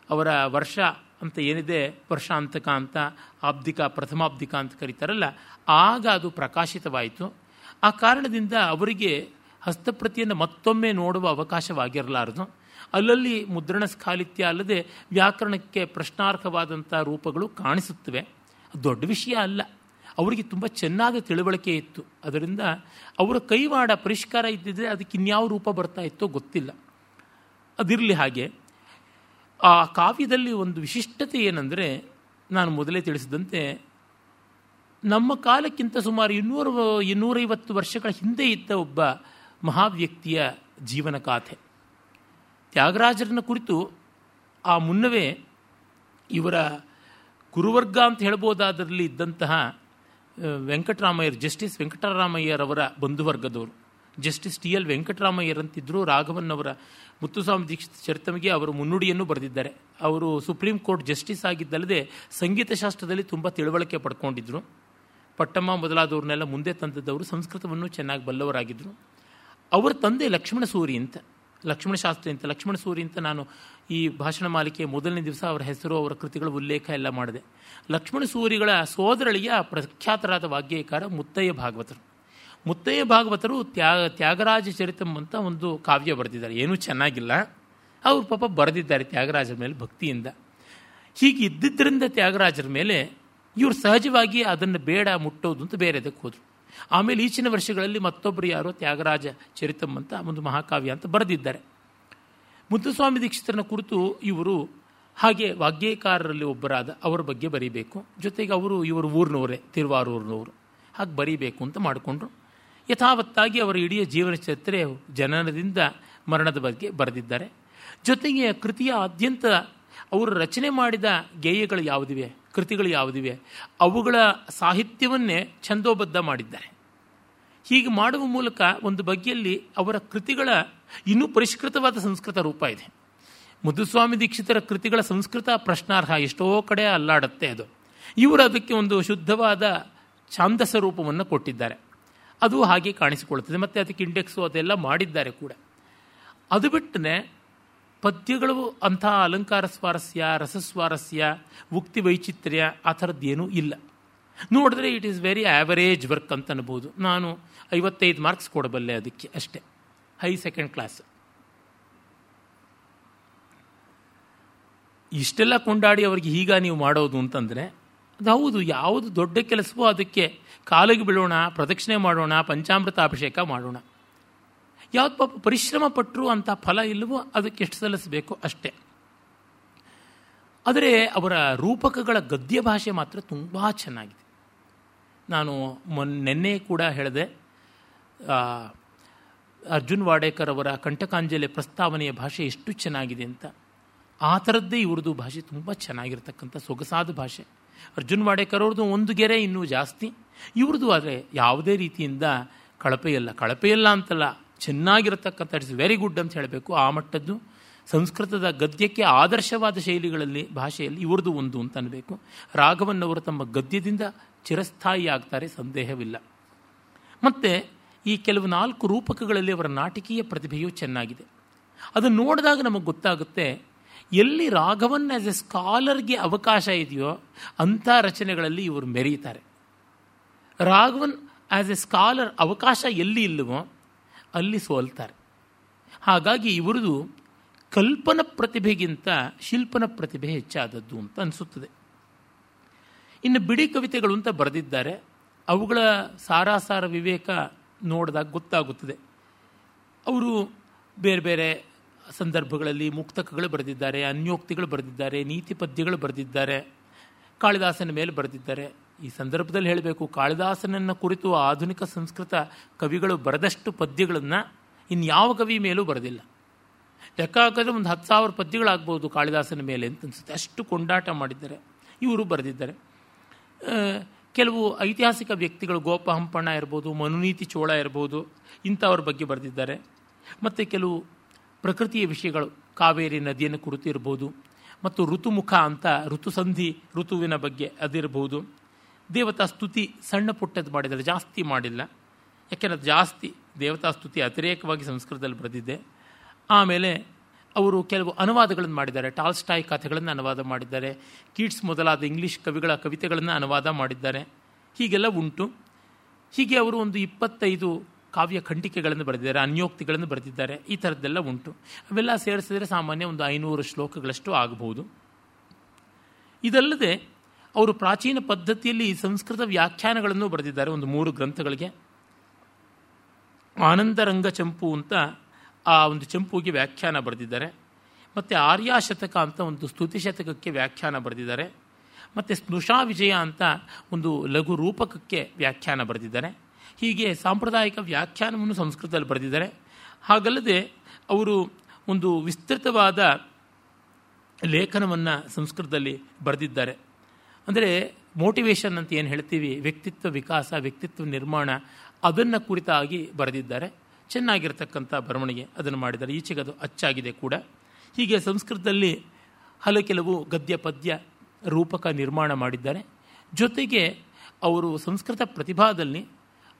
ಅವರ ವರ್ಷ ಅಂತ ಏನಿದೆ? ವರ್ಷಾಂತಕ ಅಂತ, ಆಬ್ದಿಕ, ಪ್ರಥಮಾಬ್ದಿಕ ಅಂತ ಕರೀತಾರಲ್ಲ. ಆಗ ಅದು ಪ್ರಕಾಶಿತವಾಯಿತು. ಆ ಕಾರಣದಿಂದ ಅವರಿಗೆ ಹಸ್ತಪ್ರತಿಯನ್ನು ಮತ್ತೊಮ್ಮೆ ನೋಡುವ ಅವಕಾಶವಾಗಿರಲಾರದು. ಅಲ್ಲಲ್ಲಿ ಮುದ್ರಣ ಸ್ಖಾಲಿತ್ಯ ಅಲ್ಲದೆ ವ್ಯಾಕರಣಕ್ಕೆ ಪ್ರಶ್ನಾರ್ಹವಾದಂಥ ರೂಪಗಳು ಕಾಣಿಸುತ್ತವೆ. ದೊಡ್ಡ ವಿಷಯ ಅಲ್ಲ. ಅವರಿಗೆ ತುಂಬ ಚೆನ್ನಾದ ತಿಳುವಳಿಕೆ ಇತ್ತು. ಅದರಿಂದ ಅವರ ಕೈವಾಡ ಪರಿಷ್ಕಾರ ಇದ್ದಿದ್ರೆ ಅದಕ್ಕೆ ಇನ್ಯಾವ ರೂಪ ಬರ್ತಾ ಇತ್ತೋ ಗೊತ್ತಿಲ್ಲ. ಅದಿರಲಿ ಹಾಗೆ, ಆ ಕಾವ್ಯದಲ್ಲಿ ಒಂದು ವಿಶಿಷ್ಟತೆ ಏನಂದರೆ, ನಾನು ಮೊದಲೇ ತಿಳಿಸಿದಂತೆ, ನಮ್ಮ ಕಾಲಕ್ಕಿಂತ ಸುಮಾರು ಇನ್ನೂರು, ಇನ್ನೂರೈವತ್ತು ವರ್ಷಗಳ ಹಿಂದೆ ಇದ್ದ ಒಬ್ಬ ಮಹಾವ್ಯಕ್ತಿಯ ಜೀವನ ಕಾಥೆ. ತ್ಯಾಗರಾಜರನ್ನ ಕುರಿತು ಆ ಮುನ್ನವೇ ಇವರ ಗುರುವರ್ಗ ಅಂತ ಹೇಳ್ಬೋದಾದರಲ್ಲಿ ಇದ್ದಂತಹ ವೆಂಕಟರಾಮಯ್ಯರ್, ಜಸ್ಟಿಸ್ ವೆಂಕಟರಾಮಯ್ಯರವರ ಬಂಧುವರ್ಗದವರು. ಜಸ್ಟಿಸ್ ಟಿ ಎಲ್ ವೆಂಕಟರಾಮಯ್ಯರಂತಿದ್ದರು ರಾಘವನ್ ಅವರ ಮುತ್ತುಸ್ವಾಮಿ ದೀಕ್ಷಿತ್ ಚರಿತಮಿಗೆ ಅವರು ಮುನ್ನುಡಿಯನ್ನು ಬರೆದಿದ್ದಾರೆ. ಅವರು ಸುಪ್ರೀಂ ಕೋರ್ಟ್ ಜಸ್ಟಿಸ್ ಆಗಿದ್ದಲ್ಲದೆ ಸಂಗೀತ ಶಾಸ್ತ್ರದಲ್ಲಿ ತುಂಬ ತಿಳುವಳಿಕೆ ಪಡ್ಕೊಂಡಿದ್ದರು ಪಟ್ಟಮ್ಮ ಮೊದಲಾದವ್ರನ್ನೆಲ್ಲ ಮುಂದೆ ತಂದದ್ದವರು ಸಂಸ್ಕೃತವನ್ನು ಚೆನ್ನಾಗಿ ಬಲ್ಲವರಾಗಿದ್ದರು ಅವರ ತಂದೆ ಲಕ್ಷ್ಮಣ ಸೂರಿ ಅಂತ, ಲಕ್ಷ್ಮಣ ಶಾಸ್ತ್ರಿ ಅಂತ, ಲಕ್ಷ್ಮಣ ಸೂರಿ ಅಂತ ನಾನು ಈ ಭಾಷಣ ಮಾಲಿಕೆಯ ಮೊದಲನೇ ದಿವಸ ಅವರ ಹೆಸರು, ಅವರ ಕೃತಿಗಳ ಉಲ್ಲೇಖ ಎಲ್ಲ ಮಾಡಿದೆ. ಲಕ್ಷ್ಮಣ ಸೂರಿಗಳ ಸೋದರಳಿಯ ಪ್ರಖ್ಯಾತರಾದ ವಾಗ್ಯಕಾರ ಮುತ್ತಯ್ಯ ಭಾಗವತರು. ಮುತ್ತಯ್ಯ ಭಾಗವತರು ತ್ಯಾಗ, ತ್ಯಾಗರಾಜ ಚರಿತಂ ಅಂತ ಒಂದು ಕಾವ್ಯ ಬರೆದಿದ್ದಾರೆ. ಏನೂ ಚೆನ್ನಾಗಿಲ್ಲ. ಅವರು ಪಾಪ ಬರೆದಿದ್ದಾರೆ ತ್ಯಾಗರಾಜರ ಮೇಲೆ ಭಕ್ತಿಯಿಂದ. ಹೀಗೆ ಇದ್ದಿದ್ದರಿಂದ ತ್ಯಾಗರಾಜರ ಮೇಲೆ ಇವರು ಸಹಜವಾಗಿ ಅದನ್ನು ಬೇಡ ಮುಟ್ಟೋದು ಅಂತ ಬೇರೆದಕ್ಕೆ ಹೋದರು. ಆಮೇಲೆ ಈಚಿನ ವರ್ಷಗಳಲ್ಲಿ ಮತ್ತೊಬ್ಬರು ಯಾರು ತ್ಯಾಗರಾಜ ಚರಿತಂ ಅಂತ ಒಂದು ಮಹಾಕಾವ್ಯ ಅಂತ ಬರೆದಿದ್ದಾರೆ. ಮುದ್ದುಸ್ವಾಮಿ ದೀಕ್ಷಿತರನ್ನ ಕುರಿತು ಇವರು ಹಾಗೆ ವಾಗ್ಯಕಾರರಲ್ಲಿ ಒಬ್ಬರಾದ ಅವರ ಬಗ್ಗೆ ಬರೀಬೇಕು. ಜೊತೆಗೆ ಅವರು ಇವರು ಊರಿನವರೇ, ತಿರುವಾರೂರಿನವರು. ಹಾಗೆ ಬರೀಬೇಕು ಅಂತ ಮಾಡಿಕೊಂಡ್ರು. ಯಥಾವತ್ತಾಗಿ ಅವರ ಇಡೀ ಜೀವನ ಚರಿತ್ರೆ ಜನನದಿಂದ ಮರಣದ ಬಗ್ಗೆ ಬರೆದಿದ್ದಾರೆ. ಜೊತೆಗೆ ಕೃತಿಯ ಆದ್ಯಂತ ಅವರು ರಚನೆ ಮಾಡಿದ ಗೇಯಗಳು ಯಾವುದಿವೆ? ಕೃತಿಗಳು ಯಾವುದಿವೆ? ಅವುಗಳ ಸಾಹಿತ್ಯವನ್ನೇ ಛಂದೋಬದ್ಧ ಮಾಡಿದ್ದಾರೆ. ಹೀಗೆ ಮಾಡುವ ಮೂಲಕ ಒಂದು ಬಗೆಯಲ್ಲಿ ಅವರ ಕೃತಿಗಳ ಇನ್ನೂ ಪರಿಷ್ಕೃತವಾದ ಸಂಸ್ಕೃತ ರೂಪ ಇದೆ. ಮುದ್ದುಸ್ವಾಮಿ ದೀಕ್ಷಿತರ ಕೃತಿಗಳ ಸಂಸ್ಕೃತ ಪ್ರಶ್ನಾರ್ಹ ಎಷ್ಟೋ ಕಡೆ ಅಲ್ಲಾಡುತ್ತೆ ಅದು. ಇವರು ಅದಕ್ಕೆ ಒಂದು ಶುದ್ಧವಾದ ಛಾಂದಸ ರೂಪವನ್ನು ಕೊಟ್ಟಿದ್ದಾರೆ. ಅದು ಹಾಗೆ ಕಾಣಿಸಿಕೊಳ್ಳುತ್ತದೆ. ಮತ್ತು ಅದಕ್ಕೆ ಇಂಡೆಕ್ಸು ಅದೆಲ್ಲ ಮಾಡಿದ್ದಾರೆ ಕೂಡ. ಅದು ಬಿಟ್ಟರೆ ಪದ್ಯಗಳು ಅಂಥ ಅಲಂಕಾರ ಸ್ವಾರಸ್ಯ ರಸಸ್ವಾರಸ್ಯ ಉಕ್ತಿ ವೈಚಿತ್ರ್ಯ ಆ ಥರದ್ದೇನೂ ಇಲ್ಲ. ನೋಡಿದ್ರೆ it is very average work ಅಂತ ಅನ್ಬೋದು. ನಾನು ಐವತ್ತೈದು ಮಾರ್ಕ್ಸ್ ಕೊಡಬಲ್ಲೆ ಅದಕ್ಕೆ ಅಷ್ಟೇ. ಹೈ ಸೆಕೆಂಡ್ ಕ್ಲಾಸ್ ಇಷ್ಟೆಲ್ಲ ಕೊಂಡಾಡಿ ಅವ್ರಿಗೆ ಈಗ ನೀವು ಮಾಡೋದು ಅಂತಂದರೆ, ಅದು ಹೌದು, ಯಾವುದು ದೊಡ್ಡ ಕೆಲಸವೋ ಅದಕ್ಕೆ ಕಾಲಿಗೆ ಬೀಳೋಣ, ಪ್ರದಕ್ಷಿಣೆ ಮಾಡೋಣ, ಪಂಚಾಮೃತ ಅಭಿಷೇಕ ಮಾಡೋಣ. ಯಾವ್ದು ಪಾಪ ಪರಿಶ್ರಮ ಪಟ್ಟರು ಅಂತ ಫಲ ಇಲ್ಲವೋ ಅದಕ್ಕೆ ಎಷ್ಟು ಸಲ್ಲಿಸಬೇಕು? ಅಷ್ಟೇ. ಆದರೆ ಅವರ ರೂಪಕಗಳ ಗದ್ಯ ಭಾಷೆ ಮಾತ್ರ ತುಂಬ ಚೆನ್ನಾಗಿದೆ. ನಾನು ಮೊನ್ನೆ ನಿನ್ನೆ ಕೂಡ ಹೇಳಿದೆ ಅರ್ಜುನ್ ವಾಡೇಕರ್ ಅವರ ಕಂಠಕಾಂಜಲಿ ಪ್ರಸ್ತಾವನೆಯ ಭಾಷೆ ಎಷ್ಟು ಚೆನ್ನಾಗಿದೆ ಅಂತ. ಆ ಥರದ್ದೇ ಇವ್ರದ್ದು ಭಾಷೆ ತುಂಬ ಚೆನ್ನಾಗಿರ್ತಕ್ಕಂಥ ಸೊಗಸಾದ ಭಾಷೆ. ಅರ್ಜುನ್ ವಾಡೇಕರ್ ಅವ್ರದ್ದು ಒಂದು ಗೆರೆ ಇನ್ನೂ ಜಾಸ್ತಿ. ಇವ್ರದ್ದು ಆದರೆ ಯಾವುದೇ ರೀತಿಯಿಂದ ಕಳಪೆಯಲ್ಲ ಕಳಪೆಯಲ್ಲ ಅಂತಲ್ಲ. ಚೆನ್ನಾಗಿರತಕ್ಕಂಥ ಇಟ್ಸ್ ವೆರಿ ಗುಡ್ ಅಂತ ಹೇಳಬೇಕು. ಆ ಮಟ್ಟದ್ದು ಸಂಸ್ಕೃತದ ಗದ್ಯಕ್ಕೆ ಆದರ್ಶವಾದ ಶೈಲಿಗಳಲ್ಲಿ, ಭಾಷೆಯಲ್ಲಿ ಇವ್ರದ್ದು ಒಂದು ಅಂತ ಅನ್ನಬೇಕು ರಾಘವನ್ನವರು ತಮ್ಮ ಗದ್ಯದಿಂದ ಚಿರಸ್ಥಾಯಿ ಆಗ್ತಾರೆ, ಸಂದೇಹವಿಲ್ಲ. ಮತ್ತು ಈ ಕೆಲವು ನಾಲ್ಕು ರೂಪಕಗಳಲ್ಲಿ ಅವರ ನಾಟಕೀಯ ಪ್ರತಿಭೆಯು ಚೆನ್ನಾಗಿದೆ. ಅದನ್ನು ನೋಡಿದಾಗ ನಮಗೆ ಗೊತ್ತಾಗುತ್ತೆ, ಎಲ್ಲಿ ರಾಘವನ್ ಆ್ಯಸ್ ಎ ಸ್ಕಾಲರ್ಗೆ ಅವಕಾಶ ಇದೆಯೋ ಅಂಥ ರಚನೆಗಳಲ್ಲಿ ಇವರು ಮೆರೆಯುತ್ತಾರೆ ರಾಘವನ್ ಆ್ಯಸ್ ಎ ಸ್ಕಾಲರ್ ಅವಕಾಶ ಎಲ್ಲಿ ಇಲ್ಲವೋ ಅಲ್ಲಿ ಸೋಲ್ತಾರೆ. ಹಾಗಾಗಿ ಇವರದು ಕಲ್ಪನ ಪ್ರತಿಭೆಗಿಂತ ಶಿಲ್ಪನ ಪ್ರತಿಭೆ ಹೆಚ್ಚಾದದ್ದು ಅಂತ ಅನಿಸುತ್ತದೆ. ಇನ್ನು ಬಿಡಿ ಕವಿತೆಗಳು ಅಂತ ಬರೆದಿದ್ದಾರೆ. ಅವುಗಳ ಸಾರಾಸಾರ ವಿವೇಕ ನೋಡಿದಾಗ ಗೊತ್ತಾಗುತ್ತದೆ. ಅವರು ಬೇರೆ ಬೇರೆ ಸಂದರ್ಭಗಳಲ್ಲಿ ಮುಕ್ತಕಗಳು ಬರೆದಿದ್ದಾರೆ, ಅನ್ಯೋಕ್ತಿಗಳು ಬರೆದಿದ್ದಾರೆ, ನೀತಿ ಪದ್ಯಗಳು ಬರೆದಿದ್ದಾರೆ, ಕಾಳಿದಾಸನ ಮೇಲೆ ಬರೆದಿದ್ದಾರೆ. ಈ ಸಂದರ್ಭದಲ್ಲಿ ಹೇಳಬೇಕು, ಕಾಳಿದಾಸನನ್ನು ಕುರಿತು ಆಧುನಿಕ ಸಂಸ್ಕೃತ ಕವಿಗಳು ಬರೆದಷ್ಟು ಪದ್ಯಗಳನ್ನು ಇನ್ಯಾವ ಕವಿ ಮೇಲೂ ಬರೆದಿಲ್ಲ. ಲೆಕ್ಕ ಹಾಕಿದ್ರೆ ಒಂದು ಹತ್ತು ಸಾವಿರ ಪದ್ಯಗಳಾಗ್ಬೋದು ಕಾಳಿದಾಸನ ಮೇಲೆ ಅಂತ ಅನಿಸುತ್ತೆ. ಅಷ್ಟು ಕೊಂಡಾಟ ಮಾಡಿದ್ದಾರೆ. ಇವರು ಬರೆದಿದ್ದಾರೆ. ಕೆಲವು ಐತಿಹಾಸಿಕ ವ್ಯಕ್ತಿಗಳು ಗೋಪ ಹಂಪಣ್ಣ ಇರ್ಬೋದು, ಮನುನೀತಿ ಚೋಳ ಇರ್ಬೋದು, ಇಂಥವ್ರ ಬಗ್ಗೆ ಬರೆದಿದ್ದಾರೆ. ಮತ್ತು ಕೆಲವು ಪ್ರಕೃತಿಯ ವಿಷಯಗಳು, ಕಾವೇರಿ ನದಿಯನ್ನು ಕುರಿತು ಇರ್ಬೋದು, ಮತ್ತು ಋತುಮುಖ ಅಂತ ಋತುಸಂಧಿ ಋತುವಿನ ಬಗ್ಗೆ ಅದಿರಬಹುದು ದೇವತಾ ಸ್ತುತಿ ಸಣ್ಣ ಪುಟ್ಟದ್ದು ಮಾಡಿದ್ದಾರೆ ಜಾಸ್ತಿ ಮಾಡಿಲ್ಲ. ಯಾಕೆಂದರೆ ಜಾಸ್ತಿ ದೇವತಾ ಸ್ತುತಿ ಅತಿರೇಕವಾಗಿ ಸಂಸ್ಕೃತದಲ್ಲಿ ಬರೆದಿದ್ದೆ. ಆಮೇಲೆ ಅವರು ಕೆಲವು ಅನುವಾದಗಳನ್ನು ಮಾಡಿದ್ದಾರೆ. ಟಾಲ್ಸ್ಟಾಯ್ ಕಥೆಗಳನ್ನು ಅನುವಾದ ಮಾಡಿದ್ದಾರೆ. ಕೀಟ್ಸ್ ಮೊದಲಾದ ಇಂಗ್ಲೀಷ್ ಕವಿಗಳ ಕವಿತೆಗಳನ್ನು ಅನುವಾದ ಮಾಡಿದ್ದಾರೆ. ಹೀಗೆಲ್ಲ ಉಂಟು. ಹೀಗೆ ಅವರು ಒಂದು ಇಪ್ಪತ್ತೈದು ಕಾವ್ಯ ಖಂಡಿಕೆಗಳನ್ನು ಬರೆದಿದ್ದಾರೆ, ಅನ್ಯೋಕ್ತಿಗಳನ್ನು ಬರೆದಿದ್ದಾರೆ. ಈ ಥರದ್ದೆಲ್ಲ ಉಂಟು. ಅವೆಲ್ಲ ಸೇರಿಸಿದರೆ ಸಾಮಾನ್ಯ ಒಂದು ಐನೂರು ಶ್ಲೋಕಗಳಷ್ಟು ಆಗಬಹುದು ಇದಲ್ಲದೆ ಅವರು ಪ್ರಾಚೀನ ಪದ್ಧತಿಯಲ್ಲಿ ಸಂಸ್ಕೃತ ವ್ಯಾಖ್ಯಾನಗಳನ್ನು ಬರೆದಿದ್ದಾರೆ. ಒಂದು ಮೂರು ಗ್ರಂಥಗಳಿಗೆ. ಆನಂದರಂಗ ಚಂಪು ಅಂತ ಆ ಒಂದು ಚಂಪುಗೆ ವ್ಯಾಖ್ಯಾನ ಬರೆದಿದ್ದಾರೆ. ಮತ್ತು ಆರ್ಯಾಶತಕ ಅಂತ ಒಂದು ಸ್ತುತಿ ಶತಕಕ್ಕೆ ವ್ಯಾಖ್ಯಾನ ಬರೆದಿದ್ದಾರೆ. ಮತ್ತು ಸ್ನುಷಾ ವಿಜಯ ಅಂತ ಒಂದು ಲಘು ರೂಪಕಕ್ಕೆ ವ್ಯಾಖ್ಯಾನ ಬರೆದಿದ್ದಾರೆ. ಹೀಗೆ ಸಾಂಪ್ರದಾಯಿಕ ವ್ಯಾಖ್ಯಾನವನ್ನು ಸಂಸ್ಕೃತದಲ್ಲಿ ಬರೆದಿದ್ದಾರೆ. ಹಾಗಲ್ಲದೆ ಅವರು ಒಂದು ವಿಸ್ತೃತವಾದ ಲೇಖನವನ್ನು ಸಂಸ್ಕೃತದಲ್ಲಿ ಬರೆದಿದ್ದಾರೆ. ಅಂದರೆ ಮೋಟಿವೇಶನ್ ಅಂತ ಏನು ಹೇಳ್ತೀವಿ? ವ್ಯಕ್ತಿತ್ವ ವಿಕಾಸ, ವ್ಯಕ್ತಿತ್ವ ನಿರ್ಮಾಣ ಅದನ್ನು ಕುರಿತಾಗಿ ಬರೆದಿದ್ದಾರೆ. ಚೆನ್ನಾಗಿರ್ತಕ್ಕಂಥ ಬರವಣಿಗೆ ಅದನ್ನು ಮಾಡಿದ್ದಾರೆ. ಈಚೆಗೆ ಅದು ಅಚ್ಚಾಗಿದೆ ಕೂಡ. ಹೀಗೆ ಸಂಸ್ಕೃತದಲ್ಲಿ ಹಲ ಕೆಲವು ಗದ್ಯ, ಪದ್ಯ ರೂಪಕ ನಿರ್ಮಾಣ ಮಾಡಿದ್ದಾರೆ. ಜೊತೆಗೆ ಅವರು ಸಂಸ್ಕೃತ ಪ್ರತಿಭಾದಲ್ಲಿ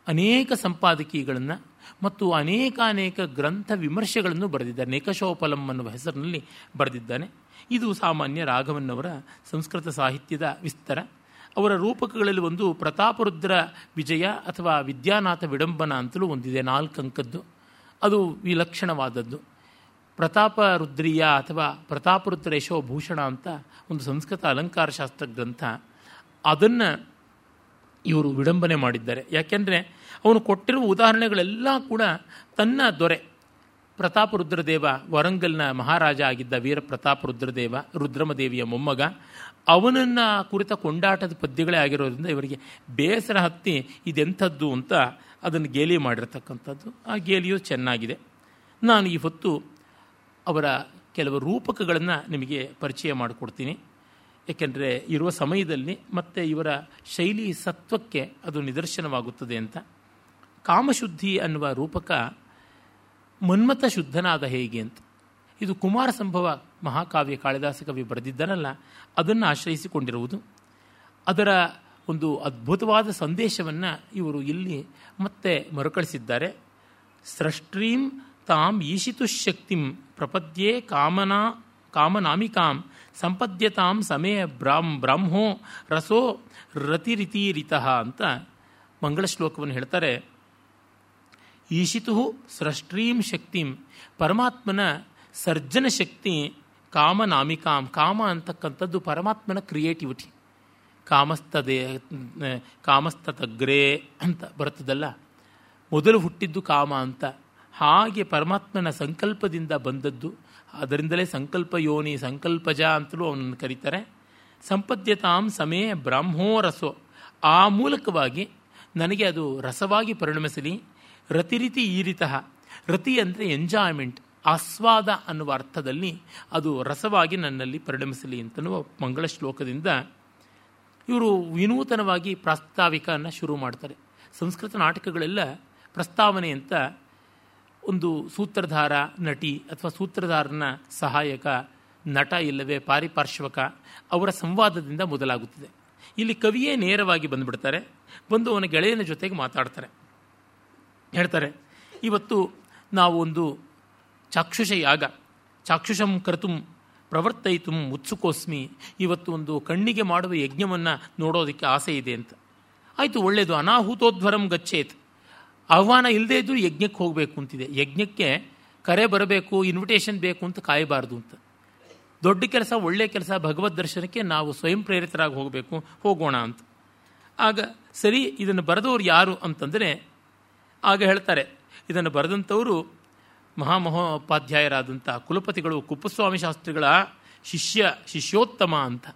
ಅನೇಕ ಸಂಪಾದಕೀಗಳನ್ನು ಮತ್ತು ಅನೇಕ ಅನೇಕ ಗ್ರಂಥ ವಿಮರ್ಶೆಗಳನ್ನು ಬರೆದಿದ್ದಾರೆ. ನೇಕಶೋಪಲಂ ಅನ್ನುವ ಹೆಸರಿನಲ್ಲಿ ಬರೆದಿದ್ದಾನೆ. ಇದು ಸಾಮಾನ್ಯ ರಾಘವನ್ನವರ ಸಂಸ್ಕೃತ ಸಾಹಿತ್ಯದ ವಿಸ್ತಾರ. ಅವರ ರೂಪಕಗಳಲ್ಲಿ ಒಂದು ಪ್ರತಾಪರುದ್ರ ವಿಜಯ ಅಥವಾ ವಿದ್ಯಾನಾಥ ವಿಡಂಬನ ಅಂತಲೂ ಒಂದಿದೆ ನಾಲ್ಕು ಅಂಕದ್ದು ಅದು ವಿಲಕ್ಷಣವಾದದ್ದು. ಪ್ರತಾಪ ರುದ್ರಿಯ ಅಥವಾ ಪ್ರತಾಪರುದ್ರ ಯಶೋಭೂಷಣ ಅಂತ ಒಂದು ಸಂಸ್ಕೃತ ಅಲಂಕಾರಶಾಸ್ತ್ರ ಗ್ರಂಥ. ಅದನ್ನು ಇವರು ವಿಡಂಬನೆ ಮಾಡಿದ್ದಾರೆ. ಯಾಕೆಂದರೆ ಅವನು ಕೊಟ್ಟಿರುವ ಉದಾಹರಣೆಗಳೆಲ್ಲ ಕೂಡ ತನ್ನ ದೊರೆ. ಪ್ರತಾಪ ರುದ್ರದೇವ ವರಂಗಲ್ನ ಮಹಾರಾಜ ಆಗಿದ್ದ ವೀರ ಪ್ರತಾಪ ರುದ್ರದೇವ ರುದ್ರಮದೇವಿಯ ಮೊಮ್ಮಗ, ಅವನನ್ನು ಕುರಿತ ಕೊಂಡಾಟದ ಪದ್ಯಗಳೇ ಆಗಿರೋದ್ರಿಂದ ಇವರಿಗೆ ಬೇಸರ ಹತ್ತಿ ಇದೆಂಥದ್ದು ಅಂತ ಅದನ್ನು ಗೇಲಿ ಮಾಡಿರ್ತಕ್ಕಂಥದ್ದು. ಆ ಗೇಲಿಯು ಚೆನ್ನಾಗಿದೆ. ನಾನು ಈ ಹೊತ್ತು ಅವರ ಕೆಲವು ರೂಪಕಗಳನ್ನು ನಿಮಗೆ ಪರಿಚಯ ಮಾಡಿಕೊಡ್ತೀನಿ. ಏಕೆಂದರೆ ಇರುವ ಸಮಯದಲ್ಲಿ ಮತ್ತು ಇವರ ಶೈಲಿ ಸತ್ವಕ್ಕೆ ಅದು ನಿದರ್ಶನವಾಗುತ್ತದೆ ಅಂತ. ಕಾಮಶುದ್ಧಿ ಅನ್ನುವ ರೂಪಕ ಮನ್ಮಥ ಶುದ್ಧನಾದ ಹೇಗೆ ಅಂತ. ಇದು ಕುಮಾರ ಸಂಭವ ಮಹಾಕಾವ್ಯ ಕಾಳಿದಾಸ ಕವಿ ಬರೆದಿದ್ದನಲ್ಲ, ಅದನ್ನು ಆಶ್ರಯಿಸಿಕೊಂಡಿರುವುದು. ಅದರ ಒಂದು ಅದ್ಭುತವಾದ ಸಂದೇಶವನ್ನು ಇವರು ಇಲ್ಲಿ ಮತ್ತೆ ಮರುಕಳಿಸಿದ್ದಾರೆ. ಸೃಷ್ಟ್ರೀಂ ತಾಂ ಈಶಿತು ಶಕ್ತಿಂ ಪ್ರಪದ್ಯೆ ಕಾಮನಾ, ಕಾಮನಾಮಿಕಾಂ ಸಂಪದ್ಯತಾಂ ಸಮಯ ಬ್ರಾಂ ಬ್ರಾಹ್ಮೋ ರಸೋ ರತಿರಿತೀರಿತಃ ಅಂತ ಮಂಗಳ ಶ್ಲೋಕವನ್ನು ಹೇಳ್ತಾರೆ. ಈಶಿತು ಸೃಷ್ಟ್ರೀಂ ಶಕ್ತಿಂ. ಪರಮಾತ್ಮನ ಸರ್ಜನ ಶಕ್ತಿ ಕಾಮನಾಮಿಕಾಂ. ಕಾಮ ಅಂತಕ್ಕಂಥದ್ದು ಪರಮಾತ್ಮನ ಕ್ರಿಯೇಟಿವಿಟಿ. ಕಾಮಸ್ತದೆ ಕಾಮಸ್ತತಗ್ರೇ ಅಂತ ಬರ್ತದಲ್ಲ ಮೊದಲು ಹುಟ್ಟಿದ್ದು ಕಾಮ ಅಂತ. ಹಾಗೆ ಪರಮಾತ್ಮನ ಸಂಕಲ್ಪದಿಂದ ಬಂದದ್ದು. ಅದರಿಂದಲೇ ಸಂಕಲ್ಪ ಯೋನಿ ಸಂಕಲ್ಪಜ ಅಂತಲೂ ಅವನನ್ನು ಕರೀತಾರೆ. ಸಂಪದ್ಯತಾಂ ಸಮೇ ಬ್ರಾಹ್ಮೋ ರಸೋ. ಆ ಮೂಲಕವಾಗಿ ನನಗೆ ಅದು ರಸವಾಗಿ ಪರಿಣಮಿಸಲಿ. ರತಿರಿತಿ ಈರಿತಃ. ರತಿ ಅಂದರೆ ಎಂಜಾಯ್ಮೆಂಟ್. ಆಸ್ವಾದ ಅನ್ನುವ ಅರ್ಥದಲ್ಲಿ ಅದು ರಸವಾಗಿ ನನ್ನಲ್ಲಿ ಪರಿಣಮಿಸಲಿ ಅಂತನ್ನುವ ಮಂಗಳ ಶ್ಲೋಕದಿಂದ ಇವರು ವಿನೂತನವಾಗಿ ಪ್ರಾಸ್ತಾವಿಕನ ಶುರು ಮಾಡ್ತಾರೆ. ಸಂಸ್ಕೃತ ನಾಟಕಗಳೆಲ್ಲ ಪ್ರಸ್ತಾವನೆ ಅಂತ ಒಂದು ಸೂತ್ರಧಾರ, ನಟಿ ಅಥವಾ ಸೂತ್ರಧಾರನ ಸಹಾಯಕ, ನಟ ಇಲ್ಲವೇ ಪಾರಿಪಾರ್ಶ್ವಕ ಅವರ ಸಂವಾದದಿಂದ ಮೊದಲಾಗುತ್ತದೆ. ಇಲ್ಲಿ ಕವಿಯೇ ನೇರವಾಗಿ ಬಂದುಬಿಡ್ತಾರೆ. ಬಂದು ಅವನ ಗೆಳೆಯನ ಜೊತೆಗೆ ಮಾತಾಡ್ತಾರೆ. ಹೇಳ್ತಾರೆ. ಇವತ್ತು ನಾವು ಒಂದು ಚಾಕ್ಷುಷ ಯಾಗ ಚಾಕ್ಷುಷಂ ಕರ್ತುಂ ಪ್ರವರ್ತಯಿತು ಉತ್ಸುಕೋಸ್ಮಿ ಇವತ್ತು ಒಂದು ಕಣ್ಣಿಗೆ ಮಾಡುವ ಯಜ್ಞವನ್ನು ನೋಡೋದಕ್ಕೆ ಆಸೆ ಇದೆ ಅಂತ. ಆಯಿತು ಒಳ್ಳೆಯದು ಅನಾಹುತೋದ್ವರಂ ಗಚ್ಚೇತ್. ಆಹ್ವಾನ ಇಲ್ಲದೇ ಇದ್ದರೂ ಯಜ್ಞಕ್ಕೆ ಹೋಗಬೇಕು ಅಂತಿದೆ. ಯಜ್ಞಕ್ಕೆ ಕರೆ ಬರಬೇಕು ಇನ್ವಿಟೇಷನ್ ಬೇಕು ಅಂತ ಕಾಯಬಾರ್ದು ಅಂತ. ದೊಡ್ಡ ಕೆಲಸ ಒಳ್ಳೆಯ ಕೆಲಸ, ಭಗವದ್ ದರ್ಶನಕ್ಕೆ ನಾವು ಸ್ವಯಂ ಪ್ರೇರಿತರಾಗಿ ಹೋಗಬೇಕು, ಹೋಗೋಣ ಅಂತ. ಆಗ ಸರಿ, ಇದನ್ನು ಬರೆದವರು ಯಾರು ಅಂತಂದರೆ ಆಗ ಹೇಳ್ತಾರೆ, ಇದನ್ನು ಬರೆದಂಥವರು ಮಹಾಮಹೋಪಾಧ್ಯಾಯರಾದಂಥ ಕುಲಪತಿಗಳು, ಕುಪ್ಪಸ್ವಾಮಿ ಶಾಸ್ತ್ರಿಗಳ ಶಿಷ್ಯ, ಶಿಷ್ಯೋತ್ತಮ ಅಂತ.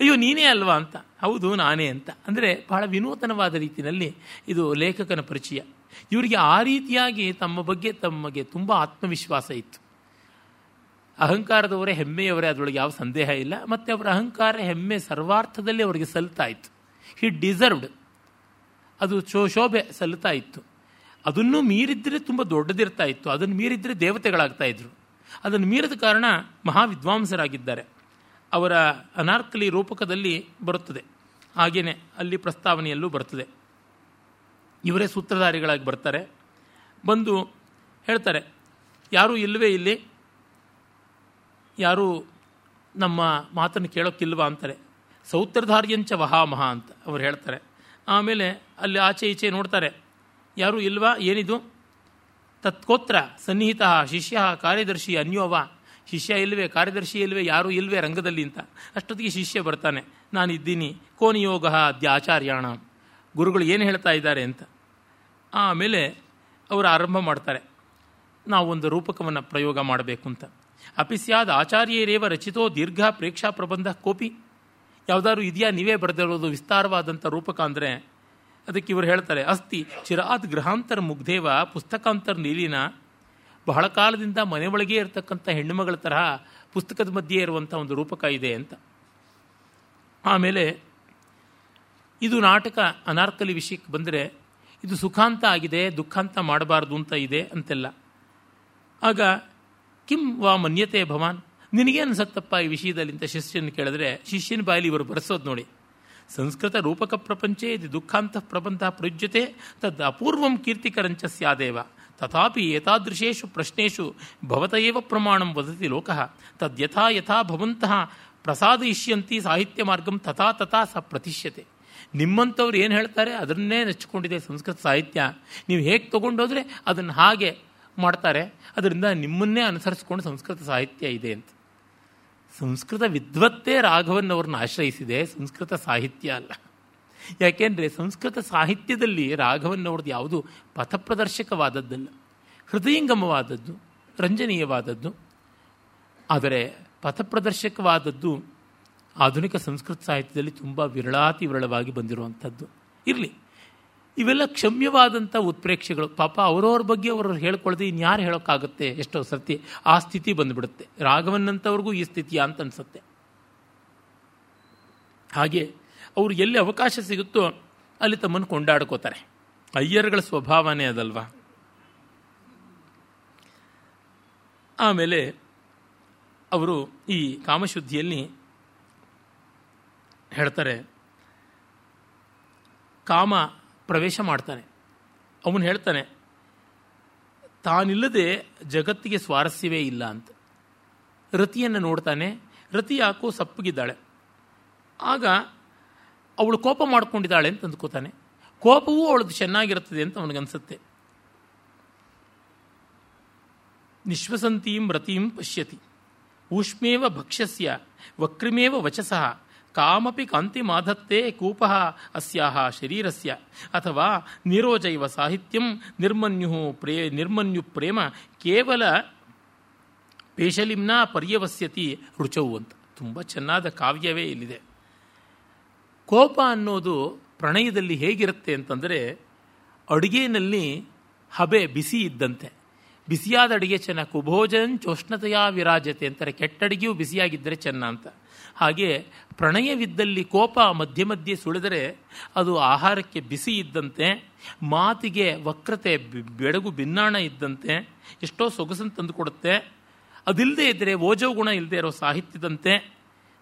ಅಯ್ಯೋ, ನೀನೇ ಅಲ್ವಾ ಅಂತ. ಹೌದು, ನಾನೇ ಅಂತ. ಅಂದರೆ ಬಹಳ ವಿನೂತನವಾದ ರೀತಿಯಲ್ಲಿ ಇದು ಲೇಖಕನ ಪರಿಚಯ. ಇವರಿಗೆ ಆ ರೀತಿಯಾಗಿ ತಮ್ಮ ಬಗ್ಗೆ ತಮಗೆ ತುಂಬ ಆತ್ಮವಿಶ್ವಾಸ ಇತ್ತು. ಅಹಂಕಾರದವರೇ ಹೆಮ್ಮೆಯವರೇ, ಅದರೊಳಗೆ ಯಾವ ಸಂದೇಹ ಇಲ್ಲ. ಮತ್ತು ಅವರ ಅಹಂಕಾರ ಹೆಮ್ಮೆ ಸರ್ವಾರ್ಥದಲ್ಲಿ ಅವರಿಗೆ ಸಲ್ತಾಯಿತು. ಹಿ ಡಿಸರ್ವ್ಡ್ ಅದು ಶೋ, ಶೋಭೆ ಸಲ್ಲುತ್ತಾ ಇತ್ತು. ಅದನ್ನು ಮೀರಿದ್ರೆ ತುಂಬ ದೊಡ್ಡದಿರ್ತಾ ಇತ್ತು. ಅದನ್ನು ಮೀರಿದ್ರೆ ದೇವತೆಗಳಾಗ್ತಾ ಇದ್ರು. ಅದನ್ನು ಮೀರಿದ ಕಾರಣ ಮಹಾವಿದ್ವಾಂಸರಾಗಿದ್ದಾರೆ. ಅವರ ಅನಾರ್ಕಲಿ ರೂಪಕದಲ್ಲಿ ಬರುತ್ತದೆ. ಹಾಗೆಯೇ ಅಲ್ಲಿ ಪ್ರಸ್ತಾವನೆಯಲ್ಲೂ ಬರ್ತದೆ ಇವರೇ ಸೂತ್ರಧಾರಿಗಳಾಗಿ ಬರ್ತಾರೆ. ಬಂದು ಹೇಳ್ತಾರೆ, ಯಾರೂ ಇಲ್ಲವೇ ಇಲ್ಲಿ? ಯಾರೂ ನಮ್ಮ ಮಾತನ್ನು ಕೇಳೋಕ್ಕಿಲ್ವಾ? ಅಂತಾರೆ. ಸೌತ್ರಧಾರ್ಯಂಚ ವಹಾಮಹ ಅಂತ ಅವ್ರು ಹೇಳ್ತಾರೆ. ಆಮೇಲೆ ಅಲ್ಲಿ ಆಚೆ ಈಚೆ ನೋಡ್ತಾರೆ. ಯಾರೂ ಇಲ್ವಾ? ಏನಿದು? ತತ್ಕೋತ್ರ ಸನ್ನಿಹಿತ ಶಿಷ್ಯ ಕಾರ್ಯದರ್ಶಿ ಅನ್ಯೋವ. ಶಿಷ್ಯ ಇಲ್ವೇ? ಕಾರ್ಯದರ್ಶಿ ಇಲ್ವೇ? ಯಾರೂ ಇಲ್ವೇ ರಂಗದಲ್ಲಿ ಅಂತ. ಅಷ್ಟೊತ್ತಿಗೆ ಶಿಷ್ಯ ಬರ್ತಾನೆ. ನಾನು ಇದ್ದೀನಿ ಕೋನಿಯೋಗ ಅದ್ಯ ಆಚಾರ್ಯಾಣ ಗುರುಗಳು ಏನು ಹೇಳ್ತಾ ಇದ್ದಾರೆ ಅಂತ. ಆಮೇಲೆ ಅವರು ಆರಂಭ ಮಾಡ್ತಾರೆ. ಒಂದು ರೂಪಕವನ್ನು ಪ್ರಯೋಗ ಮಾಡಬೇಕು ಅಂತ. ಅಪಿಸ್ಯಾದ ಆಚಾರ್ಯರೇವ ರಚಿತೋ ದೀರ್ಘ ಪ್ರೇಕ್ಷಾ ಪ್ರಬಂಧ ಕೋಪಿ. ಯಾವುದಾದ್ರು ಇದೆಯಾ? ನೀವೇ ಬರೆದಿರೋದು ವಿಸ್ತಾರವಾದಂಥ ರೂಪಕ ಅಂದರೆ ಅದಕ್ಕೆ ಇವರು ಹೇಳ್ತಾರೆ, ಅಸ್ತಿ ಚಿರಾತ್ ಗೃಹಾಂತರ ಮುಗ್ಧೇವ ಪುಸ್ತಕಾಂತರ ನೀಲಿನ. ಬಹಳ ಕಾಲದಿಂದ ಮನೆ ಒಳಗೆ ಇರತಕ್ಕಂಥ ಹೆಣ್ಣುಮಗಳ ತರಹ ಪುಸ್ತಕದ ಮಧ್ಯೆ ಇರುವಂಥ ಒಂದು ರೂಪಕ ಇದೆ ಅಂತ. ಆಮೇಲೆ ಇದು ನಾಟಕ ಅನಾರ್ಕಲಿ ವಿಷಯಕ್ಕೆ ಬಂದರೆ ಇದು ಸುಖಾಂತ ಆಗಿದೆ, ದುಃಖಾಂತ ಮಾಡಬಾರ್ದು ಅಂತ ಇದೆ ಅಂತೆಲ್ಲ. ಆಗ ಕಿಂ ವಾ ಮನ್ಯತೆ ಭವಾನ್, ನಿನಗೇನು ಸತ್ತಪ್ಪ ಈ ವಿಷಯದಲ್ಲಿ ಅಂತ ಶಿಷ್ಯನ ಕೇಳಿದ್ರೆ, ಶಿಷ್ಯನ ಬಾಯಲ್ಲಿ ಇವರು ಬರೆಸೋದು ನೋಡಿ. ಸಂಸ್ಕೃತ ರೂಪಕ ಪ್ರಪಂಚೇ ಇದು ದುಃಖಾಂತ ಪ್ರಬಂಧ ಪ್ರಯುಜ್ಯತೆ ತದ್ ಅಪೂರ್ವಂ ಕೀರ್ತಿಕರಂಚ ಸ್ಯಾದೇವ. ತಥಾಪಿ ಏತಾದೃಶೇಷು ಪ್ರಶ್ನೇಷು ಭವತ ಏವ ಪ್ರಮಾಣಂ ವದತಿ ಲೋಕಃ. ತದ್ಯಥಾ ಯಥಾ ಭವಂತಹ ಪ್ರಸಾದಯಿಷ್ಯಂತಿ ಸಾಹಿತ್ಯ ಮಾರ್ಗಂ ತಥಾ ತಥಾ ಸ ಪ್ರತಿಷ್ಯತೆ. ನಿಮ್ಮಂಥವ್ರು ಏನು ಹೇಳ್ತಾರೆ? ಅದನ್ನೇ ನೆಚ್ಚಿಕೊಂಡಿದೆ ಸಂಸ್ಕೃತ ಸಾಹಿತ್ಯ. ನೀವು ಹೇಗೆ ತೊಗೊಂಡೋದ್ರೆ ಅದನ್ನು ಹಾಗೆ ಮಾಡ್ತಾರೆ. ಅದರಿಂದ ನಿಮ್ಮನ್ನೇ ಅನುಸರಿಸ್ಕೊಂಡು ಸಂಸ್ಕೃತ ಸಾಹಿತ್ಯ ಇದೆ ಅಂತ. ಸಂಸ್ಕೃತ ವಿದ್ವತ್ತೇ ರಾಘವನ್ನವ್ರನ್ನ ಆಶ್ರಯಿಸಿದೆ. ಸಂಸ್ಕೃತ ಸಾಹಿತ್ಯ ಅಲ್ಲ. ಯಾಕೆಂದರೆ ಸಂಸ್ಕೃತ ಸಾಹಿತ್ಯದಲ್ಲಿ ರಾಘವನ್ನವ್ರದ್ದು ಯಾವುದು ಪಥಪ್ರದರ್ಶಕವಾದದ್ದಲ್ಲ. ಹೃದಯಂಗಮವಾದದ್ದು, ರಂಜನೀಯವಾದದ್ದು. ಆದರೆ ಪಥಪ್ರದರ್ಶಕವಾದದ್ದು ಆಧುನಿಕ ಸಂಸ್ಕೃತ ಸಾಹಿತ್ಯದಲ್ಲಿ ತುಂಬ ವಿರಳಾತಿ ವಿರಳವಾಗಿ ಬಂದಿರುವಂಥದ್ದು. ಇರಲಿ. ಇವೆಲ್ಲ ಕ್ಷಮ್ಯವಾದಂಥ ಉತ್ಪ್ರೇಕ್ಷೆಗಳು. ಪಾಪ ಅವರವ್ರ ಬಗ್ಗೆ ಅವರು ಹೇಳ್ಕೊಳ್ದೆ ಇನ್ಯಾರು ಹೇಳೋಕ್ಕಾಗುತ್ತೆ ಎಷ್ಟೋ ಸರ್ತಿ ಆ ಸ್ಥಿತಿ ಬಂದುಬಿಡುತ್ತೆ. ರಾಘವನ್ನಂಥವ್ರಿಗೂ ಈ ಸ್ಥಿತಿಯ ಅಂತ ಅನಿಸುತ್ತೆ. ಹಾಗೆ ಅವರು ಎಲ್ಲಿ ಅವಕಾಶ ಸಿಗುತ್ತೋ ಅಲ್ಲಿ ತಮ್ಮನ್ನು ಕೊಂಡಾಡ್ಕೋತಾರೆ. ಅಯ್ಯರ್ಗಳ ಸ್ವಭಾವನೇ ಅದಲ್ವಾ? ಆಮೇಲೆ ಅವರು ಈ ಕಾಮಶುದ್ಧಿಯಲ್ಲಿ ಹೇಳ್ತಾರೆ, ಕಾಮ ಪ್ರವೇಶ ಮಾಡ್ತಾನೆ. ಅವನು ಹೇಳ್ತಾನೆ, ತಾನಿಲ್ಲದೆ ಜಗತ್ತಿಗೆ ಸ್ವಾರಸ್ಯವೇ ಇಲ್ಲ ಅಂತ. ರತಿಯನ್ನು ನೋಡ್ತಾನೆ, ರತಿ ಯಾಕೋ ಸಪ್ಪಗಿದ್ದಾಳೆ. ಆಗ ಅವಳು ಕೋಪ ಮಾಡ್ಕೊಂಡಿದ್ದಾಳೆ ಅಂತ ಅಂದ್ಕೋತಾನೆ. ಕೋಪವೂ ಅವಳದು ಚೆನ್ನಾಗಿರುತ್ತದೆ ಅಂತ ಅವನಿಗನ್ಸುತ್ತೆ. ನಿಶ್ವಸಂತೀಂ ರತೀಂ ಪಶ್ಯತಿ. ಊಷ್ಮೇವ ಭಕ್ಷ್ಯಸ್ಯ, ವಕ್ರಿಮೇವ ವಚಸಃ ಕಾಮಪಿ ಕಾಂತಿ ಮಾಧತ್ತೇ ಕೂಪ ಅಸ್ಯಾಹ ಶರೀರಸ್ಯ. ಅಥವಾ ನಿರೋಜೈವ ಸಾಹಿತ್ಯಂ ನಿರ್ಮನ್ಯು ಪ್ರೇ, ನಿರ್ಮನ್ಯು ಪ್ರೇಮ ಕೇವಲ ಪೇಶಲಿಂನ ಪರ್ಯವಸ್ಯತಿ ರುಚವು ಅಂತ. ತುಂಬ ಚೆನ್ನಾದ ಕಾವ್ಯವೇ ಇಲ್ಲಿದೆ. ಕೋಪ ಅನ್ನೋದು ಪ್ರಣಯದಲ್ಲಿ ಹೇಗಿರುತ್ತೆ ಅಂತಂದರೆ ಅಡುಗೆಯಲ್ಲಿ ಹಬೆ ಬಿಸಿ ಇದ್ದಂತೆ. ಬಿಸಿಯಾದ ಅಡುಗೆ ಚೆನ್ನ ಕುಭೋಜನ್ ಚೋಷ್ಣತೆಯ ವಿರಾಜತೆ ಅಂತಾರೆ. ಕೆಟ್ಟ ಅಡುಗೆಯೂ ಬಿಸಿಯಾಗಿದ್ದರೆ ಚೆನ್ನ ಅಂತ ಹಾಗೆ ಪ್ರಣಯವಿದ್ದಲ್ಲಿ ಕೋಪ ಮಧ್ಯೆ ಮಧ್ಯೆ ಸುಳಿದರೆ ಅದು ಆಹಾರಕ್ಕೆ ಬಿಸಿ ಇದ್ದಂತೆ, ಮಾತಿಗೆ ವಕ್ರತೆ ಬೆಡಗು ಭಿನ್ನಾಣ ಇದ್ದಂತೆ, ಎಷ್ಟೋ ಸೊಗಸನ್ನು ತಂದುಕೊಡುತ್ತೆ. ಅದಿಲ್ಲದೆ ಇದ್ದರೆ ಓಜೋ ಗುಣ ಇಲ್ಲದೆ ಇರೋ ಸಾಹಿತ್ಯದಂತೆ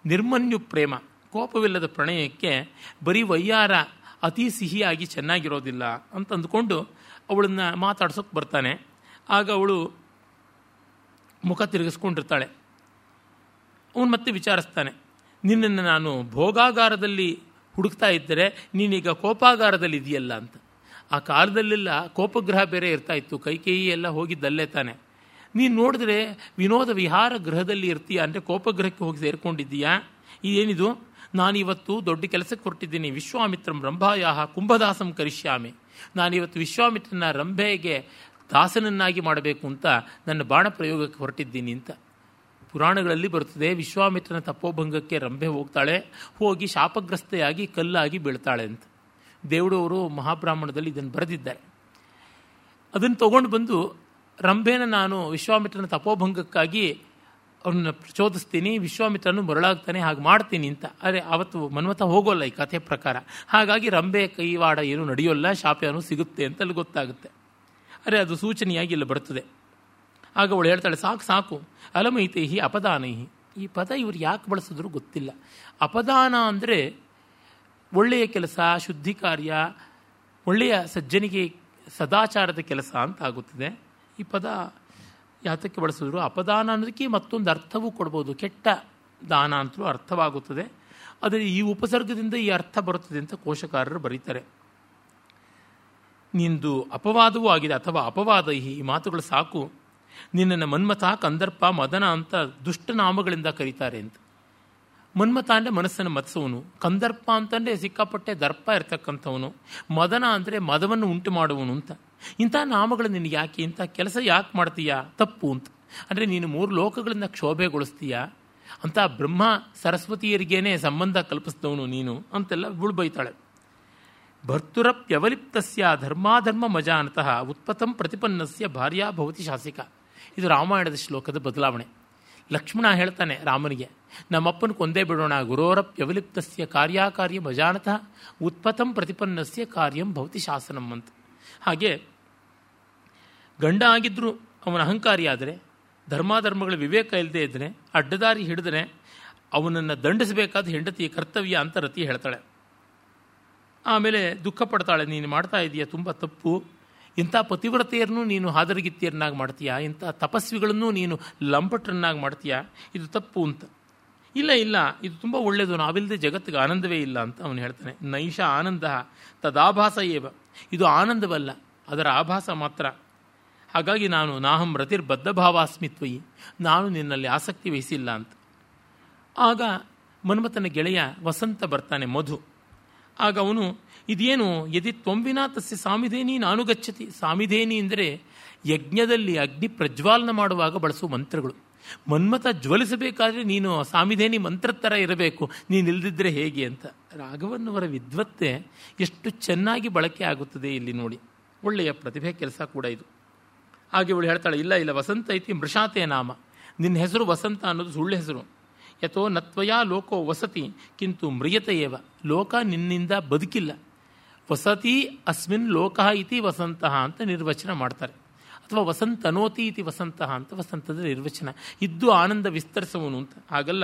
ನಿರ್ಮನ್ಯು ಪ್ರೇಮ. ಕೋಪವಿಲ್ಲದ ಪ್ರಣಯಕ್ಕೆ ಬರೀ ವಯ್ಯಾರ ಅತಿ ಸಿಹಿಯಾಗಿ ಚೆನ್ನಾಗಿರೋದಿಲ್ಲ ಅಂತ ಅಂದ್ಕೊಂಡು ಅವಳನ್ನು ಮಾತಾಡ್ಸೋಕೆ ಬರ್ತಾನೆ. ಆಗ ಅವಳು ಮುಖ ತಿರುಗಿಸ್ಕೊಂಡಿರ್ತಾಳೆ. ಅವನು ಮತ್ತೆ ವಿಚಾರಿಸ್ತಾನೆ. ನಿನ್ನನ್ನು ನಾನು ಭೋಗಾಗಾರದಲ್ಲಿ ಹುಡುಕ್ತಾ ಇದ್ದರೆ ನೀನೀಗ ಕೋಪಾಗಾರದಲ್ಲಿ ಇದೆಯಲ್ಲ ಅಂತ. ಆ ಕಾಲದಲ್ಲೆಲ್ಲ ಕೋಪಗ್ರಹ ಬೇರೆ ಇರ್ತಾ ಇತ್ತು ಕೈ ಕೈ ಎಲ್ಲ ಹೋಗಿದ್ದಲ್ಲೇ ತಾನೆ. ನೀನು ನೋಡಿದ್ರೆ ವಿನೋದ ವಿಹಾರ ಗೃಹದಲ್ಲಿ ಇರ್ತೀಯ, ಅಂದರೆ ಕೋಪಗ್ರಹಕ್ಕೆ ಹೋಗಿ ಸೇರ್ಕೊಂಡಿದ್ದೀಯಾ? ಇದೇನಿದು? ನಾನಿವತ್ತು ದೊಡ್ಡ ಕೆಲಸಕ್ಕೆ ಹೊರಟಿದ್ದೀನಿ, ವಿಶ್ವಾಮಿತ್ರಂ ರಂಭಾಯಾಹ ಕುಂಭದಾಸಂ ಕರಿಷ್ಯಾಮಿ. ನಾನಿವತ್ತು ವಿಶ್ವಾಮಿತ್ರನ ರಂಭೆಗೆ ದಾಸನನ್ನಾಗಿ ಮಾಡಬೇಕು ಅಂತ ನನ್ನ ಬಾಣ ಪ್ರಯೋಗಕ್ಕೆ ಹೊರಟಿದ್ದೀನಿ ಅಂತ. ಪುರಾಣಗಳಲ್ಲಿ ಬರುತ್ತದೆ, ವಿಶ್ವಾಮಿತ್ರನ ತಪೋಭಂಗಕ್ಕೆ ರಂಭೆ ಹೋಗ್ತಾಳೆ, ಹೋಗಿ ಶಾಪಗ್ರಸ್ತೆಯಾಗಿ ಕಲ್ಲಾಗಿ ಬೀಳ್ತಾಳೆ ಅಂತ. ದೇವಡವರು ಮಹಾಬ್ರಾಹ್ಮಣದಲ್ಲಿ ಇದನ್ನು ಬರೆದಿದ್ದಾರೆ. ಅದನ್ನು ತಗೊಂಡು ಬಂದು ರಂಭೆನ ನಾನು ವಿಶ್ವಾಮಿತ್ರನ ತಪೋಭಂಗಕ್ಕಾಗಿ ಅವನ್ನ ಪ್ರಚೋದಿಸ್ತೀನಿ, ವಿಶ್ವಾಮಿತ್ರನು ಮರಳಾಗ್ತಾನೆ, ಹಾಗೆ ಮಾಡ್ತೀನಿ ಅಂತ. ಆದರೆ ಅವತ್ತು ಮನ್ಮಥ ಹೋಗೋಲ್ಲ ಈ ಕಥೆ ಪ್ರಕಾರ. ಹಾಗಾಗಿ ರಂಭೆ ಕೈವಾಡ ಏನು ನಡೆಯೋಲ್ಲ ಶಾಪೇನು ಸಿಗುತ್ತೆ ಅಂತ ಅಲ್ಲಿ ಗೊತ್ತಾಗುತ್ತೆ. ಅರೆ, ಅದು ಸೂಚನೆಯಾಗಿ ಇಲ್ಲಿ ಬರ್ತದೆ. ಆಗ ಅವಳು ಹೇಳ್ತಾಳೆ, ಸಾಕು ಸಾಕು. ಅಲಮೈತೈಹಿ ಅಪದಾನೈಹಿ. ಈ ಪದ ಇವರು ಯಾಕೆ ಬಳಸಿದ್ರು ಗೊತ್ತಿಲ್ಲ. ಅಪದಾನ ಅಂದರೆ ಒಳ್ಳೆಯ ಕೆಲಸ, ಶುದ್ಧಿ ಕಾರ್ಯ, ಒಳ್ಳೆಯ ಸಜ್ಜನಿಗೆ ಸದಾಚಾರದ ಕೆಲಸ ಅಂತ ಆಗುತ್ತದೆ. ಈ ಪದ ಯಾತಕ್ಕೆ ಬಳಸಿದ್ರು? ಅಪದಾನ ಅನ್ನೋದಕ್ಕೆ ಮತ್ತೊಂದು ಅರ್ಥವೂ ಕೊಡ್ಬೋದು. ಕೆಟ್ಟ ದಾನ ಅಂತಲೂ ಅರ್ಥವಾಗುತ್ತದೆ. ಆದರೆ ಈ ಉಪಸರ್ಗದಿಂದ ಈ ಅರ್ಥ ಬರುತ್ತದೆ ಅಂತ ಕೋಶಕಾರರು ಬರೀತಾರೆ. ನಿಂದು ಅಪವಾದವೂ ಆಗಿದೆ, ಅಥವಾ ಅಪವಾದ ಈ ಮಾತುಗಳು ಸಾಕು. ನಿನ್ನನ್ನು ಮನ್ಮಥ ಕಂದರ್ಪ ಮದನ ಅಂತ ದುಷ್ಟನಾಮಗಳಿಂದ ಕರೀತಾರೆ ಅಂತ. ಮನ್ಮಥ ಅಂದರೆ ಮನಸ್ಸನ್ನು ಮತ್ಸವನು ಕಂದರ್ಪ ಅಂತಂದರೆ ಸಿಕ್ಕಾಪಟ್ಟೆ ದರ್ಪ ಇರ್ತಕ್ಕಂಥವನು. ಮದನ ಅಂದರೆ ಮದವನ್ನು ಉಂಟು ಮಾಡುವನು ಅಂತ. ಇಂಥ ನಾಮಗಳು ನಿನಗೆ ಯಾಕೆ? ಇಂಥ ಕೆಲಸ ಯಾಕೆ ಮಾಡ್ತೀಯಾ? ತಪ್ಪು ಅಂತ. ಅಂದರೆ ನೀನು ಮೂರು ಲೋಕಗಳನ್ನು ಕ್ಷೋಭೆಗೊಳಿಸ್ತೀಯ? ಅಂತ ಬ್ರಹ್ಮ ಸರಸ್ವತಿಯರಿಗೇನೆ ಸಂಬಂಧ ಕಲ್ಪಿಸಿದವನು ನೀನು ಅಂತೆಲ್ಲ ಬುಳ್ಬೈತಾಳೆ. ಭರ್ತುರಪ್ಯವಲಿಪ್ತಸ್ಯ ಧರ್ಮಾಧರ್ಮ ಮಜಾನತಃ ಉತ್ಪತಂ ಪ್ರತಿಪನ್ನಸ್ಯ ಭಾರ್ಯಾ ಭವತಿ ಶಾಸಿಕ. ಇದು ರಾಮಾಯಣದ ಶ್ಲೋಕದ ಬದಲಾವಣೆ. ಲಕ್ಷ್ಮಣ ಹೇಳ್ತಾನೆ ರಾಮನಿಗೆ, ನಮ್ಮಪ್ಪನ ಕೊಂದೇ ಬಿಡೋಣ, ಗುರೋರಪ್ಯವಲಿಪ್ತಸ್ಯ ಕಾರ್ಯಾಕಾರ್ಯ ಭಜಾನತಃ ಉತ್ಪತಂ ಪ್ರತಿಪನ್ನಸ್ಯ ಕಾರ್ಯಂ ಭವತಿ ಶಾಸನಂ ಅಂತ. ಹಾಗೆ ಗಂಡ ಆಗಿದ್ದರೂ ಅವನ ಅಹಂಕಾರಿಯಾದರೆ ಧರ್ಮಾಧರ್ಮಗಳ ವಿವೇಕ ಇಲ್ಲದೆ ಇದ್ದರೆ ಅಡ್ಡದಾರಿ ಹಿಡಿದ್ರೆ ಅವನನ್ನು ದಂಡಿಸಬೇಕಾದ ಹೆಂಡತಿಯ ಕರ್ತವ್ಯ ಅಂತ ರತಿ ಹೇಳ್ತಾಳೆ. ಆಮೇಲೆ ದುಃಖ ಪಡ್ತಾಳೆ, ನೀನು ಮಾಡ್ತಾ ಇದೀಯ, ತುಂಬ ತಪ್ಪು ಇಂಥ ಪತಿವ್ರತೆಯರನ್ನು ನೀನು ಹಾದರಗಿತ್ತಿಯರನ್ನಾಗಿ ಮಾಡ್ತೀಯಾ? ಇಂಥ ತಪಸ್ವಿಗಳನ್ನು ನೀನು ಲಂಪಟರನ್ನಾಗಿ ಮಾಡ್ತೀಯಾ? ಇದು ತಪ್ಪು ಅಂತ. ಇಲ್ಲ ಇಲ್ಲ, ಇದು ತುಂಬ ಒಳ್ಳೆಯದು. ನಾವಿಲ್ಲದೆ ಜಗತ್ತಿಗೆ ಆನಂದವೇ ಇಲ್ಲ ಅಂತ ಅವನು ಹೇಳ್ತಾನೆ. ನೈಷ ಆನಂದ ತದಾಭಾಸ ಏವ. ಇದು ಆನಂದವಲ್ಲ, ಅದರ ಆಭಾಸ ಮಾತ್ರ. ಹಾಗಾಗಿ ನಾನು ನಾಹಂ ರತಿರ್ಬದ್ಧ ಭಾವಾಸ್ಮಿತ್ವಯಿ ನಾನು ನಿನ್ನಲ್ಲಿ ಆಸಕ್ತಿ ವಹಿಸಿಲ್ಲ ಅಂತ. ಆಗ ಮನ್ಮಥನ ಗೆಳೆಯ ವಸಂತ ಬರ್ತಾನೆ ಮಧು. ಆಗ ಅವನು ಇದೇನು? ಯದಿ ತ್ವಂಬಿನ ತಸ್ಯ ಸಾಮಿಧೇನಿ ನಾನು ಗಚ್ಚತಿ. ಸಾಮಿಧೇನಿ ಅಂದರೆ ಯಜ್ಞದಲ್ಲಿ ಅಗ್ನಿ ಪ್ರಜ್ವಾಲನ ಮಾಡುವಾಗ ಬಳಸುವ ಮಂತ್ರಗಳು. ಮನ್ಮಥ ಜ್ವಲಿಸಬೇಕಾದ್ರೆ ನೀನು ಸಾಮಿಧೇನಿ ಮಂತ್ರ ಥರ ಇರಬೇಕು. ನೀನು ಇಲ್ದಿದ್ರೆ ಹೇಗೆ ಅಂತ. ರಾಘವನ್ನವರ ವಿದ್ವತ್ತೆ ಎಷ್ಟು ಚೆನ್ನಾಗಿ ಬಳಕೆ ಆಗುತ್ತದೆ ಇಲ್ಲಿ ನೋಡಿ. ಒಳ್ಳೆಯ ಪ್ರತಿಭೆ ಕೆಲಸ ಕೂಡ ಇದು. ಹಾಗೆ ಇವಳು ಹೇಳ್ತಾಳೆ, ಇಲ್ಲ ಇಲ್ಲ, ವಸಂತ ಐತಿ ಮೃಷಾತೆ ನಾಮ. ನಿನ್ನ ಹೆಸರು ವಸಂತ ಅನ್ನೋದು ಸುಳ್ಳು ಹೆಸರು. ಯಥೋ ನತ್ವಯ ಲೋಕೋ ವಸತಿ, ಕಿಂತು ಮ್ರಿಯತೆಯೇವ ಲೋಕ ನಿನ್ನಿಂದ ಬದುಕಿಲ್ಲ. ವಸತಿ ಅಸ್ಮಿನ್ ಲೋಕ ಇತಿ ವಸಂತ ಅಂತ ನಿರ್ವಚನ ಮಾಡ್ತಾರೆ. ಅಥವಾ ವಸಂತನೋತಿ ಇತಿ ವಸಂತ ಅಂತ ವಸಂತದ ನಿರ್ವಚನ. ಇದ್ದು ಆನಂದ ವಿಸ್ತರಿಸುವನು ಅಂತ. ಹಾಗಲ್ಲ.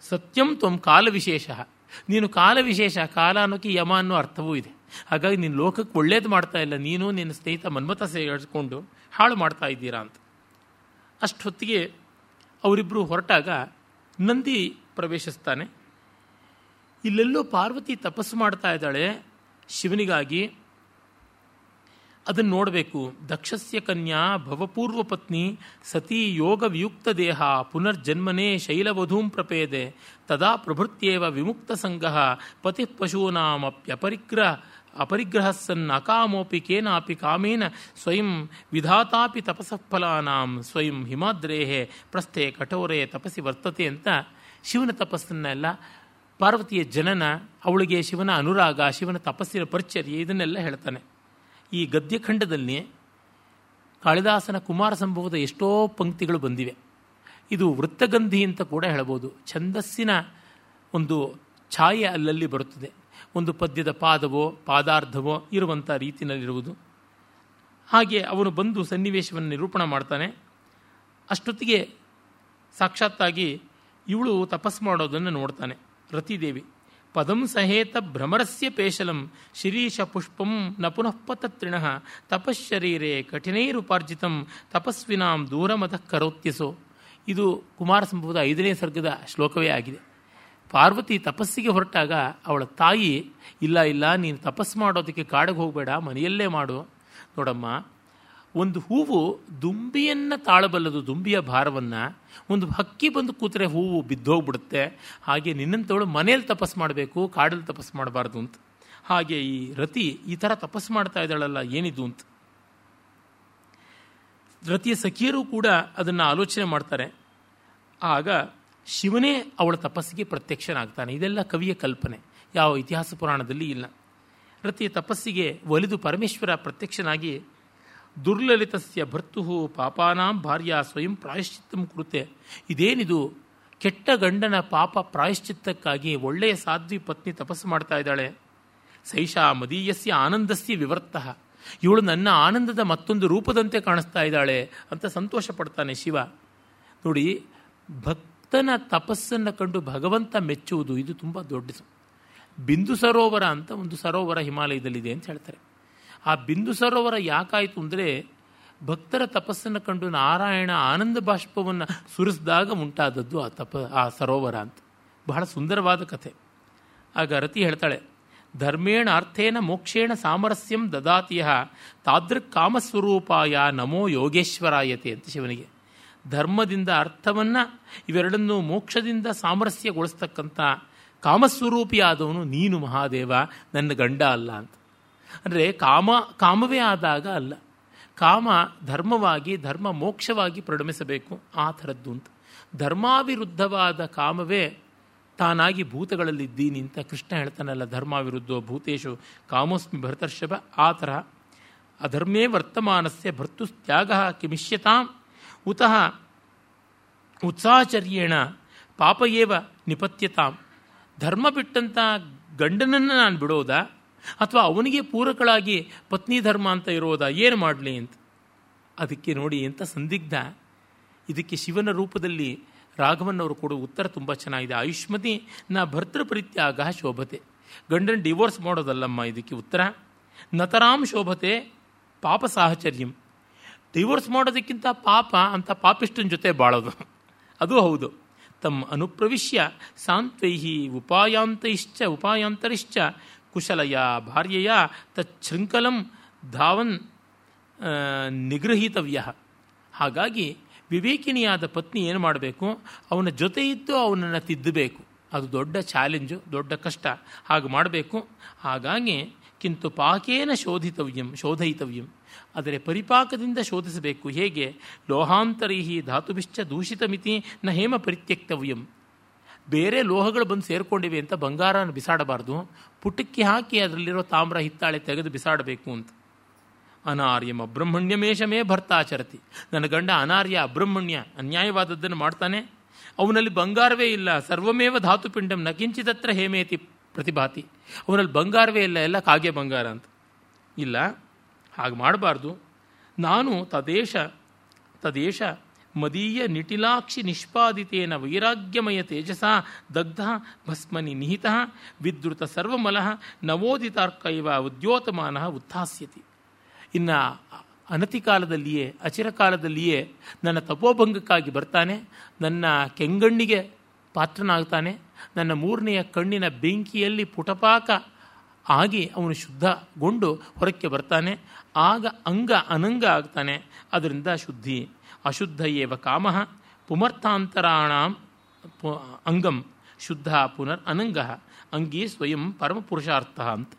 ಸತ್ಯಂ ತ್ವಂ ಕಾಲ ವಿಶೇಷ. ನೀನು ಕಾಲ ವಿಶೇಷ, ಕಾಲ ಅನ್ನೋಕ್ಕೆ ಯಮ ಅನ್ನೋ ಅರ್ಥವೂ ಇದೆ. ಹಾಗಾಗಿ ನೀನು ಲೋಕಕ್ಕೆ ಒಳ್ಳೇದು ಮಾಡ್ತಾ ಇಲ್ಲ. ನೀನು ನಿನ್ನ ಸ್ನೇಹಿತ ಮನ್ಮಥ ಸೇರಿಸ್ಕೊಂಡು ಹಾಳು ಮಾಡ್ತಾ ಇದ್ದೀರಾ ಅಂತ. ಅಷ್ಟೊತ್ತಿಗೆ ಅವರಿಬ್ಬರು ಹೊರಟಾಗ ನಂದಿ ಪ್ರವೇಶಿಸ್ತಾನೆ. ಇಲ್ಲೆಲ್ಲೋ ಪಾರ್ವತಿ ತಪಸ್ಸು ಮಾಡ್ತಾ ಇದ್ದಾಳೆ. ಶಿವನಿಗಾಗಿ ಅದನ್ನು ನೋಡಬೇಕು. ದಕ್ಷಸ್ಯ ಕನ್ಯಾ ಭವಪೂರ್ವ ಪತ್ನಿ ಸತಿ ಯೋಗ ವಿಯುಕ್ತ ದೇಹ ಪುನರ್ಜನ್ಮನೇ ಶೈಲವಧೂಂ ಪ್ರಪೇದೆ ತದಾ ಪ್ರಭೃತ್ಯೇವ ವಿಮುಕ್ತ ಸಂಘ ಪತಿ ಪಶೂನಾಮಪ್ಯಪರಿಗ್ರಹ ಅಪರಿಗ್ರಹ ಸನ್ ಅಕಾಮೋಪಿ ಕೇನಾಪಿ ಕಾಮೇನ ಸ್ವಯಂ ವಿಧಾತಾಪಿ ತಪಸಫಲಾನಾಂ ಸ್ವಯಂ ಹಿಮಾದ್ರೇಹೆ ಪ್ರಸ್ಥೆ ಕಠೋರೆ ತಪಸ್ಸಿ ವರ್ತತೆ ಅಂತ ಶಿವನ ತಪಸ್ಸನ್ನೆಲ್ಲ ಪಾರ್ವತಿಯ ಜನನ ಅವಳಿಗೆ ಶಿವನ ಅನುರಾಗ, ಶಿವನ ತಪಸ್ಸಿನ ಪರಿಚರ್ಯ ಇದನ್ನೆಲ್ಲ ಹೇಳ್ತಾನೆ. ಈ ಗದ್ಯಖಂಡದಲ್ಲಿ ಕಾಳಿದಾಸನ ಕುಮಾರ ಸಂಭವದ ಎಷ್ಟೋ ಪಂಕ್ತಿಗಳು ಬಂದಿವೆ. ಇದು ವೃತ್ತಗಂಧಿ ಅಂತ ಕೂಡ ಹೇಳ್ಬೋದು. ಛಂದಸ್ಸಿನ ಒಂದು ಛಾಯೆ ಅಲ್ಲಲ್ಲಿ ಬರುತ್ತದೆ. ಒಂದು ಪದ್ಯದ ಪಾದವೋ, ಪಾದಾರ್ಧವೋ ಇರುವಂಥ ರೀತಿಯಲ್ಲಿರುವುದು. ಹಾಗೆ ಅವನು ಬಂದು ಸನ್ನಿವೇಶವನ್ನು ನಿರೂಪಣೆ ಮಾಡ್ತಾನೆ. ಅಷ್ಟೊತ್ತಿಗೆ ಸಾಕ್ಷಾತ್ತಾಗಿ ಇವಳು ತಪಸ್ಸು ಮಾಡೋದನ್ನು ನೋಡ್ತಾನೆ. ರತಿದೇವಿ. ಪದಂ ಸಹೇತ ಭ್ರಮರಸ್ಯ ಪೇಶಲಂ ಶಿರೀಷ ಪುಷ್ಪಂ ನ ಪುನಃ ಪತತ್ರಿಣ ತಪಶ್ಶರೀರೆ ಕಠಿಣೈರುಪಾರ್ಜಿತಂ ತಪಸ್ವಿನಾಂ ದೂರಮತಃ ಕರೋತ್ಯಸೋ. ಇದು ಕುಮಾರ ಸಂಭವದ ಐದನೇ ಸರ್ಗದ ಶ್ಲೋಕವೇ ಆಗಿದೆ. ಪಾರ್ವತಿ ತಪಸ್ಸಿಗೆ ಹೊರಟಾಗ ಅವಳ ತಾಯಿ, ಇಲ್ಲ ಇಲ್ಲ, ನೀನು ತಪಸ್ಸು ಮಾಡೋದಕ್ಕೆ ಕಾಡಿಗೆ ಹೋಗಬೇಡ, ಮನೆಯಲ್ಲೇ ಮಾಡು. ನೋಡಮ್ಮ ಒಂದು ಹೂವು ದುಂಬಿಯನ್ನು ತಾಳಬಲ್ಲದು, ದುಂಬಿಯ ಭಾರವನ್ನು. ಒಂದು ಹಕ್ಕಿ ಬಂದು ಕೂತ್ರೆ ಹೂವು ಬಿದ್ದೋಗ್ಬಿಡುತ್ತೆ. ಹಾಗೆ ನಿನ್ನಂಥವಳು ಮನೇಲಿ ತಪಸ್ಸು ಮಾಡಬೇಕು, ಕಾಡಲ್ಲಿ ತಪಸ್ಸು ಮಾಡಬಾರ್ದು ಅಂತ. ಹಾಗೆ ಈ ರತಿ ಈ ಥರ ತಪಸ್ಸು ಮಾಡ್ತಾ ಇದ್ದಾಳಲ್ಲ, ಏನಿದು ಅಂತ. ರತಿಯ ಸಖಿಯರು ಕೂಡ ಅದನ್ನು ಆಲೋಚನೆ ಮಾಡ್ತಾರೆ. ಆಗ ಶಿವನೇ ಅವಳ ತಪಸ್ಸಿಗೆ ಪ್ರತ್ಯಕ್ಷನಾಗ್ತಾನೆ. ಇದೆಲ್ಲ ಕವಿಯ ಕಲ್ಪನೆ. ಯಾವ ಇತಿಹಾಸ ಪುರಾಣದಲ್ಲಿ ಇಲ್ಲ. ರತಿಯ ತಪಸ್ಸಿಗೆ ಒಲಿದು ಪರಮೇಶ್ವರ ಪ್ರತ್ಯಕ್ಷನಾಗಿ ದುರ್ಲಲಿತಸ್ಯ ಭರ್ತು ಪಾಪಾನಾಂ ಭಾರ್ಯ ಸ್ವಯಂ ಪ್ರಾಯಶ್ಚಿತ್ತಂ ಕುರುತೆ ಇದೇನಿದು? ಕೆಟ್ಟ ಗಂಡನ ಪಾಪ ಪ್ರಾಯಶ್ಚಿತ್ತಕ್ಕಾಗಿ ಒಳ್ಳೆಯ ಸಾಧ್ವಿ ಪತ್ನಿ ತಪಸ್ಸು ಮಾಡ್ತಾ ಇದ್ದಾಳೆ. ಸೈಷಾ ಮದೀಯಸ್ಯ ಆನಂದಸ್ಯ ವಿವರ್ತ. ಇವಳು ನನ್ನ ಆನಂದದ ಮತ್ತೊಂದು ರೂಪದಂತೆ ಕಾಣಿಸ್ತಾ ಇದ್ದಾಳೆ ಅಂತ ಸಂತೋಷ ಪಡ್ತಾನೆ ಶಿವ. ನೋಡಿ, ಭಕ್ತನ ತಪಸ್ಸನ್ನು ಕಂಡು ಭಗವಂತ ಮೆಚ್ಚುವುದು ಇದು ತುಂಬ ದೊಡ್ಡದು ಬಿಂದು ಸರೋವರ ಅಂತ ಒಂದು ಸರೋವರ ಹಿಮಾಲಯದಲ್ಲಿದೆ ಅಂತ ಹೇಳ್ತಾರೆ. ಆ ಬಿಂದು ಸರೋವರ ಯಾಕಾಯಿತು ಅಂದರೆ ಭಕ್ತರ ತಪಸ್ಸನ್ನು ಕಂಡು ನಾರಾಯಣ ಆನಂದ ಬಾಷ್ಪವನ್ನು ಸುರಿಸಿದಾಗ ಉಂಟಾದದ್ದು ಆ ತಪ, ಆ ಸರೋವರ ಅಂತ. ಬಹಳ ಸುಂದರವಾದ ಕಥೆ. ಆಗ ರತಿ ಹೇಳ್ತಾಳೆ, ಧರ್ಮೇಣ ಅರ್ಥೇನ ಮೋಕ್ಷೇಣ ಸಾಮರಸ್ಯಂ ದದಾತಿಯ, ತಾದೃಕ್ ಕಾಮಸ್ವರೂಪಾಯ ನಮೋ ಯೋಗೇಶ್ವರಾಯತೆ ಅಂತ ಶಿವನಿಗೆ. ಧರ್ಮದಿಂದ ಅರ್ಥವನ್ನು ಇವೆರಡನ್ನು ಮೋಕ್ಷದಿಂದ ಸಾಮರಸ್ಯಗೊಳಿಸ್ತಕ್ಕಂಥ ಕಾಮಸ್ವರೂಪಿಯಾದವನು ನೀನು ಮಹಾದೇವ, ನನ್ನ ಗಂಡ ಅಲ್ಲ ಅಂತ. ಅಂದರೆ ಕಾಮ, ಕಾಮವೇ ಆದಾಗ ಅಲ್ಲ. ಕಾಮ ಧರ್ಮವಾಗಿ, ಧರ್ಮ ಮೋಕ್ಷವಾಗಿ ಪರಿಣಮಿಸಬೇಕು. ಆ ಥರದ್ದು ಅಂತ ಧರ್ಮಾವಿರುದ್ಧವಾದ ಕಾಮವೇ ತಾನಾಗಿ ಭೂತಗಳಲ್ಲಿದ್ದೀನಿ ಅಂತ ಕೃಷ್ಣ ಹೇಳ್ತಾನಲ್ಲ, ಧರ್ಮಾವಿರುದ್ಧೋ ಭೂತೇಶು ಕಾಮೋಸ್ಮಿ ಭರತರ್ಷಭ, ಆ ಥರ. ಅಧರ್ಮೇ ವರ್ತಮಾನಸ್ಯ ಭರ್ತುಸ್ತ್ಯಾಗ ಕಿಮಿಷ್ಯತಾಂ. ಉತಃ ಉತ್ಸಾಹಚರ್ಯೇಣ ಪಾಪಯೇವ ನಿಪತ್ಯತಾಂ. ಧರ್ಮ ಬಿಟ್ಟಂಥ ಗಂಡನನ್ನು ನಾನು ಬಿಡೋದಾ? ಅಥವಾ ಅವನಿಗೆ ಪೂರಕಳಾಗಿ ಪತ್ನಿ ಧರ್ಮ ಅಂತ ಇರೋದ ಏನು ಮಾಡಲಿ ಅಂತ? ಅದಕ್ಕೆ ನೋಡಿ ಎಂಥ ಸಂದಿಗ್ಧ. ಇದಕ್ಕೆ ಶಿವನ ರೂಪದಲ್ಲಿ ರಾಘವನ್ನವರು ಕೊಡುವ ಉತ್ತರ ತುಂಬ ಚೆನ್ನಾಗಿದೆ. ಆಯುಷ್ಮತಿ ನ ಭರ್ತೃ ಪರಿತ್ಯಾಗ ಶೋಭತೆ. ಗಂಡನ ಡಿವೋರ್ಸ್ ಮಾಡೋದಲ್ಲಮ್ಮ ಇದಕ್ಕೆ ಉತ್ತರ. ನತರಾಮ್ ಶೋಭತೆ, ಪಾಪ ಸಾಹಚರ್ಯಂ. ಡಿವೋರ್ಸ್ ಮಾಡೋದಕ್ಕಿಂತ ಪಾಪ ಅಂತ ಪಾಪಿಷ್ಟನ ಜೊತೆ ಬಾಳೋದು. ಅದು ಹೌದು. ತಮ್ಮ ಅನುಪ್ರವಿಶ್ಯ ಸಾಂತ್ವೈಹಿ ಉಪಾಯಾಂತೈಶ್ಚ ಉಪಾಯಾಂತರಿಶ್ಚ ಕುಶಲಯ ಭಾರ್ಯೆಯ ತೃಂಖಲಂ ಧಾವನ್ ನಿಗೃಹೀತವ್ಯ. ಹಾಗಾಗಿ ವಿವೇಕಿನಿಯಾದ ಪತ್ನಿ ಏನು ಮಾಡಬೇಕು? ಅವನ ಜೊತೆ ಇದ್ದು ಅವನನ್ನು ತಿದ್ದಬೇಕು. ಅದು ದೊಡ್ಡ ಚಾಲೆಂಜು, ದೊಡ್ಡ ಕಷ್ಟ. ಹಾಗೆ ಮಾಡಬೇಕು. ಹಾಗಾಗಿ ಕಿಂತು ಪಾಕೇನ ಶೋಧಿತವ್ಯಂ, ಶೋಧಯಿತವ್ಯಂ. ಆದರೆ ಪರಿಪಾಕದಿಂದ ಶೋಧಿಸಬೇಕು. ಹೇಗೆ? ಲೋಹಾಂತರೈಹಿ ಧಾತುಭಿಶ್ಚ ದೂಷಿತಮಿತಿ ನ ಹೇಮ ಪರಿತ್ಯಕ್ತವ್ಯಂ. ಬೇರೆ ಲೋಹಗಳು ಬಂದು ಸೇರಿಕೊಂಡಿವೆ ಅಂತ ಬಂಗಾರನ ಬಿಸಾಡಬಾರ್ದು. ಪುಟಕ್ಕೆ ಹಾಕಿ ಅದರಲ್ಲಿರೋ ತಾಮ್ರ ಹಿತ್ತಾಳೆ ತೆಗೆದು ಬಿಸಾಡಬೇಕು ಅಂತ. ಅನಾರ್ಯಂ ಅಬ್ರಹ್ಮಣ್ಯಮೇಷಮೇ ಭರ್ತಾಚರತಿ. ನನ್ನ ಗಂಡ ಅನಾರ್ಯ ಅಬ್ರಹ್ಮಣ್ಯ ಅನ್ಯಾಯವಾದದ್ದನ್ನು ಮಾಡ್ತಾನೆ. ಅವನಲ್ಲಿ ಬಂಗಾರವೇ ಇಲ್ಲ, ಸರ್ವಮೇವ ಧಾತುಪಿಂಡಂ ನಕಿಂಚಿತತ್ರ ಹೇಮೇತಿ ಪ್ರತಿಭಾತಿ. ಅವನಲ್ಲಿ ಬಂಗಾರವೇ ಇಲ್ಲ, ಎಲ್ಲ ಕಾಗೆ ಬಂಗಾರ ಅಂತ. ಇಲ್ಲ, ಹಾಗೆ ಮಾಡಬಾರ್ದು. ನಾನು ತದೇಶ ತದೇಶ ಮದೀಯ ನಿಟಿಲಾಕ್ಷಿ ನಿಷ್ಪಾದಿತೇನ ವೈರಾಗ್ಯಮಯ ತೇಜಸ ದಗ್ಧ ಭಸ್ಮನಿ ನಿಹಿತ ವಿದ್ರುತ ಸರ್ವಮಲ ನವೋದಿತಾರ್ಕ ಇವ ಉದ್ಯೋತಮಾನ ಉತ್ಥಾಸ್ಯತಿ. ಇನ್ನು ಅನತಿ ಕಾಲದಲ್ಲಿಯೇ ಅಚಿರಕಾಲದಲ್ಲಿಯೇ ನನ್ನ ತಪೋಭಂಗಕ್ಕಾಗಿ ಬರ್ತಾನೆ, ನನ್ನ ಕೆಂಗಣ್ಣಿಗೆ ಪಾತ್ರನಾಗ್ತಾನೆ, ನನ್ನ ಮೂರನೆಯ ಕಣ್ಣಿನ ಬೆಂಕಿಯಲ್ಲಿ ಪುಟಪಾಕ ಆಗಿ ಅವನು ಶುದ್ಧಗೊಂಡು ಹೊರಕ್ಕೆ ಬರ್ತಾನೆ, ಆಗ ಅಂಗ ಅನಂಗ ಆಗ್ತಾನೆ, ಅದರಿಂದ ಶುದ್ಧಿ. ಅಶುದ್ಧ ಏವ ಕಾಮ ಪುಮರ್ಥಾಂತರಾಣ ಅಂಗಂ ಶುದ್ಧ ಪುನರ್ ಅನಂಗ ಅಂಗಿ ಸ್ವಯಂ ಪರಮಪುರುಷಾರ್ಥ ಅಂತ.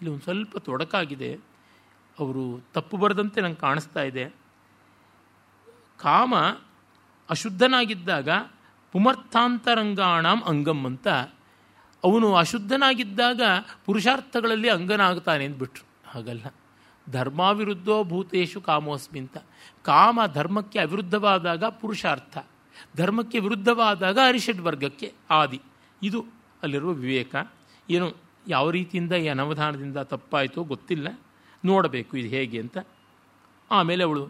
ಇಲ್ಲಿ ಒಂದು ಸ್ವಲ್ಪ ತೊಡಕಾಗಿದೆ. ಅವರು ತಪ್ಪು ಬರೆದಂತೆ ನಂಗೆ ಕಾಣಿಸ್ತಾ ಇದೆ. ಕಾಮ ಅಶುದ್ಧನಾಗಿದ್ದಾಗ ಪುಮರ್ಥಾಂತರಂಗಾಣಂ ಅಂಗಂ ಅಂತ ಅವನು ಅಶುದ್ಧನಾಗಿದ್ದಾಗ ಪುರುಷಾರ್ಥಗಳಲ್ಲಿ ಅಂಗನಾಗ್ತಾನೆ ಅಂದ್ಬಿಟ್ರು. ಹಾಗಲ್ಲ. ಧರ್ಮಾವಿರುದ್ಧೋ ಭೂತೇಶು ಕಾಮೋಸ್ಮಿ ಅಂತ ಕಾಮ ಧರ್ಮಕ್ಕೆ ಅವಿರುದ್ಧವಾದಾಗ ಪುರುಷಾರ್ಥ. ಧರ್ಮಕ್ಕೆ ವಿರುದ್ಧವಾದಾಗ ಅರಿಷಡ್ ವರ್ಗಕ್ಕೆ ಆದಿ. ಇದು ಅಲ್ಲಿರುವ ವಿವೇಕ. ಏನು, ಯಾವ ರೀತಿಯಿಂದ, ಈ ಅನವಧಾನದಿಂದ ತಪ್ಪಾಯಿತೋ ಗೊತ್ತಿಲ್ಲ. ನೋಡಬೇಕು ಇದು ಹೇಗೆ ಅಂತ. ಆಮೇಲೆ ಅವಳು,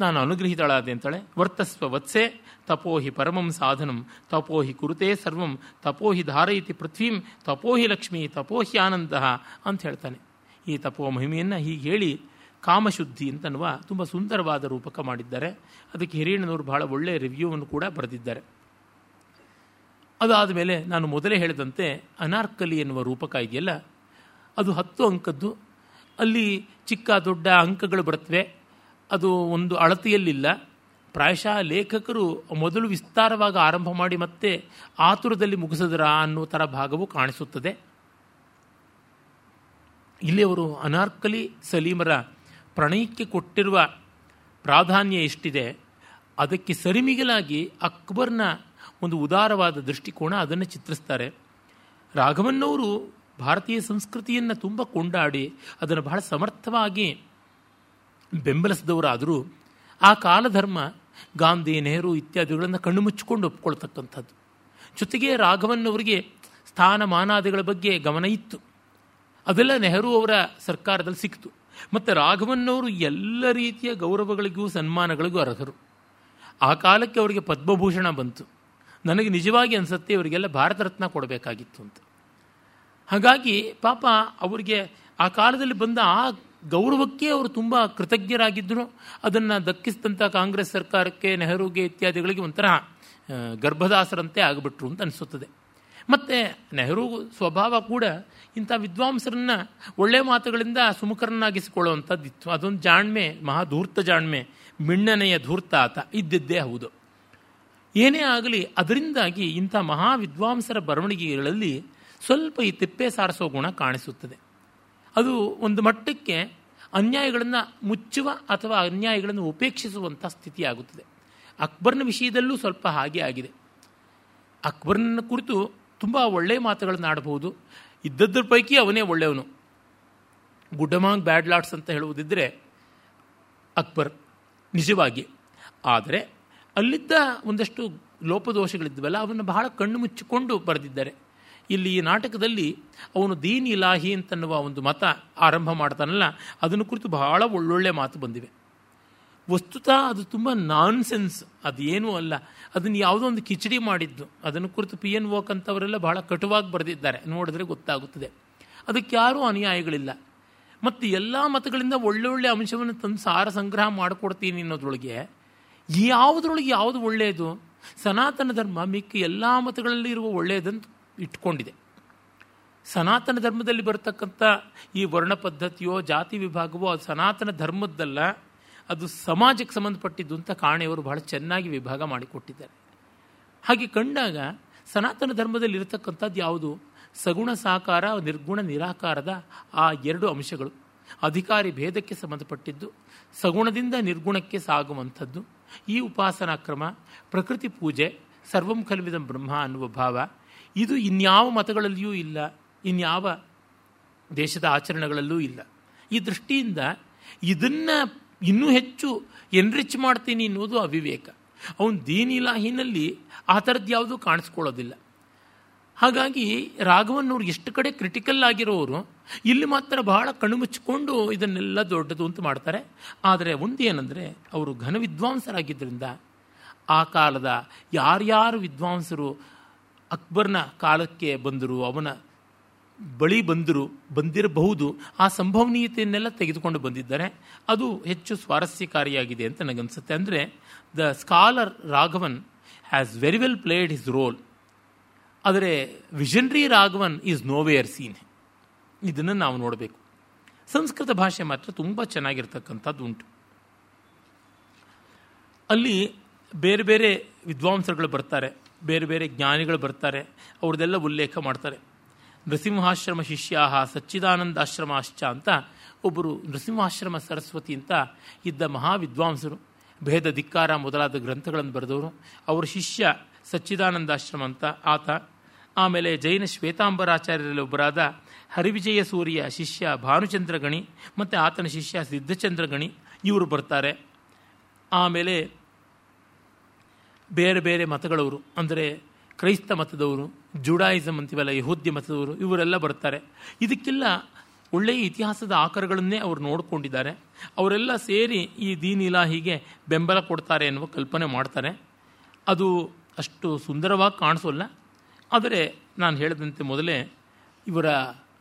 ನಾನು ಅನುಗ್ರಹಿತಳಾದೆ ಅಂತಾಳೆ. ವರ್ತಸ್ವ ವತ್ಸೆ, ತಪೋಹಿ ಪರಮಂ ಸಾಧನಂ, ತಪೋಹಿ ಕುರುತೆ ಸರ್ವಂ, ತಪೋಹಿ ಧಾರಯಿತಿ ಪೃಥ್ವೀಂ, ತಪೋಹಿ ಲಕ್ಷ್ಮೀ, ತಪೋಹಿ ಆನಂದ ಅಂತ ಹೇಳ್ತಾನೆ. ಈ ತಪೋ ಮಹಿಮೆಯನ್ನು ಹೀಗೆ ಹೇಳಿ ಕಾಮಶುದ್ಧಿ ಅಂತನ್ನುವ ತುಂಬ ಸುಂದರವಾದ ರೂಪಕ ಮಾಡಿದ್ದಾರೆ. ಅದಕ್ಕೆ ಹಿರಿಯಣ್ಣನವರು ಬಹಳ ಒಳ್ಳೆಯ ರಿವ್ಯೂವನ್ನು ಕೂಡ ಬರೆದಿದ್ದಾರೆ. ಅದಾದ ಮೇಲೆ ನಾನು ಮೊದಲೇ ಹೇಳಿದಂತೆ ಅನಾರ್ಕಲಿ ಎನ್ನುವ ರೂಪಕ ಇದೆಯಲ್ಲ, ಅದು ಹತ್ತು ಅಂಕದ್ದು. ಅಲ್ಲಿ ಚಿಕ್ಕ ದೊಡ್ಡ ಅಂಕಗಳು ಬರುತ್ತವೆ. ಅದು ಒಂದು ಅಳತೆಯಲ್ಲಿಲ್ಲ. ಪ್ರಾಯಶಃ ಲೇಖಕರು ಮೊದಲು ವಿಸ್ತಾರವಾಗಿ ಆರಂಭ ಮಾಡಿ ಮತ್ತೆ ಆತುರದಲ್ಲಿ ಮುಗಿಸಿದ್ರ ಅನ್ನೋ ಥರ ಭಾಗವು ಕಾಣಿಸುತ್ತದೆ. ಇಲ್ಲಿ ಅವರು ಅನಾರ್ಕಲಿ ಸಲೀಮರ ಪ್ರಣಯಕ್ಕೆ ಕೊಟ್ಟಿರುವ ಪ್ರಾಧಾನ್ಯ ಎಷ್ಟಿದೆ, ಅದಕ್ಕೆ ಸರಿಮಿಗಲಾಗಿ ಅಕ್ಬರ್ನ ಒಂದು ಉದಾರವಾದ ದೃಷ್ಟಿಕೋನ ಅದನ್ನು ಚಿತ್ರಿಸ್ತಾರೆ. ರಾಘವನ್ನವರು ಭಾರತೀಯ ಸಂಸ್ಕೃತಿಯನ್ನು ತುಂಬ ಕೊಂಡಾಡಿ ಅದನ್ನು ಬಹಳ ಸಮರ್ಥವಾಗಿ ಬೆಂಬಲಿಸಿದವರಾದರೂ ಆ ಕಾಲಧರ್ಮ, ಗಾಂಧಿ, ನೆಹರು ಇತ್ಯಾದಿಗಳನ್ನು ಕಣ್ಣು ಮುಚ್ಚಿಕೊಂಡು ಒಪ್ಕೊಳ್ತಕ್ಕಂಥದ್ದು. ಜೊತೆಗೆ ರಾಘವನ್ನವರಿಗೆ ಸ್ಥಾನಮಾನಾದಿಗಳ ಬಗ್ಗೆ ಗಮನ ಇತ್ತು. ಅದೆಲ್ಲ ನೆಹರು ಅವರ ಸರ್ಕಾರದಲ್ಲಿ ಸಿಕ್ತು ಮತ್ತು ರಾಘವನ್ನವರು ಎಲ್ಲ ರೀತಿಯ ಗೌರವಗಳಿಗೂ ಸನ್ಮಾನಗಳಿಗೂ ಅರ್ಹರು. ಆ ಕಾಲಕ್ಕೆ ಅವರಿಗೆ ಪದ್ಮಭೂಷಣ ಬಂತು. ನನಗೆ ನಿಜವಾಗಿ ಅನಿಸುತ್ತೆ ಇವರಿಗೆಲ್ಲ ಭಾರತ ರತ್ನ ಕೊಡಬೇಕಾಗಿತ್ತು ಅಂತ. ಹಾಗಾಗಿ ಪಾಪ ಅವರಿಗೆ ಆ ಕಾಲದಲ್ಲಿ ಬಂದ ಆ ಗೌರವಕ್ಕೆ ಅವರು ತುಂಬ ಕೃತಜ್ಞರಾಗಿದ್ದರು. ಅದನ್ನು ದಕ್ಕಿಸಿದಂಥ ಕಾಂಗ್ರೆಸ್ ಸರ್ಕಾರಕ್ಕೆ, ನೆಹರುಗೆ ಇತ್ಯಾದಿಗಳಿಗೆ ಒಂಥರ ಗರ್ಭದಾಸರಂತೆ ಆಗಿಬಿಟ್ರು ಅಂತ ಅನಿಸುತ್ತದೆ. ಮತ್ತು ನೆಹರು ಸ್ವಭಾವ ಕೂಡ ಇಂಥ ವಿದ್ವಾಂಸರನ್ನು ಒಳ್ಳೆ ಮಾತುಗಳಿಂದ ಸುಮುಖರನ್ನಾಗಿಸಿಕೊಳ್ಳುವಂಥದ್ದಿತ್ತು ಅದೊಂದು ಜಾಣ್ಮೆ, ಮಹಾಧೂರ್ತ ಜಾಣ್ಮೆ, ಮಿಣ್ಣನೆಯ ಧೂರ್ತ ಆತ. ಇದ್ದಿದ್ದೇ ಹೌದು. ಏನೇ ಆಗಲಿ, ಅದರಿಂದಾಗಿ ಇಂಥ ಮಹಾ ವಿದ್ವಾಂಸರ ಬರವಣಿಗೆಗಳಲ್ಲಿ ಸ್ವಲ್ಪ ಈ ತಿಪ್ಪೆ ಸಾರಿಸೋ ಗುಣ ಕಾಣಿಸುತ್ತದೆ. ಅದು ಒಂದು ಮಟ್ಟಕ್ಕೆ ಅನ್ಯಾಯಗಳನ್ನು ಮುಚ್ಚುವ ಅಥವಾ ಅನ್ಯಾಯಗಳನ್ನು ಉಪೇಕ್ಷಿಸುವಂಥ ಸ್ಥಿತಿ ಆಗುತ್ತದೆ ಅಕ್ಬರ್ನ ವಿಷಯದಲ್ಲೂ ಸ್ವಲ್ಪ ಹಾಗೆ ಆಗಿದೆ. ಅಕ್ಬರ್ನ ಕುರಿತು ತುಂಬ ಒಳ್ಳೆಯ ಮಾತುಗಳನ್ನು ಆಡಬಹುದು. ಇದ್ದದ್ರ ಪೈಕಿ ಅವನೇ ಒಳ್ಳೆಯವನು. ಗುಡ್ ಅಮಾಂಗ್ ಬ್ಯಾಡ್ ಲಾಟ್ಸ್ ಅಂತ ಹೇಳುವುದಿದ್ದರೆ ಅಕ್ಬರ್, ನಿಜವಾಗಿ. ಆದರೆ ಅಲ್ಲಿದ್ದ ಒಂದಷ್ಟು ಲೋಪದೋಷಗಳಿದ್ದವಲ್ಲ ಅವನ್ನು ಬಹಳ ಕಣ್ಣು ಮುಚ್ಚಿಕೊಂಡು ಬರೆದಿದ್ದಾರೆ. ಇಲ್ಲಿ ಈ ನಾಟಕದಲ್ಲಿ ಅವನು ದೀನ್ ಇಲಾಹಿ ಅಂತನ್ನುವ ಒಂದು ಮತ ಆರಂಭ ಮಾಡ್ತಾನಲ್ಲ, ಅದನ್ನು ಕುರಿತು ಬಹಳ ಒಳ್ಳೊಳ್ಳೆ ಮಾತು ಬಂದಿವೆ. ವಸ್ತುತಃ ಅದು ತುಂಬ ನಾನ್ಸೆನ್ಸ್ ಅದೇನೂ ಅಲ್ಲ. ಅದನ್ನು ಯಾವುದೋ ಒಂದು ಕಿಚಡಿ ಮಾಡಿದ್ದು. ಅದನ್ನು ಕುರಿತು ಪಿ ಎನ್ ವೋಕ್ ಅಂತವರೆಲ್ಲ ಬಹಳ ಕಟುವಾಗಿ ಬರೆದಿದ್ದಾರೆ. ನೋಡಿದ್ರೆ ಗೊತ್ತಾಗುತ್ತದೆ. ಅದಕ್ಕೆ ಯಾರೂ ಅನುಯಾಯಿಗಳಿಲ್ಲ. ಮತ್ತು ಎಲ್ಲ ಮತಗಳಿಂದ ಒಳ್ಳೊಳ್ಳೆ ಅಂಶವನ್ನು ತಂದು ಸಾರ ಸಂಗ್ರಹ ಮಾಡಿಕೊಡ್ತೀನಿ ಅನ್ನೋದ್ರೊಳಗೆ ಯಾವುದ್ರೊಳಗೆ ಯಾವುದು ಒಳ್ಳೆಯದು ಸನಾತನ ಧರ್ಮ ಮಿಕ್ಕ ಎಲ್ಲ ಮತಗಳಲ್ಲಿ ಇರುವ ಒಳ್ಳೆಯದಂತ ಇಟ್ಕೊಂಡಿದೆ. ಸನಾತನ ಧರ್ಮದಲ್ಲಿ ಬರತಕ್ಕಂಥ ಈ ವರ್ಣ ಪದ್ಧತಿಯೋ ಜಾತಿ ವಿಭಾಗವೋ ಅದು ಸನಾತನ ಧರ್ಮದ್ದಲ್ಲ. ಅದು ಸಮಾಜಕ್ಕೆ ಸಂಬಂಧಪಟ್ಟಿದ್ದು ಅಂತ ಕಾಣೆಯವರು ಬಹಳ ಚೆನ್ನಾಗಿ ವಿಭಾಗ ಮಾಡಿಕೊಟ್ಟಿದ್ದಾರೆ. ಹಾಗೆ ಕಂಡಾಗ ಸನಾತನ ಧರ್ಮದಲ್ಲಿ ಇರತಕ್ಕಂಥದ್ದು ಯಾವುದು? ಸಗುಣ ಸಾಕಾರ, ನಿರ್ಗುಣ ನಿರಾಕಾರದ ಆ ಎರಡು ಅಂಶಗಳು. ಅಧಿಕಾರಿ ಭೇದಕ್ಕೆ ಸಂಬಂಧಪಟ್ಟಿದ್ದು, ಸಗುಣದಿಂದ ನಿರ್ಗುಣಕ್ಕೆ ಸಾಗುವಂಥದ್ದು, ಈ ಉಪಾಸನಾ ಕ್ರಮ, ಪ್ರಕೃತಿ ಪೂಜೆ, ಸರ್ವಂ ಕಲ್ವಿದ ಬ್ರಹ್ಮ ಅನ್ನುವ ಭಾವ, ಇದು ಇನ್ಯಾವ ಮತಗಳಲ್ಲಿಯೂ ಇಲ್ಲ, ಇನ್ಯಾವ ದೇಶದ ಆಚರಣೆಗಳಲ್ಲೂ ಇಲ್ಲ. ಈ ದೃಷ್ಟಿಯಿಂದ ಇದನ್ನು ಇನ್ನೂ ಹೆಚ್ಚು ಎನ್ರಿಚ್ ಮಾಡ್ತೀನಿ ಅನ್ನೋದು ಅವಿವೇಕ. ಅವನು ದೀನ್ ಇಲಾಹಿನಲ್ಲಿ ಆ ಥರದ್ದು ಯಾವುದೂ ಕಾಣಿಸ್ಕೊಳ್ಳೋದಿಲ್ಲ. ಹಾಗಾಗಿ ರಾಘವನ್ನವ್ರು ಎಷ್ಟು ಕಡೆ ಕ್ರಿಟಿಕಲ್ ಆಗಿರೋರು, ಇಲ್ಲಿ ಮಾತ್ರ ಬಹಳ ಕಣ್ಣು ಮುಚ್ಚಿಕೊಂಡು ಇದನ್ನೆಲ್ಲ ದೊಡ್ಡದು ಅಂತ ಮಾಡ್ತಾರೆ. ಆದರೆ ಒಂದೇನೆಂದರೆ, ಅವರು ಘನ ವಿದ್ವಾಂಸರಾಗಿದ್ದರಿಂದ ಆ ಕಾಲದ ಯಾರ್ಯಾರು ವಿದ್ವಾಂಸರು ಅಕ್ಬರ್ನ ಕಾಲಕ್ಕೆ ಬಂದರು, ಅವನ ಬಳಿ ಬಂದರು, ಬಂದಿರಬಹುದು, ಆ ಸಂಭವನೀಯತೆಯನ್ನೆಲ್ಲ ತೆಗೆದುಕೊಂಡು ಬಂದಿದ್ದಾರೆ. ಅದು ಹೆಚ್ಚು ಸ್ವಾರಸ್ಯಕಾರಿಯಾಗಿದೆ ಅಂತ ನನಗನ್ಸುತ್ತೆ. ಅಂದರೆ, the scholar Raghavan has very well played his role ಆದರೆ, visionary Raghavan is nowhere seen ಇದನ್ನು ನಾವು ನೋಡಬೇಕು. ಸಂಸ್ಕೃತ ಭಾಷೆ ಮಾತ್ರ ತುಂಬ ಚೆನ್ನಾಗಿರ್ತಕ್ಕಂಥದ್ದು ಉಂಟು. ಅಲ್ಲಿ ಬೇರೆ ಬೇರೆ ವಿದ್ವಾಂಸರುಗಳು ಬರ್ತಾರೆ, ಬೇರೆ ಬೇರೆ ಜ್ಞಾನಿಗಳು ಬರ್ತಾರೆ, ಅವ್ರದ್ದೆಲ್ಲ ಉಲ್ಲೇಖ ಮಾಡ್ತಾರೆ. ನೃಸಿಂಹಾಶ್ರಮ ಶಿಷ್ಯಾಹ ಸಚ್ಚಿದಾನಂದಾಶ್ರಮಾಶ್ಚ ಅಂತ ಒಬ್ಬರು ನೃಸಿಂಹಾಶ್ರಮ ಸರಸ್ವತಿ ಅಂತ ಇದ್ದ ಮಹಾವಿದ್ವಾಂಸರು. ಭೇದ ಧಿಕ್ಕಾರ ಮೊದಲಾದ ಗ್ರಂಥಗಳನ್ನು ಬರೆದವರು. ಅವರ ಶಿಷ್ಯ ಸಚ್ಚಿದಾನಂದಾಶ್ರಮ ಅಂತ ಆತ. ಆಮೇಲೆ ಜೈನ ಶ್ವೇತಾಂಬರಾಚಾರ್ಯರಲ್ಲಿ ಒಬ್ಬರಾದ ಹರಿವಿಜಯ ಸೂರ್ಯ ಶಿಷ್ಯ ಭಾನುಚಂದ್ರ ಗಣಿ ಮತ್ತು ಆತನ ಶಿಷ್ಯ ಸಿದ್ಧಚಂದ್ರ ಗಣಿ ಇವರು ಬರ್ತಾರೆ. ಆಮೇಲೆ ಬೇರೆ ಬೇರೆ ಮತಗಳವರು, ಅಂದರೆ ಕ್ರೈಸ್ತ ಮತದವರು ಜುಡಾಯಿಸಮ್ ಅಂತೀವಲ್ಲ, ಯಹೂದ್ಯ ಮತದವರು ಇವರೆಲ್ಲ ಬರ್ತಾರೆ. ಇದಕ್ಕೆಲ್ಲ ಒಳ್ಳೆಯ ಇತಿಹಾಸದ ಆಕರಗಳನ್ನೇ ಅವರು ನೋಡಿಕೊಂಡಿದ್ದಾರೆ. ಅವರೆಲ್ಲ ಸೇರಿ ಈ ದೀನ್ ಇಲಾಹಿಗೆ ಬೆಂಬಲ ಕೊಡ್ತಾರೆ ಎನ್ನುವ ಕಲ್ಪನೆ ಮಾಡ್ತಾರೆ. ಅದು ಅಷ್ಟು ಸುಂದರವಾಗಿ ಕಾಣಿಸೋಲ್ಲ. ಆದರೆ ನಾನು ಹೇಳಿದಂತೆ ಮೊದಲೇ ಇವರ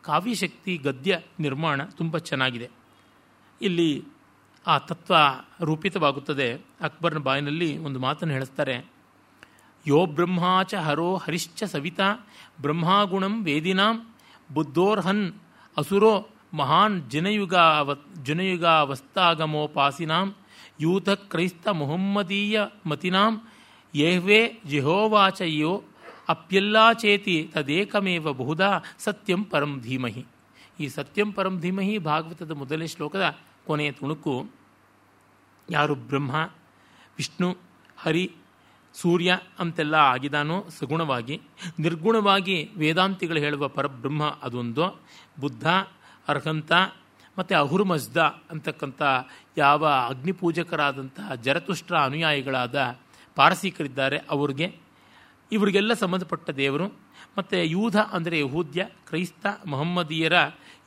ಕಾವ್ಯಶಕ್ತಿ ಗದ್ಯ ನಿರ್ಮಾಣ ತುಂಬ ಚೆನ್ನಾಗಿದೆ. ಇಲ್ಲಿ ಆ ತತ್ವ ರೂಪಿತವಾಗುತ್ತದೆ. ಅಕ್ಬರ್ನ ಬಾಯಿನಲ್ಲಿ ಒಂದು ಮಾತನ್ನು ಹೇಳಿಸ್ತಾರೆ. ಯೋ ಬ್ರಹ್ಮಾಚ ಹರೋ ಹರಿಶ್ಚ ಸವಿತಾ ಬ್ರಹ್ಮಾಗುಣಂ ವೇದಿನಾಂ, ಬುದ್ಧೋರ್ಹನ್ ಅಸುರೋ ಮಹಾನ್ ಜನಯುಗಾವ ಜನಯುಗಾವಸ್ತಾಗಮೋಪಾಸಿನಾಂ ಯೂಥ ಕ್ರೈಸ್ತ ಮೊಹಮ್ಮದೀಯ ಮತಿನಾಂ, ಯೇಹ್ವೇ ಯೋ ಅಪ್ಯಲ್ಲಾಚೇತಿ ತದೇಕಮೇವ ಬಹುಧಾ ಸತ್ಯಂ ಪರಂ ಧೀಮಹಿ. ಈ ಸತ್ಯಂ ಪರಂ ಧೀಮಹಿ ಭಾಗವತದ ಮೊದಲನೇ ಶ್ಲೋಕದ ಕೊನೆಯ ತುಣುಕು, ಯಾರು ಬ್ರಹ್ಮ, ವಿಷ್ಣು, ಹರಿ ಸೂರ್ಯ ಅಂತೆಲ್ಲ ಆಗಿದಾನೋ ಸಗುಣವಾಗಿ, ನಿರ್ಗುಣವಾಗಿ ವೇದಾಂತಿಗಳು ಹೇಳುವ ಪರಬ್ರಹ್ಮ ಅದೊಂದು, ಬುದ್ಧ ಅರ್ಹಂತ, ಮತ್ತು ಅಹುರ್ಮಜ್ದ ಅಂತಕ್ಕಂಥ ಯಾವ ಅಗ್ನಿಪೂಜಕರಾದಂತಹ ಜರತುಷ್ಟ್ರ ಅನುಯಾಯಿಗಳಾದ ಪಾರಸೀಕರಿದ್ದಾರೆ ಅವ್ರಿಗೆ. ಇವರಿಗೆಲ್ಲ ಸಂಬಂಧಪಟ್ಟ ದೇವರು. ಮತ್ತು ಯೂಧ ಅಂದರೆ ಯಹೂದ್ಯ, ಕ್ರೈಸ್ತ, ಮೊಹಮ್ಮದಿಯರ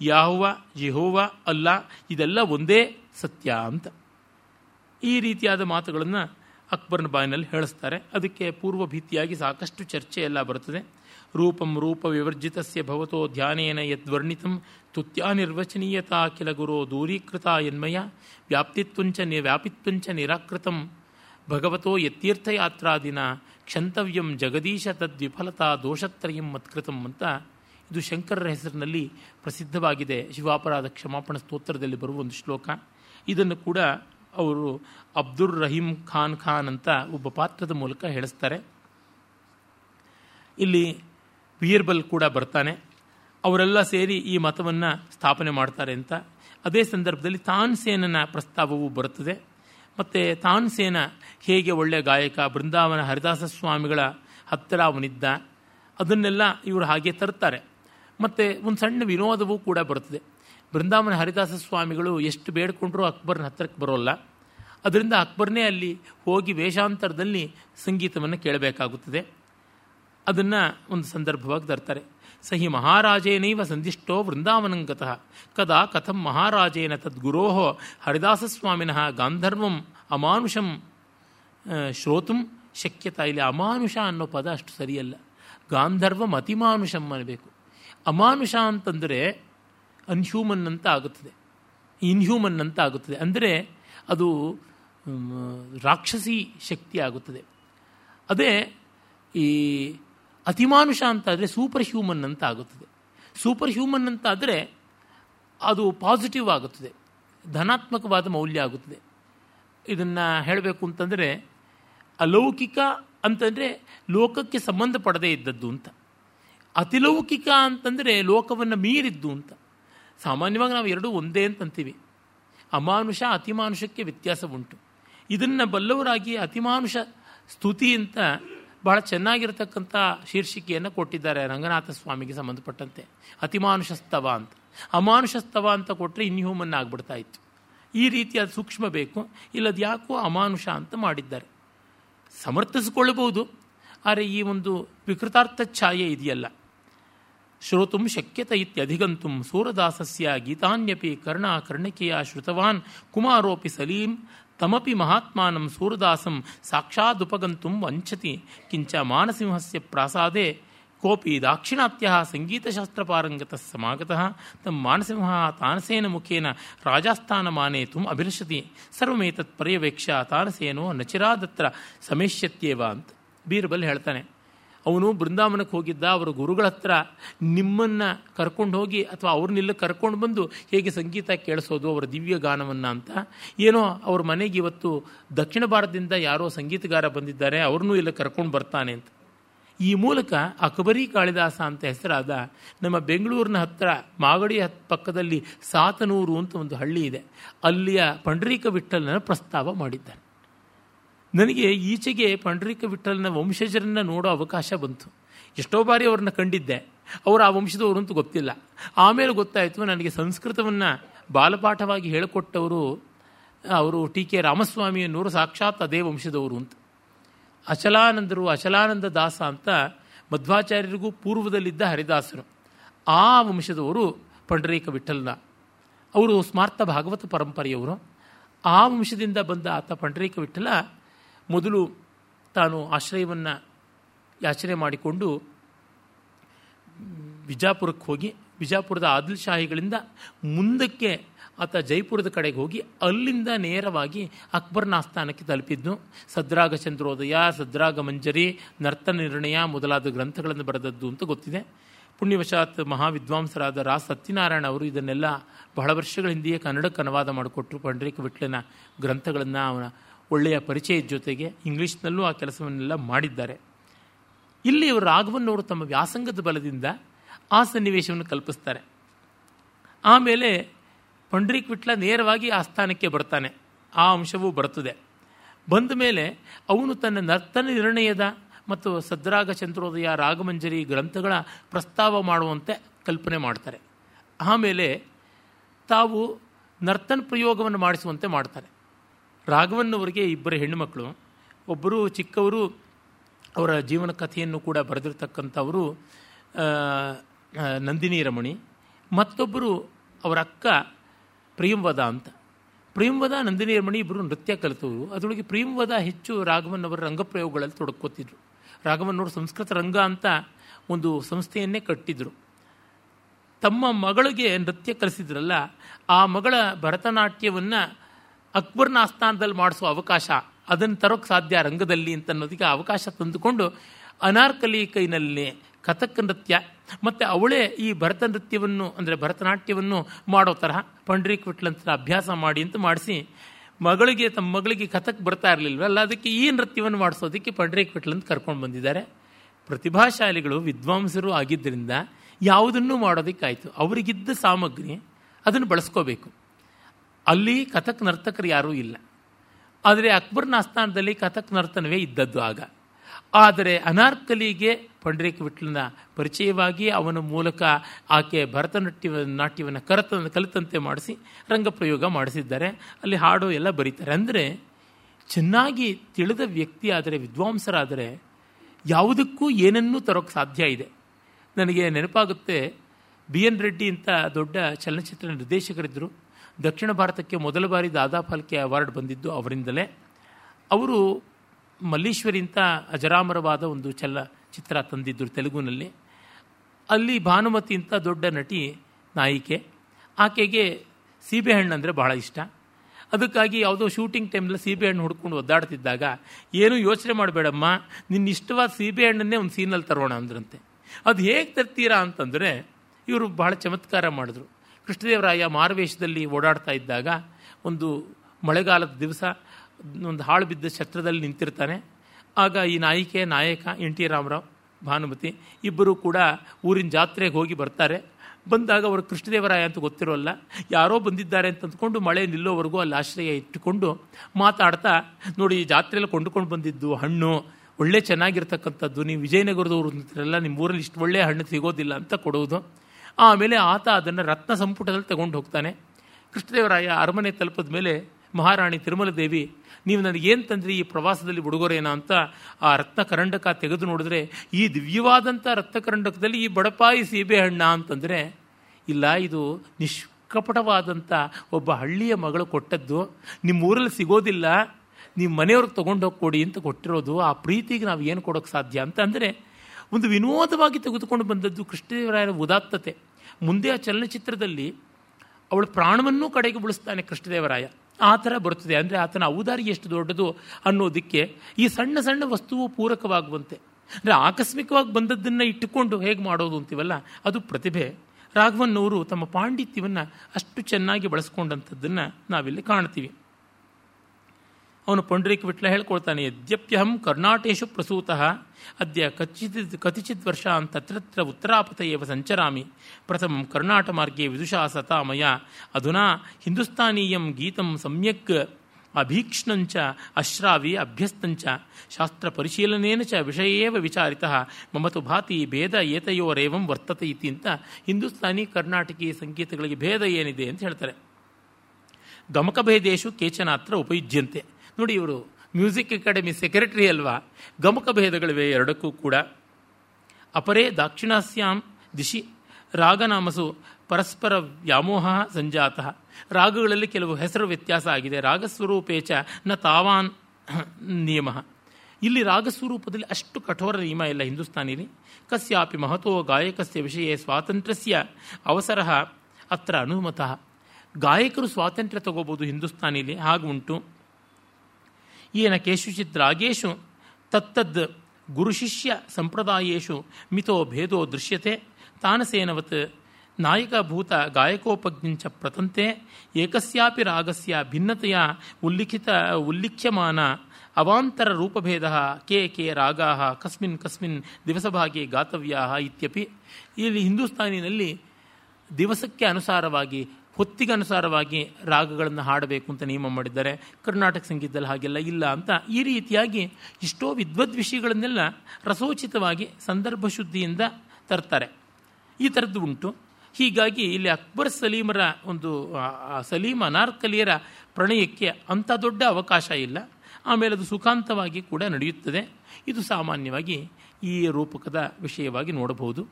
ಯಾಹುವ ಜಿಹೋವ ಅಲ್ಲ, ಇದೆಲ್ಲ ಒಂದೇ ಸತ್ಯ ಅಂತ. ಈ ರೀತಿಯಾದ ಮಾತುಗಳನ್ನು ಅಕ್ಬರ್ನ ಬಾಯಿನಲ್ಲಿ ಹೇಳಿಸ್ತಾರೆ. ಅದಕ್ಕೆ ಪೂರ್ವಭೀತಿಯಾಗಿ ಸಾಕಷ್ಟು ಚರ್ಚೆ ಎಲ್ಲ ಬರುತ್ತದೆ. ರೂಪಂ ರೂಪ ವಿವರ್ಜಿತಸ್ಯ ಭವತೋ ಧ್ಯಾನೇನ ಯದ್ವರ್ಣಿತಂ ತುತ್ಯಾ ನಿರ್ವಚನೀಯತಾ ಕಿಲ ಗುರೋ ದೂರೀಕೃತ ಎನ್ಮಯ ವ್ಯಾಪ್ತಿತ್ವಂಚ ನಿ ವ್ಯಾಪಿತ್ವಂಚ ನಿರಾಕೃತಂ ಭಗವತೋ ಯತ್ತೀರ್ಥಯಾತ್ರಾದಿನ ಕ್ಷಂತವ್ಯಂ ಜಗದೀಶ ತದ್ವಿಫಲತಾ ದೋಷತ್ರಯಂ ಮತ್ಕೃತಂ ಅಂತ ಇದು ಶಂಕರರ ಹೆಸರಿನಲ್ಲಿ ಪ್ರಸಿದ್ಧವಾಗಿದೆ. ಶಿವಾಪರಾಧ ಕ್ಷಮಾಪಣ ಸ್ತೋತ್ರದಲ್ಲಿ ಬರುವ ಒಂದು ಶ್ಲೋಕ. ಇದನ್ನು ಕೂಡ ಅವರು ಅಬ್ದುರ್ ರಹೀಂ ಖಾನ್ ಖಾನ್ ಅಂತ ಒಬ್ಬ ಪಾತ್ರದ ಮೂಲಕ ಹೇಳಿಸ್ತಾರೆ. ಇಲ್ಲಿ ಬಿಯರ್ಬಲ್ ಕೂಡ ಬರ್ತಾನೆ. ಅವರೆಲ್ಲ ಸೇರಿ ಈ ಮತವನ್ನು ಸ್ಥಾಪನೆ ಮಾಡ್ತಾರೆ ಅಂತ. ಅದೇ ಸಂದರ್ಭದಲ್ಲಿ ತಾನ್ಸೇನನ ಪ್ರಸ್ತಾವವು ಬರುತ್ತದೆ. ಮತ್ತು ತಾನ್ಸೇನ ಹೇಗೆ ಒಳ್ಳೆಯ ಗಾಯಕ ಬೃಂದಾವನ ಹರಿದಾಸ ಸ್ವಾಮಿಗಳ ಹತ್ತಿರ ಅವನಿದ್ದ, ಅದನ್ನೆಲ್ಲ ಇವರು ಹಾಗೆ ತರ್ತಾರೆ. ಮತ್ತು ಒಂದು ಸಣ್ಣ ವಿನೋದವೂ ಕೂಡ ಬರುತ್ತದೆ. ಬೃಂದಾವನ ಹರಿದಾಸ ಸ್ವಾಮಿಗಳು ಎಷ್ಟು ಬೇಡ್ಕೊಂಡ್ರೂ ಅಕ್ಬರ್ನ ಹತ್ತಿರಕ್ಕೆ ಬರೋಲ್ಲ. ಅದರಿಂದ ಅಕ್ಬರ್ನೇ ಅಲ್ಲಿ ಹೋಗಿ ವೇಷಾಂತರದಲ್ಲಿ ಸಂಗೀತವನ್ನು ಕೇಳಬೇಕಾಗುತ್ತದೆ. ಅದನ್ನು ಒಂದು ಸಂದರ್ಭವಾಗಿ ತರ್ತಾರೆ. ಸಹಿ ಮಹಾರಾಜೇನೈವ ಸಂದಿಷ್ಟೋ ವೃಂದಾವನಂಗತಃ ಕದಾ ಕಥಂ ಮಹಾರಾಜೇನ ತದ್ಗುರೋ ಹರಿದಾಸಸ್ವಾಮಿನಃ ಗಾಂಧರ್ವಂ ಅಮಾನುಷಂ ಶ್ರೋತು ಶಕ್ಯತ. ಇಲ್ಲಿ ಅಮಾನುಷ ಅನ್ನೋ ಪದ ಅಷ್ಟು ಸರಿಯಲ್ಲ. ಗಾಂಧರ್ವಂ ಅತಿಮಾನುಷಂ ಅನ್ನಬೇಕು. ಅಮಾನುಷ ಅಂತಂದರೆ ಅನ್ಹ್ಯೂಮನ್ ಅಂತ ಆಗುತ್ತದೆ. ಇನ್ಹ್ಯೂಮನ್ ಅಂತ ಆಗುತ್ತದೆ. ಅಂದರೆ ಅದು ರಾಕ್ಷಸಿ ಶಕ್ತಿ ಆಗುತ್ತದೆ. ಅದೇ ಈ ಅತಿಮಾನುಷ ಅಂತ ಆದರೆ ಸೂಪರ್ ಹ್ಯೂಮನ್ ಅಂತ ಆಗುತ್ತದೆ. ಸೂಪರ್ ಹ್ಯೂಮನ್ ಅಂತ ಆದರೆ ಅದು ಪಾಸಿಟಿವ್ ಆಗುತ್ತದೆ. ಧನಾತ್ಮಕವಾದ ಮೌಲ್ಯ ಆಗುತ್ತದೆ. ಇದನ್ನು ಹೇಳಬೇಕು ಅಂತಂದರೆ, ಅಲೌಕಿಕ ಅಂತಂದರೆ ಲೋಕಕ್ಕೆ ಸಂಬಂಧಪಡದೇ ಇದ್ದದ್ದು ಅಂತ. ಅತಿಲೌಕಿಕ ಅಂತಂದರೆ ಲೋಕವನ್ನು ಮೀರಿದ್ದು ಅಂತ. ಸಾಮಾನ್ಯವಾಗಿ ನಾವು ಎರಡೂ ಒಂದೇ ಅಂತ ಅಂತೀವಿ. ಅಮಾನುಷ, ಅತಿಮಾನುಷಕ್ಕೆ ವ್ಯತ್ಯಾಸ ಉಂಟು ಇದನ್ನು ಬಲ್ಲವರಾಗಿ ಅತಿಮಾನುಷ ಸ್ತುತಿ ಅಂತ ಬಹಳ ಚೆನ್ನಾಗಿರತಕ್ಕಂಥ ಶೀರ್ಷಿಕೆಯನ್ನು ಕೊಟ್ಟಿದ್ದಾರೆ ರಂಗನಾಥ ಸ್ವಾಮಿಗೆ ಸಂಬಂಧಪಟ್ಟಂತೆ. ಅತಿಮಾನುಷಸ್ತವ ಅಂತ. ಅಮಾನುಷಸ್ತವ ಅಂತ ಕೊಟ್ಟರೆ ಇನ್ಹ್ಯೂಮನ್ ಆಗ್ಬಿಡ್ತಾ ಇತ್ತು. ಈ ಅದು ಸೂಕ್ಷ್ಮ ಬೇಕು ಇಲ್ಲದ ಯಾಕೋ ಅಮಾನುಷ ಅಂತ ಮಾಡಿದ್ದಾರೆ. ಸಮರ್ಥಿಸಿಕೊಳ್ಳಬಹುದು, ಆದರೆ ಈ ಒಂದು ವಿಕೃತಾರ್ಥ ಛಾಯೆ ಇದೆಯಲ್ಲ. ಶ್ರೋತು ಶಕ್ಯತ ಇತ್ಯಧಿಗಂತು ಸೂರದಾಸಸ್ಯ ಗೀತಾನ್ಯಪಿ ಕರ್ಣ ಕರ್ಣಿಕೆಯ ಶ್ರುತವಾನ್ ಕುಮಾರೋಪಿ ಸಲೀಂ ತಮಪಿ ಮಹಾತ್ಮಾನಂ ಸೂರದಾಸಂ ಸಾಕ್ಷಾದುಪಗಂತು ವಂಚತಿ ಕಿಂಚ ಮಾನಸಿಂಹಸ್ಯ ಪ್ರಾಸಾದೆ ಕೋಪಿ ದಾಕ್ಷಿಣಾತ್ಯ ಸಂಗೀತಶಾಸ್ತ್ರಪಾರಂಗತ ಸಮಾಗತಃ ತಮ್ಮ ಮಾನಸಿಂಹ ತಾನಸೇನ ಮುಖೇನ ರಾಜಸ್ಥಾನ ಮಾನೇತು ಅಭಿಲಷತಿ ಸರ್ವಮೇತತ್ ಪರ್ಯವೇಕ್ಷ ತಾನಸೇನೋ ನಚಿರಾದತ್ರ ಸಮೇಷ್ಯತ್ಯೇವ ಅಂತ ಬೀರ್ಬಲ್ ಹೇಳ್ತಾನೆ ಅವನು ಬೃಂದಾವನಕ್ಕೆ ಹೋಗಿದ್ದ, ಅವರ ಗುರುಗಳ ಹತ್ರ ನಿಮ್ಮನ್ನು ಕರ್ಕೊಂಡು ಹೋಗಿ ಅಥವಾ ಅವ್ರನ್ನೆಲ್ಲ ಕರ್ಕೊಂಡು ಬಂದು ಹೇಗೆ ಸಂಗೀತ ಕೇಳಿಸೋದು, ಅವರ ದಿವ್ಯ ಗಾನವನ್ನು ಅಂತ. ಏನೋ ಅವ್ರ ಮನೆಗೆ ಇವತ್ತು ದಕ್ಷಿಣ ಭಾರತದಿಂದ ಯಾರೋ ಸಂಗೀತಗಾರ ಬಂದಿದ್ದಾರೆ, ಅವ್ರನ್ನೂ ಇಲ್ಲ ಕರ್ಕೊಂಡು ಬರ್ತಾನೆ ಅಂತ. ಈ ಮೂಲಕ ಅಕಬರಿ ಕಾಳಿದಾಸ ಅಂತ ಹೆಸರಾದ ನಮ್ಮ ಬೆಂಗಳೂರಿನ ಹತ್ತಿರ ಮಾಗಡಿ ಹತ್ ಪಕ್ಕದಲ್ಲಿ ಸಾತನೂರು ಅಂತ ಒಂದು ಹಳ್ಳಿ ಇದೆ. ಅಲ್ಲಿಯ ಪಂಡರೀಕ ವಿಠಲನ ಪ್ರಸ್ತಾವ ಮಾಡಿದ್ದಾನೆ ನನಗೆ ಈಚೆಗೆ ಪಂಡರೀಕ ವಿಠಲನ ವಂಶಜರನ್ನು ನೋಡೋ ಅವಕಾಶ ಬಂತು. ಎಷ್ಟೋ ಬಾರಿ ಅವ್ರನ್ನ ಕಂಡಿದ್ದೆ. ಅವರು ಆ ವಂಶದವರು ಅಂತೂ ಗೊತ್ತಿಲ್ಲ. ಆಮೇಲೆ ಗೊತ್ತಾಯಿತು, ನನಗೆ ಸಂಸ್ಕೃತವನ್ನು ಬಾಲಪಾಠವಾಗಿ ಹೇಳಿಕೊಟ್ಟವರು, ಅವರು ಟಿ ಕೆ ರಾಮಸ್ವಾಮಿಯನ್ನವರು ಸಾಕ್ಷಾತ್ ಅದೇ ವಂಶದವರು ಅಂತ. ಅಚಲಾನಂದರು, ಅಚಲಾನಂದ ದಾಸ ಅಂತ ಮಧ್ವಾಚಾರ್ಯರಿಗೂ ಪೂರ್ವದಲ್ಲಿದ್ದ ಹರಿದಾಸರು. ಆ ವಂಶದವರು ಪಂಡರೀಕ ವಿಠಲನ ಅವರು ಸ್ಮಾರ್ಥ ಭಾಗವತ ಪರಂಪರೆಯವರು. ಆ ವಂಶದಿಂದ ಬಂದ ಆತ ಪಂಡರೀಕ ವಿಠಲ ಮೊದಲು ತಾನು ಆಶ್ರಯವನ್ನು ಯಾಚನೆ ಮಾಡಿಕೊಂಡು ಬಿಜಾಪುರಕ್ಕೆ ಹೋಗಿ ಬಿಜಾಪುರದ ಆದಿಲ್ ಶಾಹಿಗಳಿಂದ ಮುಂದಕ್ಕೆ ಆತ ಜೈಪುರದ ಕಡೆಗೆ ಹೋಗಿ ಅಲ್ಲಿಂದ ನೇರವಾಗಿ ಅಕ್ಬರ್ನ ಆಸ್ಥಾನಕ್ಕೆ ತಲುಪಿದ್ದು ಸದ್ರಾಗ ಚಂದ್ರೋದಯ, ಸದ್ರಾಗ ಮಂಜರಿ, ನರ್ತ ನಿರ್ಣಯ ಮೊದಲಾದ ಗ್ರಂಥಗಳನ್ನು ಬರೆದದ್ದು ಅಂತ ಗೊತ್ತಿದೆ. ಪುಣ್ಯವಶಾತ್ ಮಹಾವಿದ್ವಾಂಸರಾದ ರಾ. ಸತ್ಯನಾರಾಯಣ ಅವರು ಇದನ್ನೆಲ್ಲ ಬಹಳ ವರ್ಷಗಳ ಹಿಂದೆಯೇ ಕನ್ನಡಕ್ಕೆ ಅನುವಾದ ಮಾಡಿಕೊಟ್ರು. ಪಂಡರೀಕ ವಿಟ್ಲನ ಗ್ರಂಥಗಳನ್ನು ಅವನ ಒಳ್ಳೆಯ ಪರಿಚಯದ ಜೊತೆಗೆ ಇಂಗ್ಲೀಷ್ನಲ್ಲೂ ಆ ಕೆಲಸವನ್ನೆಲ್ಲ ಮಾಡಿದ್ದಾರೆ. ಇಲ್ಲಿ ಇವರು ರಾಘವನ್ನವರು ತಮ್ಮ ವ್ಯಾಸಂಗದ ಬಲದಿಂದ ಆ ಸನ್ನಿವೇಶವನ್ನು ಕಲ್ಪಿಸ್ತಾರೆ. ಆಮೇಲೆ ಪಂಡ್ರಿಕ್ ವಿಟ್ಲ ನೇರವಾಗಿ ಆ ಸ್ಥಾನಕ್ಕೆ ಬರ್ತಾನೆ. ಆ ಅಂಶವೂ ಬರ್ತದೆ ಬಂದ ಮೇಲೆ ಅವನು ತನ್ನ ನರ್ತನ ನಿರ್ಣಯದ ಮತ್ತು ಸದ್ರಾಗ ಚಂದ್ರೋದಯ ರಾಗಮಂಜರಿ ಗ್ರಂಥಗಳ ಪ್ರಸ್ತಾವ ಮಾಡುವಂತೆ ಕಲ್ಪನೆ ಮಾಡ್ತಾರೆ. ಆಮೇಲೆ ತಾವು ನರ್ತನ ಪ್ರಯೋಗವನ್ನು ಮಾಡಿಸುವಂತೆ ಮಾಡ್ತಾರೆ. ರಾಘವನ್ನವರಿಗೆ ಇಬ್ಬರು ಹೆಣ್ಣುಮಕ್ಕಳು. ಒಬ್ಬರು ಚಿಕ್ಕವರು, ಅವರ ಜೀವನ ಕಥೆಯನ್ನು ಕೂಡ ಬರೆದಿರ್ತಕ್ಕಂಥವರು ನಂದಿನಿ ರಮಣಿ. ಮತ್ತೊಬ್ಬರು ಅವರ ಅಕ್ಕ ಪ್ರಿಯಂವದ ಅಂತ. ಪ್ರಿಯಂವದ, ನಂದಿನಿ ರಮಣಿ ಇಬ್ಬರು ನೃತ್ಯ ಕಲಿತವರು. ಅದರೊಳಗೆ ಪ್ರಿಯಂವದ ಹೆಚ್ಚು ರಾಘವನ್ನವರ ರಂಗಪ್ರಯೋಗಗಳಲ್ಲಿ ತೊಡಕೋತಿದ್ರು ರಾಘವನ್ನವರು ಸಂಸ್ಕೃತ ರಂಗ ಅಂತ ಒಂದು ಸಂಸ್ಥೆಯನ್ನೇ ಕಟ್ಟಿದ್ರು. ತಮ್ಮ ಮಗಳಿಗೆ ನೃತ್ಯ ಕಲಿಸಿದ್ರಲ್ಲ, ಆ ಮಗಳ ಭರತನಾಟ್ಯವನ್ನು ಅಕ್ಬರ್ನ ಆಸ್ಥಾನದಲ್ಲಿ ಮಾಡಿಸೋ ಅವಕಾಶ ಅದನ್ನು ತರೋಕ್ಕೆ ಸಾಧ್ಯ ರಂಗದಲ್ಲಿ ಅಂತ ಅನ್ನೋದಕ್ಕೆ ಅವಕಾಶ ತಂದುಕೊಂಡು ಅನಾರ್ಕಲಿ ಕೈನಲ್ಲಿ ಕಥಕ್ ನೃತ್ಯ ಮತ್ತು ಅವಳೇ ಈ ಭರತ ನೃತ್ಯವನ್ನು ಅಂದರೆ ಭರತನಾಟ್ಯವನ್ನು ಮಾಡೋ ತರಹ ಪಂಡ್ರಿಕ್ ವಿಟ್ಲಂತ ಅಭ್ಯಾಸ ಮಾಡಿ ಅಂತ ಮಾಡಿಸಿ ಮಗಳಿಗೆ ತಮ್ಮ ಮಗಳಿಗೆ ಕಥಕ್ ಬರ್ತಾ ಇರಲಿಲ್ವಲ್ಲ ಅದಕ್ಕೆ ಈ ನೃತ್ಯವನ್ನು ಮಾಡಿಸೋದಕ್ಕೆ ಪಂಡ್ರಿಕ್ ವಿಟ್ಲಂತ ಕರ್ಕೊಂಡು ಬಂದಿದ್ದಾರೆ. ಪ್ರತಿಭಾಶಾಲಿಗಳು, ವಿದ್ವಾಂಸರು ಆಗಿದ್ದರಿಂದ ಯಾವುದನ್ನು ಮಾಡೋದಕ್ಕಾಯಿತು. ಅವರಿಗಿದ್ದ ಸಾಮಗ್ರಿ ಅದನ್ನು ಬಳಸ್ಕೋಬೇಕು. ಅಲ್ಲಿ ಕಥಕ್ ನರ್ತಕರು ಯಾರೂ ಇಲ್ಲ. ಆದರೆ ಅಕ್ಬರ್ನ ಆಸ್ಥಾನದಲ್ಲಿ ಕಥಕ್ ನರ್ತನವೇ ಇದ್ದದ್ದು ಆಗ. ಆದರೆ ಅನಾರ್ಕಲಿಗೆ ಪಂಡ್ರೇಕ್ ವಿಟ್ಲನ ಪರಿಚಯವಾಗಿ ಅವನ ಮೂಲಕ ಆಕೆ ಭರತನಾಟ್ಯ ನಾಟ್ಯವನ್ನು ಕರತ, ಕಲಿತಂತೆ ಮಾಡಿಸಿ ರಂಗಪ್ರಯೋಗ ಮಾಡಿಸಿದ್ದಾರೆ. ಅಲ್ಲಿ ಹಾಡು ಎಲ್ಲ ಬರೀತಾರೆ. ಅಂದರೆ ಚೆನ್ನಾಗಿ ತಿಳಿದ ವ್ಯಕ್ತಿ ಆದರೆ, ವಿದ್ವಾಂಸರಾದರೆ ಯಾವುದಕ್ಕೂ ಏನನ್ನೂ ತರೋಕ್ಕೆ ಸಾಧ್ಯ ಇದೆ. ನನಗೆ ನೆನಪಾಗುತ್ತೆ, ಬಿ ಎನ್ ರೆಡ್ಡಿ ಅಂತ ದೊಡ್ಡ ಚಲನಚಿತ್ರ ನಿರ್ದೇಶಕರಿದ್ದರು ದಕ್ಷಿಣ ಭಾರತಕ್ಕೆ ಮೊದಲ ಬಾರಿ ದಾದಾ ಫಾಲ್ಕೆ ಅವಾರ್ಡ್ ಬಂದಿದ್ದು ಅವರಿಂದಲೇ. ಅವರು ಮಲ್ಲೇಶ್ವರಿಂತ ಅಜರಾಮರವಾದ ಒಂದು ಚಲ ಚಿತ್ರ ತಂದಿದ್ದರು ತೆಲುಗುನಲ್ಲಿ. ಅಲ್ಲಿ ಭಾನುಮತಿ ಅಂತ ದೊಡ್ಡ ನಟಿ ನಾಯಿಕೆ. ಆಕೆಗೆ ಸೀಬೆಹಣ್ಣು ಅಂದರೆ ಬಹಳ ಇಷ್ಟ. ಅದಕ್ಕಾಗಿ ಯಾವುದೋ ಶೂಟಿಂಗ್ ಟೈಮ್ನಲ್ಲಿ ಸೀಬೆಹಣ್ಣು ಹುಡ್ಕೊಂಡು ಒದ್ದಾಡ್ತಿದ್ದಾಗ, ಏನೂ ಯೋಚನೆ ಮಾಡಬೇಡಮ್ಮ, ನಿನ್ನ ಇಷ್ಟವಾದ ಸೀಬೆಹಣ್ಣನ್ನೇ ಒಂದು ಸೀನಲ್ಲಿ ತರೋಣ ಅಂದ್ರಂತೆ. ಅದು ಹೇಗೆ ತರ್ತೀರಾ ಅಂತಂದರೆ, ಇವರು ಬಹಳ ಚಮತ್ಕಾರ ಮಾಡಿದ್ರು. ಕೃಷ್ಣದೇವರಾಯ ಮಾರುವೇಷದಲ್ಲಿ ಓಡಾಡ್ತಾ ಇದ್ದಾಗ ಒಂದು ಮಳೆಗಾಲದ ದಿವಸ ಒಂದು ಹಾಳು ಬಿದ್ದ ಛತ್ರದಲ್ಲಿ ನಿಂತಿರ್ತಾನೆ. ಆಗ ಈ ನಾಯಿಕೆ, ನಾಯಕ, ಎನ್ ಟಿ ರಾಮರಾವ್, ಭಾನುಮತಿ ಇಬ್ಬರು ಕೂಡ ಊರಿನ ಜಾತ್ರೆಗೆ ಹೋಗಿ ಬರ್ತಾರೆ. ಬಂದಾಗ ಅವರು ಕೃಷ್ಣದೇವರಾಯ ಅಂತ ಗೊತ್ತಿರೋಲ್ಲ. ಯಾರೋ ಬಂದಿದ್ದಾರೆ ಅಂತ ಅಂದ್ಕೊಂಡು ಮಳೆ ನಿಲ್ಲೋವರೆಗೂ ಅಲ್ಲಿ ಆಶ್ರಯ ಇಟ್ಟುಕೊಂಡು ಮಾತಾಡ್ತಾ, ನೋಡಿ, ಈ ಜಾತ್ರೆಯಲ್ಲಿ ಕೊಂಡುಕೊಂಡು ಬಂದಿದ್ದು ಹಣ್ಣು, ಒಳ್ಳೆ ಚೆನ್ನಾಗಿರ್ತಕ್ಕಂಥದ್ದು. ನೀವು ವಿಜಯನಗರದವರು ಅಂತಿರಲ್ಲ ನಿಮ್ಮ ಊರಲ್ಲಿ ಇಷ್ಟು ಒಳ್ಳೆಯ ಹಣ್ಣು ಸಿಗೋದಿಲ್ಲ ಅಂತ ಕೊಡುವುದು ಆಮೇಲೆ ಆತ ಅದನ್ನು ರತ್ನ ಸಂಪುಟದಲ್ಲಿ ತಗೊಂಡು ಹೋಗ್ತಾನೆ. ಕೃಷ್ಣದೇವರಾಯ ಅರಮನೆ ತಲುಪಿದ ಮೇಲೆ, ಮಹಾರಾಣಿ ತಿರುಮಲ ದೇವಿ, ನೀವು ನನಗೇನು ತಂದ್ರಿ? ಈ ಪ್ರವಾಸದಲ್ಲಿ ಉಡುಗೊರೆನ? ಅಂತ ಆ ರತ್ನ ಕರಂಡಕ ತೆಗೆದು ನೋಡಿದ್ರೆ, ಈ ದಿವ್ಯವಾದಂಥ ರತ್ನ ಕರಂಡಕದಲ್ಲಿ ಈ ಬಡಪಾಯಿ ಸೀಬೆ ಹಣ್ಣ ಅಂತಂದರೆ, ಇಲ್ಲ, ಇದು ನಿಷ್ಕಪಟವಾದಂಥ ಒಬ್ಬ ಹಳ್ಳಿಯ ಮಗಳು ಕೊಟ್ಟದ್ದು. ನಿಮ್ಮ ಊರಲ್ಲಿ ಸಿಗೋದಿಲ್ಲ. ನಿಮ್ಮ ಮನೆಯವ್ರಿಗೆ ತೊಗೊಂಡೋಗಿ ಕೊಡಿ ಅಂತ ಕೊಟ್ಟಿರೋದು. ಆ ಪ್ರೀತಿಗೆ ನಾವು ಏನು ಕೊಡೋಕ್ಕೆ ಸಾಧ್ಯ? ಅಂತ ಅಂದರೆ ಒಂದು ವಿನೋದವಾಗಿ ತೆಗೆದುಕೊಂಡು ಬಂದದ್ದು ಕೃಷ್ಣದೇವರಾಯರ ಉದಾತ್ತತೆ. ಮುಂದೆ ಆ ಚಲನಚಿತ್ರದಲ್ಲಿ ಅವಳ ಪ್ರಾಣವನ್ನೂ ಕಡೆಗೆ ಉಳಿಸ್ತಾನೆ ಕೃಷ್ಣದೇವರಾಯ. ಆ ಥರ ಬರುತ್ತದೆ. ಅಂದರೆ ಆತನ ಔದಾರಿ ಎಷ್ಟು ದೊಡ್ಡದು ಅನ್ನೋದಕ್ಕೆ ಈ ಸಣ್ಣ ಸಣ್ಣ ವಸ್ತುವು ಪೂರಕವಾಗುವಂತೆ. ಅಂದರೆ ಆಕಸ್ಮಿಕವಾಗಿ ಬಂದದ್ದನ್ನು ಇಟ್ಟುಕೊಂಡು ಹೇಗೆ ಮಾಡೋದು ಅಂತೀವಲ್ಲ, ಅದು ಪ್ರತಿಭೆ. ರಾಘವನ್ನವರು ತಮ್ಮ ಪಾಂಡಿತ್ಯವನ್ನು ಅಷ್ಟು ಚೆನ್ನಾಗಿ ಬಳಸ್ಕೊಂಡಂಥದ್ದನ್ನು ನಾವಿಲ್ಲಿ ಕಾಣ್ತೀವಿ. ಅವನು ಪುಂಡರೀಕ ವಿಟ್ಲ ಹೇಳ್ಕೊಳ್ತಾನೆ, ಯದ್ಯಪ್ಯಹಂ ಕರ್ನಾಟೇಶು ಪ್ರಸೂತಃ, ಅದ್ಯ ಕಚಿತ್ ಕತಿಚಿತ್ ವರ್ಷ ತತ್ರತ್ರ ಉತ್ತರಾಪಥ ಏವ ಸಂಚರಾಮಿ. ಪ್ರಥಮಂ ಕರ್ನಾಟ ಮಾರ್ಗೇ ವಿದುಷಾ ಸತಾ ಮಯ ಅಧುನಾ ಹಿಂದೂಸ್ತಾನೀಯಂ ಗೀತಂ ಸಮ್ಯಕ್ ಅಭೀಕ್ಷ್ಣಂಚ ಅಶ್ರಾವಿ ಅಭ್ಯಸ್ತಂಚ. ಶಾಸ್ತ್ರ ಪರಿಶೀಲನೇನ ಚ ವಿಷಯೇವ ವಿಚಾರಿತ. ಮಮತು ಭಾತಿ ಭೇದ ಏತಯೋರೇವಂ ವರ್ತತೆ ಇತಿ ಅಂತ ಹಿಂದೂಸ್ತಾನಿ ಕರ್ನಾಟಕಿ ಸಂಗೀತಗಳಿಗೆ ಭೇದ ಏನಿದೆ ಅಂತ ಹೇಳ್ತಾರೆ. ಗಮಕಭೇದೇಶು ಕೇಚನಾತ್ರ ಉಪಯುಜ್ಯಂತೆ. ನೋಡಿ ಇವರು ಮ್ಯೂಸಿಕ್ ಅಕಾಡೆಮಿ ಸೆಕ್ರೆಟರಿ ಅಲ್ವಾ? ಗಮಕ ಭೇದಗಳಿವೆ ಎರಡಕ್ಕೂ ಕೂಡ. ಅಪರೇ ದಾಕ್ಷಿಣಾಸ್ಯಾಂ ದಿಶಿ ರಾಗನಾಮಸು ಪರಸ್ಪರ ವ್ಯಾಮೋಹ ಸಂಜಾತ. ರಾಗಗಳಲ್ಲಿ ಕೆಲವು ಹೆಸರು ವ್ಯತ್ಯಾಸ ಆಗಿದೆ. ರಾಗಸ್ವರೂಪೇಚ ನ ತಾವಾನ್ ನಿಯಮ. ಇಲ್ಲಿ ರಾಗಸ್ವರೂಪದಲ್ಲಿ ಅಷ್ಟು ಕಠೋರ ನಿಯಮ ಇಲ್ಲ ಹಿಂದೂಸ್ತಾನಿಲಿ ಕಸ್ಯಾಪಿ ಮಹತೋ ಗಾಯಕಸ್ಯ ವಿಷಯ ಸ್ವಾತಂತ್ರ್ಯ ಅವಸರ ಅತ್ರ ಅನುಮತಃ. ಗಾಯಕರು ಸ್ವಾತಂತ್ರ್ಯ ತಗೋಬೋದು ಹಿಂದೂಸ್ತಾನಿಲಿ ಹಾಗೂ ಏನ ಕೇಶುಚಿತ್ ರಾಗೇಶು ತತ್ತದ್ ಗುರುಶಿಷ್ಯ ಸಂಪ್ರದಾಯೇಶು ಮಿತೋ ಭೇದೋ ದೃಶ್ಯತೆ, ತಾನಸೇನವತ್ ನಾಯಕಭೂತ ಗಾಯಕೋಪಜ್ಞಂಚ ಪ್ರತಂತೆ, ಏಕಸ್ಯಾಪಿ ರಾಗಸ್ಯ ಭಿನ್ನತೆಯ ಉಲ್ಲಿಖಿತ, ಉಲ್ಲಿಖ್ಯಮಾನ ಅವಾಂತರ ರೂಪಭೇದ ಕೆ ಕೆ ರಾಗಾ ಕಸ್ಮಿನ್ ಕಸ್ಮಿನ್ ದಿವಸಭಾಗೆ ಗಾತವ್ಯಾ ಇತ್ಯಪಿ. ಇಲ್ಲಿ ಹಿಂದೂಸ್ತಾನಿನಲ್ಲಿ ದಿವಸಕ್ಕೆ ಅನುಸಾರವಾಗಿ ಹೊತ್ತಿಗೆ ಅನುಸಾರವಾಗಿ ರಾಗಗಳನ್ನು ಹಾಡಬೇಕು ಅಂತ ನಿಯಮ ಮಾಡಿದ್ದಾರೆ. ಕರ್ನಾಟಕ ಸಂಗೀತದಲ್ಲಿ ಹಾಗೆಲ್ಲ ಇಲ್ಲ ಅಂತ ಈ ರೀತಿಯಾಗಿ ಇಷ್ಟೋ ವಿದ್ವದ್ ವಿಷಯಗಳನ್ನೆಲ್ಲ ರಸೋಚಿತವಾಗಿ ಸಂದರ್ಭ ಶುದ್ಧಿಯಿಂದ ತರ್ತಾರೆ. ಈ ಥರದ್ದು ಉಂಟು. ಹೀಗಾಗಿ ಇಲ್ಲಿ ಅಕ್ಬರ್ ಸಲೀಮರ ಒಂದು ಸಲೀಮ್ ಅನಾರ್ಕಲಿಯರ ಪ್ರಣಯಕ್ಕೆ ಅಂಥ ದೊಡ್ಡ ಅವಕಾಶ ಇಲ್ಲ. ಆಮೇಲೆ ಅದು ಸುಖಾಂತವಾಗಿ ಕೂಡ ನಡೆಯುತ್ತದೆ. ಇದು ಸಾಮಾನ್ಯವಾಗಿ ಈ ರೂಪಕದ ವಿಷಯವಾಗಿ ನೋಡಬಹುದು.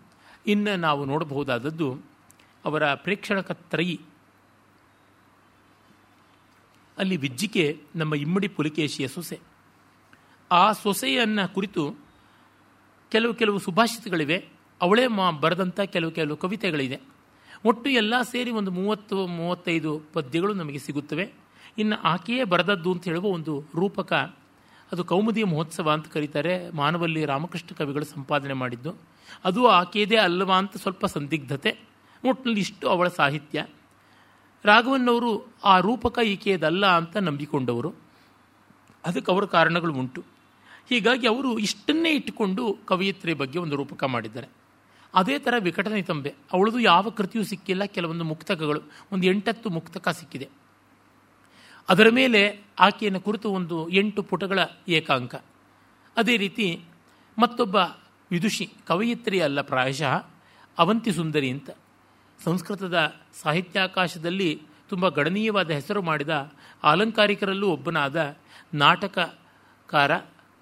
ಇನ್ನು ನಾವು ನೋಡಬಹುದಾದದ್ದು ಅವರ ಪ್ರೇಕ್ಷಣಕ ತ್ರಯಿ ಅಲ್ಲಿ ವಿಜ್ಜಿಕೆ ನಮ್ಮ ಇಮ್ಮಡಿ ಪುಲಿಕೇಶಿಯ ಸೊಸೆ. ಆ ಸೊಸೆಯನ್ನು ಕುರಿತು ಕೆಲವು ಕೆಲವು ಸುಭಾಷಿತಗಳಿವೆ. ಅವಳೇ ಮಾ ಬರೆದಂಥ ಕೆಲವು ಕೆಲವು ಕವಿತೆಗಳಿದೆ. ಒಟ್ಟು ಎಲ್ಲ ಸೇರಿ ಒಂದು ಮೂವತ್ತು, ಮೂವತ್ತೈದು ಪದ್ಯಗಳು ನಮಗೆ ಸಿಗುತ್ತವೆ. ಇನ್ನು ಆಕೆಯೇ ಬರೆದದ್ದು ಅಂತ ಹೇಳುವ ಒಂದು ರೂಪಕ ಅದು ಕೌಮುದಿಯ ಮಹೋತ್ಸವ ಅಂತ ಕರೀತಾರೆ. ಮಾನವಲ್ಲಿ ರಾಮಕೃಷ್ಣ ಕವಿಗಳು ಸಂಪಾದನೆ ಮಾಡಿದ್ದು. ಅದು ಆಕೆಯದೇ ಅಲ್ಲವಾ ಅಂತ ಸ್ವಲ್ಪ ಸಂದಿಗ್ಧತೆ. ಒಟ್ಟಿನಲ್ಲಿ ಇಷ್ಟು ಅವಳ ಸಾಹಿತ್ಯ. ರಾಘವನ್ನವರು ಆ ರೂಪಕ ಈಕೆಯದಲ್ಲ ಅಂತ ನಂಬಿಕೊಂಡವರು. ಅದಕ್ಕೆ ಅವರ ಕಾರಣಗಳು ಉಂಟು. ಹೀಗಾಗಿ ಅವರು ಇಷ್ಟನ್ನೇ ಇಟ್ಟುಕೊಂಡು ಕವಯಿತ್ರಿ ಬಗ್ಗೆ ಒಂದು ರೂಪಕ ಮಾಡಿದ್ದಾರೆ. ಅದೇ ಥರ ವಿಕಟನಿತಂಬೆ ಅವಳದು ಯಾವ ಕೃತಿಯೂ ಸಿಕ್ಕಿಲ್ಲ, ಕೆಲವೊಂದು ಮುಕ್ತಕಗಳು, ಒಂದು ಎಂಟತ್ತು ಮುಕ್ತಕ ಸಿಕ್ಕಿದೆ. ಅದರ ಮೇಲೆ ಆಕೆಯನ್ನು ಕುರಿತು ಒಂದು ಎಂಟು ಪುಟಗಳ ಏಕಾಂಕ. ಅದೇ ರೀತಿ ಮತ್ತೊಬ್ಬ ವಿದುಷಿ, ಕವಯಿತ್ರಿ ಅಲ್ಲ ಪ್ರಾಯಶಃ, ಅವಂತಿ ಸುಂದರಿ ಅಂತ. ಸಂಸ್ಕೃತದ ಸಾಹಿತ್ಯಾಕಾಶದಲ್ಲಿ ತುಂಬ ಗಣನೀಯವಾದ ಹೆಸರು ಮಾಡಿದ ಅಲಂಕಾರಿಕರಲ್ಲೂ ಒಬ್ಬನಾದ ನಾಟಕಕಾರ,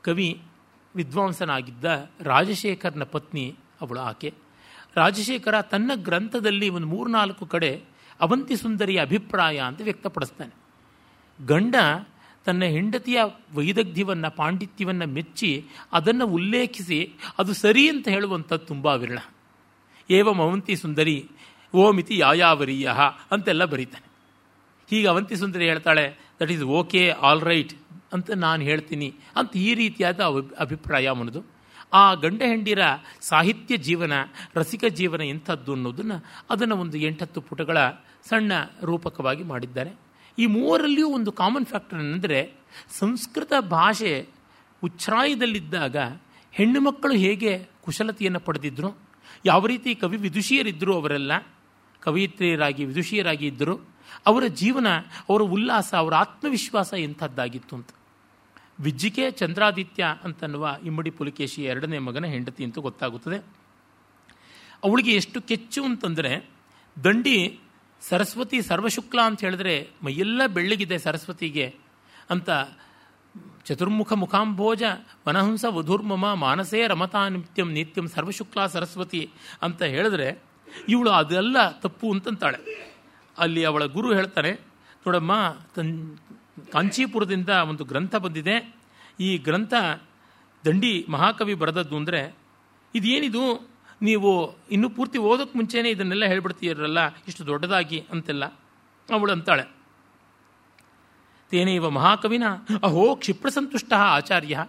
ಕವಿ, ವಿದ್ವಾಂಸನಾಗಿದ್ದ ರಾಜಶೇಖರ್ನ ಪತ್ನಿ ಅವಳು ಆಕೆ. ರಾಜಶೇಖರ ತನ್ನ ಗ್ರಂಥದಲ್ಲಿ ಒಂದು ಮೂರ್ನಾಲ್ಕು ಕಡೆ ಅವಂತಿ ಸುಂದರಿಯ ಅಭಿಪ್ರಾಯ ಅಂತ ವ್ಯಕ್ತಪಡಿಸ್ತಾನೆ. ಗಂಡ ತನ್ನ ಹೆಂಡತಿಯ ವೈದಗ್ಧ್ಯವನ್ನು, ಪಾಂಡಿತ್ಯವನ್ನು ಮೆಚ್ಚಿ ಅದನ್ನು ಉಲ್ಲೇಖಿಸಿ ಅದು ಸರಿ ಅಂತ ಹೇಳುವಂಥದ್ದು ತುಂಬ ವಿರಳ. ಏವಂ ಅವಂತಿ ಸುಂದರಿ ಓಮಿತಿ ಯಾಯಾವರೀಯ ಅಂತೆಲ್ಲ ಬರೀತಾನೆ. ಹೀಗೆ ಅವಂತಿ ಸುಂದರಿ ಹೇಳ್ತಾಳೆ that is okay all right ಅಂತ ನಾನು ಹೇಳ್ತೀನಿ ಅಂತ ಈ ರೀತಿಯಾದ ಅಭಿಪ್ರಾಯ ಅವನದು ಆ ಗಂಡ ಹೆಂಡಿರ ಸಾಹಿತ್ಯ ಜೀವನ, ರಸಿಕ ಜೀವನ ಎಂಥದ್ದು ಅನ್ನೋದನ್ನು ಅದನ್ನು ಒಂದು ಎಂಟತ್ತು ಪುಟಗಳ ಸಣ್ಣ ರೂಪಕವಾಗಿ ಮಾಡಿದ್ದಾರೆ. ಈ ಮೂವರಲ್ಲಿಯೂ ಒಂದು ಕಾಮನ್ ಫ್ಯಾಕ್ಟರ್ ಏನಂದರೆ, ಸಂಸ್ಕೃತ ಭಾಷೆ ಉಚ್ಛ್ರಾಯದಲ್ಲಿದ್ದಾಗ ಹೆಣ್ಣು ಮಕ್ಕಳು ಹೇಗೆ ಕುಶಲತೆಯನ್ನು ಪಡೆದಿದ್ರು, ಯಾವ ರೀತಿ ಕವಿ ವಿದುಷಿಯರಿದ್ದರು ಅವರೆಲ್ಲ ಕವಯಿತ್ರಿಯರಾಗಿ ವಿದುಷಿಯರಾಗಿ ಇದ್ದರು. ಅವರ ಜೀವನ, ಅವರ ಉಲ್ಲಾಸ, ಅವರ ಆತ್ಮವಿಶ್ವಾಸ ಎಂಥದ್ದಾಗಿತ್ತು ಅಂತ. ವಿಜ್ಜಿಕೆ ಚಂದ್ರಾದಿತ್ಯ ಅಂತನ್ನುವ ಇಮ್ಮಡಿ ಪುಲಿಕೇಶಿ ಎರಡನೇ ಮಗನ ಹೆಂಡತಿ ಅಂತ ಗೊತ್ತಾಗುತ್ತದೆ. ಅವಳಿಗೆ ಎಷ್ಟು ಕೆಚ್ಚು ಅಂತಂದರೆ, ದಂಡಿ ಸರಸ್ವತಿ ಸರ್ವಶುಕ್ಲ ಅಂತ ಹೇಳಿದ್ರೆ ಮೈಯೆಲ್ಲ ಬೆಳ್ಳಗಿದೆ ಸರಸ್ವತಿಗೆ ಅಂತ ಚತುರ್ಮುಖ ಮುಖಾಂಭೋಜ ವನಹಂಸ ವಧುರ್ಮಮ ಮಾನಸೇ ರಮತಾ ನಿತ್ಯಂ ನಿತ್ಯಂ ಸರ್ವಶುಕ್ಲ ಸರಸ್ವತಿ ಅಂತ ಹೇಳಿದ್ರೆ ಇವಳು ಅದೆಲ್ಲ ತಪ್ಪು ಅಂತಂತಾಳೆ. ಅಲ್ಲಿ ಅವಳ ಗುರು ಹೇಳ್ತಾರೆ ನೋಡಮ್ಮ ತನ್ ಕಾಂಚೀಪುರದಿಂದ ಒಂದು ಗ್ರಂಥ ಬಂದಿದೆ. ಈ ಗ್ರಂಥ ದಂಡಿ ಮಹಾಕವಿ ಬರೆದದ್ದು ಅಂದರೆ, ಇದೇನಿದು? ನೀವು ಇನ್ನೂ ಪೂರ್ತಿ ಓದೋಕ್ಕೆ ಮುಂಚೆನೇ ಇದನ್ನೆಲ್ಲ ಹೇಳ್ಬಿಡ್ತೀರಲ್ಲ, ಇಷ್ಟು ದೊಡ್ಡದಾಗಿ ಅಂತೆಲ್ಲ. ಅವಳು ಅಂತಾಳೆ, ತೇನೇವ ಮಹಾಕವಿನ, ಅಹೋ ಕ್ಷಿಪ್ರಸಂತುಷ್ಟ ಆಚಾರ್ಯ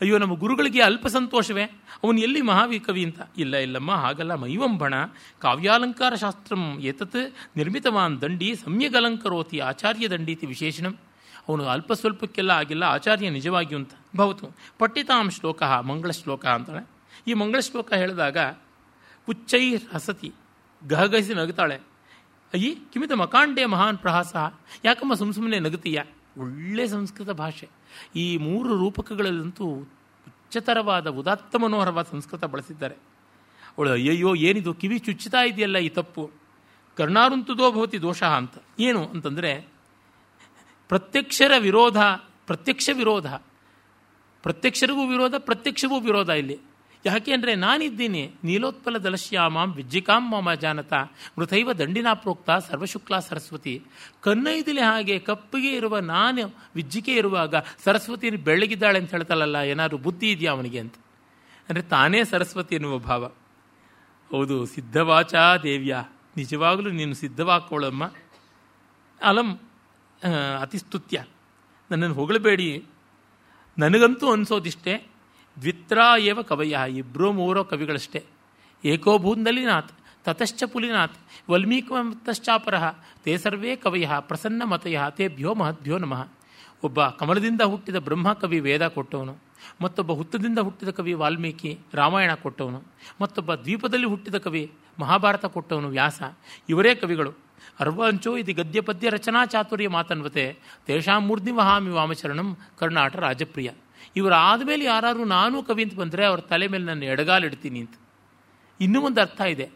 ಅಯ್ಯೋ, ನಮ್ಮ ಗುರುಗಳಿಗೆ ಅಲ್ಪ ಸಂತೋಷವೇ? ಅವನು ಎಲ್ಲಿ ಮಹಾವಿ ಕವಿ ಅಂತ? ಇಲ್ಲ, ಇಲ್ಲಮ್ಮ, ಹಾಗಲ್ಲ, ಮೈವಂಬಣ. ಕಾವ್ಯಾಲಂಕಾರ ಶಾಸ್ತ್ರಂ ಏತತ್ ನಿರ್ಮಿತವಾನ್ ದಂಡಿ ಸಮ್ಯಗಲಂಕರೋತಿ ಆಚಾರ್ಯ ದಂಡೀತಿ ವಿಶೇಷಣಂ. ಅವನು ಅಲ್ಪ ಸ್ವಲ್ಪಕ್ಕೆಲ್ಲ ಆಗಿಲ್ಲ, ಆಚಾರ್ಯ ನಿಜವಾಗಿಯೂ ಅಂತ. ಭವತು, ಪಠಿತಾಂ ಶ್ಲೋಕ, ಮಂಗಳ ಶ್ಲೋಕ ಅಂತಾಳೆ. ಈ ಮಂಗಳ ಶ್ಲೋಕ ಹೇಳಿದಾಗ ಉಚ್ಚೈ ಹಸತಿ, ಗಹಗಹಿಸಿ ನಗುತ್ತಾಳೆ. ಅಯ್ಯಿ, ಕಿಮಿತ ಮಕಾಂಡೆ ಮಹಾನ್ ಪ್ರಹಾಸ. ಯಾಕಮ್ಮ ಸುಮ್ ಸುಮ್ಮನೆ ನಗುತ್ತೀಯ? ಒಳ್ಳೆ ಸಂಸ್ಕೃತ ಭಾಷೆ. ಈ ಮೂರು ರೂಪಕಗಳಲ್ಲಂತೂ ಉಚ್ಚತರವಾದ ಉದಾತ್ತ ಮನೋಹರವಾದ ಸಂಸ್ಕೃತ ಬಳಸಿದ್ದಾರೆ. ಅವಳು, ಅಯ್ಯಯ್ಯೋ, ಏನಿದು? ಕಿವಿ ಚುಚ್ಚುತ್ತಾ ಇದೆಯಲ್ಲ ಈ ತಪ್ಪು? ಕರ್ಣಾರುಂತುದೋ ಭವತಿ ದೋಷ ಅಂತ. ಏನು ಅಂತಂದರೆ, ಪ್ರತ್ಯಕ್ಷರ ವಿರೋಧ, ಪ್ರತ್ಯಕ್ಷ ವಿರೋಧ. ಪ್ರತ್ಯಕ್ಷರಿಗೂ ವಿರೋಧ, ಪ್ರತ್ಯಕ್ಷವೂ ವಿರೋಧ ಇಲ್ಲಿ. ಯಾಕೆ ಅಂದರೆ ನಾನಿದ್ದೀನಿ, ನೀಲೋತ್ಪಲ ದಲಶ್ಯಾಮಾಂ ವಿಜ್ಜಿಕಾಂ ಮಾಮ ಜಾನತ ಮೃತೈವ ದಂಡಿನಾ ಪ್ರೋಕ್ತ ಸರ್ವಶುಕ್ಲಾ ಸರಸ್ವತಿ. ಕನ್ನೈದಿಲೆ ಹಾಗೆ ಕಪ್ಪಿಗೆ ಇರುವ ನಾನು ವಿಜ್ಜಿಕೆ ಇರುವಾಗ ಸರಸ್ವತಿ ಬೆಳಗಿದ್ದಾಳೆ ಅಂತ ಹೇಳ್ತಾಳಲ್ಲ, ಏನಾದರೂ ಬುದ್ಧಿ ಇದೆಯಾ ಅವನಿಗೆ ಅಂತ. ಅಂದರೆ ತಾನೇ ಸರಸ್ವತಿ ಎನ್ನುವ ಭಾವ. ಹೌದು, ಸಿದ್ಧವಾಚಾ ದೇವ್ಯ. ನಿಜವಾಗಲೂ ನೀನು ಸಿದ್ಧವಾಕೋಳಮ್ಮ ಅಲಂ ಅತಿಸ್ತುತ್ಯ. ನನ್ನನ್ನು ಹೊಗಳಬೇಡಿ. ನನಗಂತೂ ಅನಿಸೋದಿಷ್ಟೇ. ದ್ವಿತ್ರಾ ಏವ ಕವಯ ಇಬ್ಬರೋ ಮೂರೋ ಕವಿಗಳಷ್ಟೇ. ಏಕೋ ಭೂಂದಲಿನಾಥ್ ತತಶ್ಚ ಪುಲಿನಾಥ್ ವಲ್ಮೀಕಮತಶ್ಚಾಪರ, ತೇ ಸರ್ವೇ ಕವಯ, ಪ್ರಸನ್ನ ಮತಯ ತೇಭ್ಯೋ ಮಹದ್ಭ್ಯೋ ನಮಃ. ಒಬ್ಬ ಕಮಲದಿಂದ ಹುಟ್ಟಿದ ಬ್ರಹ್ಮಕವಿ ವೇದ ಕೊಟ್ಟವನು, ಮತ್ತೊಬ್ಬ ಹುತ್ತದಿಂದ ಹುಟ್ಟಿದ ಕವಿ ವಾಲ್ಮೀಕಿ ರಾಮಾಯಣ ಕೊಟ್ಟವನು, ಮತ್ತೊಬ್ಬ ದ್ವೀಪದಲ್ಲಿ ಹುಟ್ಟಿದ ಕವಿ ಮಹಾಭಾರತ ಕೊಟ್ಟವನು ವ್ಯಾಸ. ಇವರೇ ಕವಿಗಳು. ಅರ್ವಂಚೋ ಇದು ಗದ್ಯ ಪದ್ಯ ರಚನಾ ಚಾತುರ್ಯ ಮಾತನ್ವತೆ, ತೇಷಾಂ ಮೂರ್ಧಿ ವಹಾಮಿ ವಾಮಚರಣಂ ಕರ್ನಾಟ ರಾಜಪ್ರಿಯ. ಇವರು ಆದಮೇಲೆ ಯಾರಾದರೂ ನಾನು ಕವಿ ಅಂತ ಬಂದರೆ ಅವ್ರ ತಲೆ ಮೇಲೆ ನಾನು ಎಡಗಾಲಿಡ್ತೀನಿ ಅಂತ. ಇನ್ನೂ ಒಂದು ಅರ್ಥ ಇದೆ.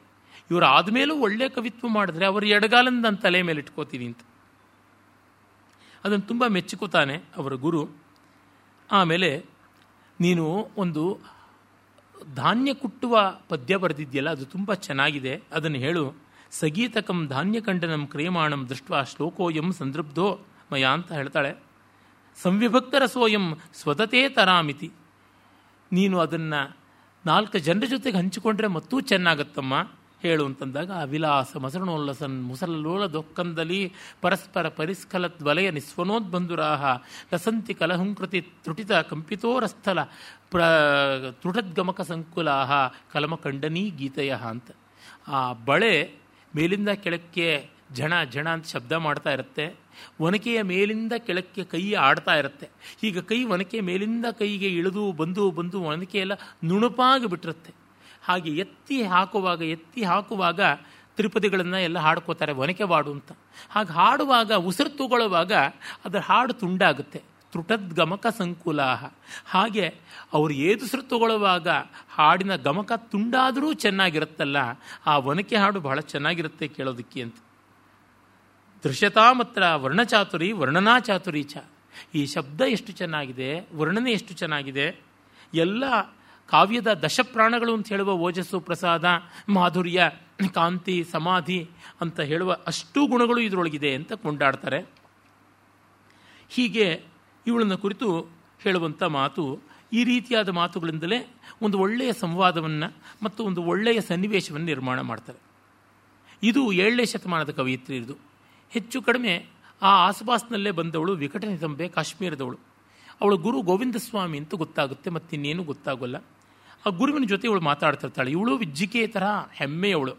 ಇವರು ಆದಮೇಲೂ ಒಳ್ಳೆ ಕವಿತ್ವ ಮಾಡಿದ್ರೆ ಅವರು ಎಡಗಾಲನ್ನು ನನ್ನ ತಲೆ ಮೇಲೆ ಇಟ್ಕೋತೀನಿ ಅಂತ. ಅದನ್ನು ತುಂಬ ಮೆಚ್ಚಿಕೋತಾನೆ ಅವರ ಗುರು. ಆಮೇಲೆ ನೀನು ಒಂದು ಧಾನ್ಯ ಕುಟ್ಟುವ ಪದ್ಯ ಬರೆದಿದೆಯಲ್ಲ, ಅದು ತುಂಬ ಚೆನ್ನಾಗಿದೆ. ಅದನ್ನು ಹೇಳು. ಸಗೀತಕಂ ಧಾನ್ಯಕಂಡನಂ ಕ್ರಿಯಮಾಣಂ ದೃಷ್ಟ ಶ್ಲೋಕೋಯಂ ಸಂದೃಬ್ಧೋ ಮಯ ಅಂತ ಹೇಳ್ತಾಳೆ. ಸಂವಿಭಕ್ತರ ಸ್ವಯಂ ಸ್ವತತೇ ತರಾಮಿತಿ. ನೀನು ಅದನ್ನು ನಾಲ್ಕು ಜನರ ಜೊತೆಗೆ ಹಂಚಿಕೊಂಡ್ರೆ ಮತ್ತೂ ಚೆನ್ನಾಗತ್ತಮ್ಮ, ಹೇಳು ಅಂತಂದಾಗ ಆ ವಿಲಾಸ ಮಸರಣೋಲ್ಲಸನ್ ಮುಸಲಲೋಲ ದೊಕ್ಕಂದಲಿ ಪರಸ್ಪರ ಪರಿಸ್ಖಲತ್ ವಲಯ ನಿಸ್ವನೋದ್ಬಂಧುರಾಹ ಲಸಂತಿ ಕಲಹುಂಕೃತಿ ತ್ರುಟಿತ ಕಂಪಿತೋರಸ್ಥಲ ಪ್ರ ತ್ರುಟದ್ಗಮಕ ಸಂಕುಲಾಹ ಕಲಮಖಂಡನೀ ಗೀತೆಯ ಅಂತ. ಆ ಬಳೆ ಮೇಲಿಂದ ಕೆಳಕ್ಕೆ ಜಣ ಜಣ ಅಂತ ಶಬ್ದ ಮಾಡ್ತಾ ಇರುತ್ತೆ. ಒನಕೆಯ ಮೇಲಿಂದ ಕೆಳಕ್ಕೆ ಕೈ ಆಡ್ತಾ ಇರುತ್ತೆ. ಈಗ ಕೈ ಒನಕೆ ಮೇಲಿಂದ ಕೈಗೆ ಇಳಿದು ಬಂದು ಬಂದು ಒನಕೆ ಎಲ್ಲ ನುಣುಪಾಗಿ ಬಿಟ್ಟಿರುತ್ತೆ. ಹಾಗೆ ಎತ್ತಿ ಹಾಕುವಾಗ ಎತ್ತಿ ಹಾಕುವಾಗ ತ್ರಿಪದಿಗಳನ್ನು ಎಲ್ಲ ಹಾಡ್ಕೋತಾರೆ, ಒನಕೆ ಬಾಡು ಅಂತ. ಹಾಗೆ ಹಾಡುವಾಗ, ಉಸಿರು ತಗೊಳ್ಳುವಾಗ ಅದರ ಹಾಡು ತುಂಡಾಗುತ್ತೆ. ತ್ರುಟದ್ ಗಮಕ ಸಂಕುಲಾಹ. ಹಾಗೆ ಅವರು ಏದುಸಿರು ತಗೊಳ್ಳುವಾಗ ಹಾಡಿನ ಗಮಕ ತುಂಡಾದರೂ ಚೆನ್ನಾಗಿರುತ್ತಲ್ಲ, ಆ ಒನಕೆ ಹಾಡು ಬಹಳ ಚೆನ್ನಾಗಿರುತ್ತೆ ಕೇಳೋದಕ್ಕೆ ಅಂತ. ದೃಶ್ಯತಾ ಮಾತ್ರ ವರ್ಣಚಾತುರಿ ವರ್ಣನಾ ಚಾತುರಿ ಚ. ಈ ಶಬ್ದ ಎಷ್ಟು ಚೆನ್ನಾಗಿದೆ, ವರ್ಣನೆ ಎಷ್ಟು ಚೆನ್ನಾಗಿದೆ. ಎಲ್ಲ ಕಾವ್ಯದ ದಶಪ್ರಾಣಗಳು ಅಂತ ಹೇಳುವ ಓಜಸ್ಸು ಪ್ರಸಾದ, ಮಾಧುರ್ಯ, ಕಾಂತಿ, ಸಮಾಧಿ ಅಂತ ಹೇಳುವ ಅಷ್ಟೂ ಗುಣಗಳು ಇದರೊಳಗಿದೆ ಅಂತ ಕೊಂಡಾಡ್ತಾರೆ. ಹೀಗೆ ಇವಳನ್ನು ಕುರಿತು ಹೇಳುವಂಥ ಮಾತು ಈ ರೀತಿಯಾದ ಮಾತುಗಳಿಂದಲೇ ಒಂದು ಒಳ್ಳೆಯ ಸಂವಾದವನ್ನು ಮತ್ತು ಒಂದು ಒಳ್ಳೆಯ ಸನ್ನಿವೇಶವನ್ನು ನಿರ್ಮಾಣ ಮಾಡ್ತಾರೆ. ಇದು ಏಳನೇ ಶತಮಾನದ ಕವಿಯತ್ರಿ ಇದು ಹೆಚ್ಚು ಕಡಿಮೆ ಆ ಆಸುಪಾಸಿನಲ್ಲೇ ಬಂದವಳು ವಿಕಟನಿತಂಬೆ ಕಾಶ್ಮೀರದವಳು. ಅವಳು ಗುರು ಗೋವಿಂದ ಸ್ವಾಮಿ ಅಂತ ಗೊತ್ತಾಗುತ್ತೆ, ಮತ್ತಿನ್ನೇನು ಗೊತ್ತಾಗೋಲ್ಲ. ಆ ಗುರುವಿನ ಜೊತೆ ಇವಳು ಮಾತಾಡ್ತಿರ್ತಾಳೆ. ಇವಳು ವಿಜ್ಜಿಕೆ ಥರ ಹೆಮ್ಮೆಯವಳು.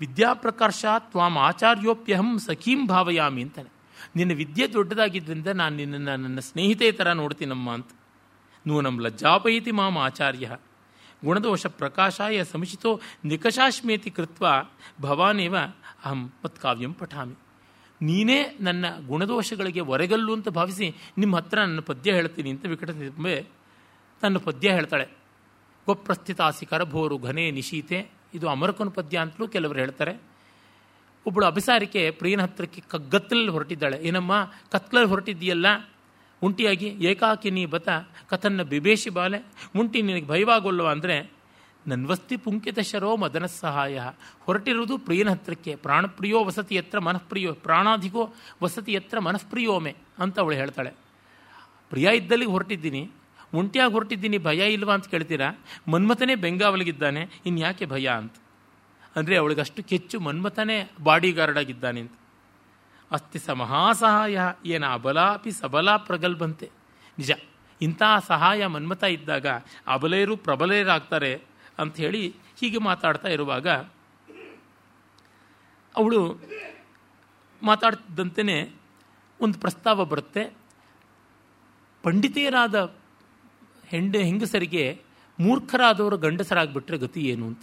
ವಿದ್ಯಾಪ್ರಕಾಶ ತ್ವಾಂ ಆಚಾರ್ಯೋಪ್ಯಹಂ ಸಖೀಂ ಭಾವಯಾಮಿ ಅಂತಾನೆ. ನಿನ್ನ ವಿದ್ಯೆ ದೊಡ್ಡದಾಗಿದ್ದರಿಂದ ನಾನು ನಿನ್ನನ್ನು ನನ್ನ ಸ್ನೇಹಿತೆ ಥರ ನೋಡ್ತೀನಮ್ಮ ಅಂತ. ನೂನಂ ಲಜ್ಜಾಪಯಿತಿ ಮಾಮ ಆಚಾರ್ಯ. ಗುಣದೋಷ ಪ್ರಕಾಶಾಯ ಸಮುಚಿತೋ ನಿಕಷಾಶ್ಮೇತಿ ಕೃತ್ವ ಭವಾನೇವ ಅಹಂ ಮತ್ಕಾವ್ಯಂ ಪಠಾಮಿ. ನೀನೇ ನನ್ನ ಗುಣದೋಷಗಳಿಗೆ ಹೊರಗಲ್ಲು ಅಂತ ಭಾವಿಸಿ ನಿಮ್ಮ ಹತ್ರ ನನ್ನ ಪದ್ಯ ಹೇಳ್ತೀನಿ ಅಂತ ವಿಕಟನಿಂಬೆ ನನ್ನ ಪದ್ಯ ಹೇಳ್ತಾಳೆ. ಗೊಪ್ರಸ್ಥಿತಾಸಿ ಕರಭೋರು ಘನೆ ನಿಶೀತೆ. ಇದು ಅಮರಕನ ಪದ್ಯ ಅಂತಲೂ ಕೆಲವರು ಹೇಳ್ತಾರೆ. ಒಬ್ಬಳು ಅಭಿಸಾರಿಕೆ ಪ್ರಿಯನ ಹತ್ರಕ್ಕೆ ಕಗ್ಗತ್ತಲಲ್ಲಿ ಹೊರಟಿದ್ದಾಳೆ. ಏನಮ್ಮ, ಕತ್ಲಲ್ಲಿ ಹೊರಟಿದ್ದೀಯಲ್ಲ? ಉಂಟಿಯಾಗಿ ಏಕಾಕಿನಿ ಬತ ಕಥನ್ನ ಬಿಬೇಶಿ ಬಾಲೆ. ಉಂಟಿ ನಿನಗೆ ಭಯವಾಗೊಲ್ಲವ ಅಂದರೆ ನನ್ವಸ್ತಿ ಪುಂಕಿತ ಶರೋ ಮದನ ಸಹಾಯ ಹೊರಟಿರುವುದು ಪ್ರಿಯನ ಹತ್ರಕ್ಕೆ. ಪ್ರಾಣಪ್ರಿಯೋ ವಸತಿ ಎತ್ರ ಮನಃಪ್ರಿಯೋ. ಪ್ರಾಣಾಧಿಕೋ ವಸತಿ ಎತ್ರ ಮನಃಪ್ರಿಯೋಮೆ ಅಂತ ಅವಳು ಹೇಳ್ತಾಳೆ. ಪ್ರಿಯ ಇದ್ದಲ್ಲಿ ಹೊರಟಿದ್ದೀನಿ. ಒಂಟಿಯಾಗಿ ಹೊರಟಿದ್ದೀನಿ ಭಯ ಇಲ್ವಾ ಅಂತ ಕೇಳ್ತೀರಾ? ಮನ್ಮಥನೇ ಬೆಂಗಾವಲಿಗಿದ್ದಾನೆ. ಇನ್ಯಾಕೆ ಭಯ ಅಂತ. ಅಂದರೆ ಅವಳಿಗಷ್ಟು ಕೆಚ್ಚು ಮನ್ಮಥನೇ ಬಾಡಿ ಗಾರ್ಡ್ ಆಗಿದ್ದಾನೆ ಅಂತ. ಅಸ್ತಿ ಸ ಮಹಾಸಹಾಯ. ಏನ ಅಬಲಾಪಿ ಸಬಲ ಪ್ರಗಲ್ಭಂತೆ. ನಿಜ, ಇಂತಹ ಸಹಾಯ ಮನ್ಮಥ ಇದ್ದಾಗ ಅಬಲೆಯರು ಪ್ರಬಲೆಯರಾಗ್ತಾರೆ ಅಂತ ಹೇಳಿ ಹೀಗೆ ಮಾತಾಡ್ತಾ ಇರುವಾಗ ಅವಳು ಮಾತಾಡ್ತಿದ್ದಂತೆಯೇ ಒಂದು ಪ್ರಸ್ತಾವ ಬರುತ್ತೆ. ಪಂಡಿತೆಯರಾದ ಹೆಂಡ, ಹೆಂಗಸರಿಗೆ ಮೂರ್ಖರಾದವರು ಗಂಡಸರಾಗ್ಬಿಟ್ರೆ ಗತಿ ಏನು ಅಂತ.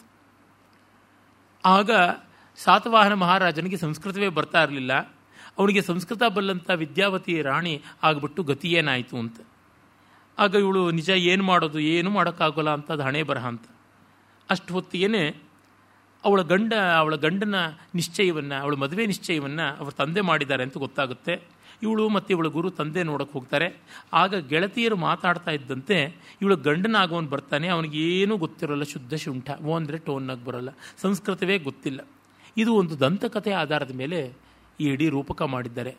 ಆಗ ಸಾತವಾಹನ ಮಹಾರಾಜನಿಗೆ ಸಂಸ್ಕೃತವೇ ಬರ್ತಾ ಇರಲಿಲ್ಲ. ಅವನಿಗೆ ಸಂಸ್ಕೃತ ಬಲ್ಲಂಥ ವಿದ್ಯಾವತಿ ರಾಣಿ ಆಗಿಬಿಟ್ಟು ಗತಿ ಏನಾಯಿತು ಅಂತ. ಆಗ ಇವಳು ನಿಜ ಏನು ಮಾಡೋದು, ಏನು ಮಾಡೋಕ್ಕಾಗೋಲ್ಲ ಅಂತ ಹಣೆ ಬರಹ ಅಂತ. ಅಷ್ಟು ಹೊತ್ತಿಗೆ ಅವಳ ಗಂಡ, ಅವಳ ಗಂಡನ ನಿಶ್ಚಯವನ್ನು, ಅವಳ ಮದುವೆ ನಿಶ್ಚಯವನ್ನು ಅವ್ರ ತಂದೆ ಮಾಡಿದ್ದಾರೆ ಅಂತ ಗೊತ್ತಾಗುತ್ತೆ. ಇವಳು ಮತ್ತು ಇವಳ ಗುರು ತಂದೆ ನೋಡೋಕೆ ಹೋಗ್ತಾರೆ. ಆಗ ಗೆಳತಿಯರು ಮಾತಾಡ್ತಾ ಇದ್ದಂತೆ ಇವಳು ಗಂಡನಾಗೋನು ಬರ್ತಾನೆ. ಅವನಿಗೇನೂ ಗೊತ್ತಿರೋಲ್ಲ, ಶುದ್ಧ ಶುಂಠ. ಓ ಅಂದರೆ ಟೋನ್ನಾಗಿ ಬರೋಲ್ಲ. ಸಂಸ್ಕೃತವೇ ಗೊತ್ತಿಲ್ಲ. ಇದು ಒಂದು ದಂತಕಥೆ ಆಧಾರದ ಮೇಲೆ ಈ ಇಡೀ ರೂಪಕ ಮಾಡಿದ್ದಾರೆ.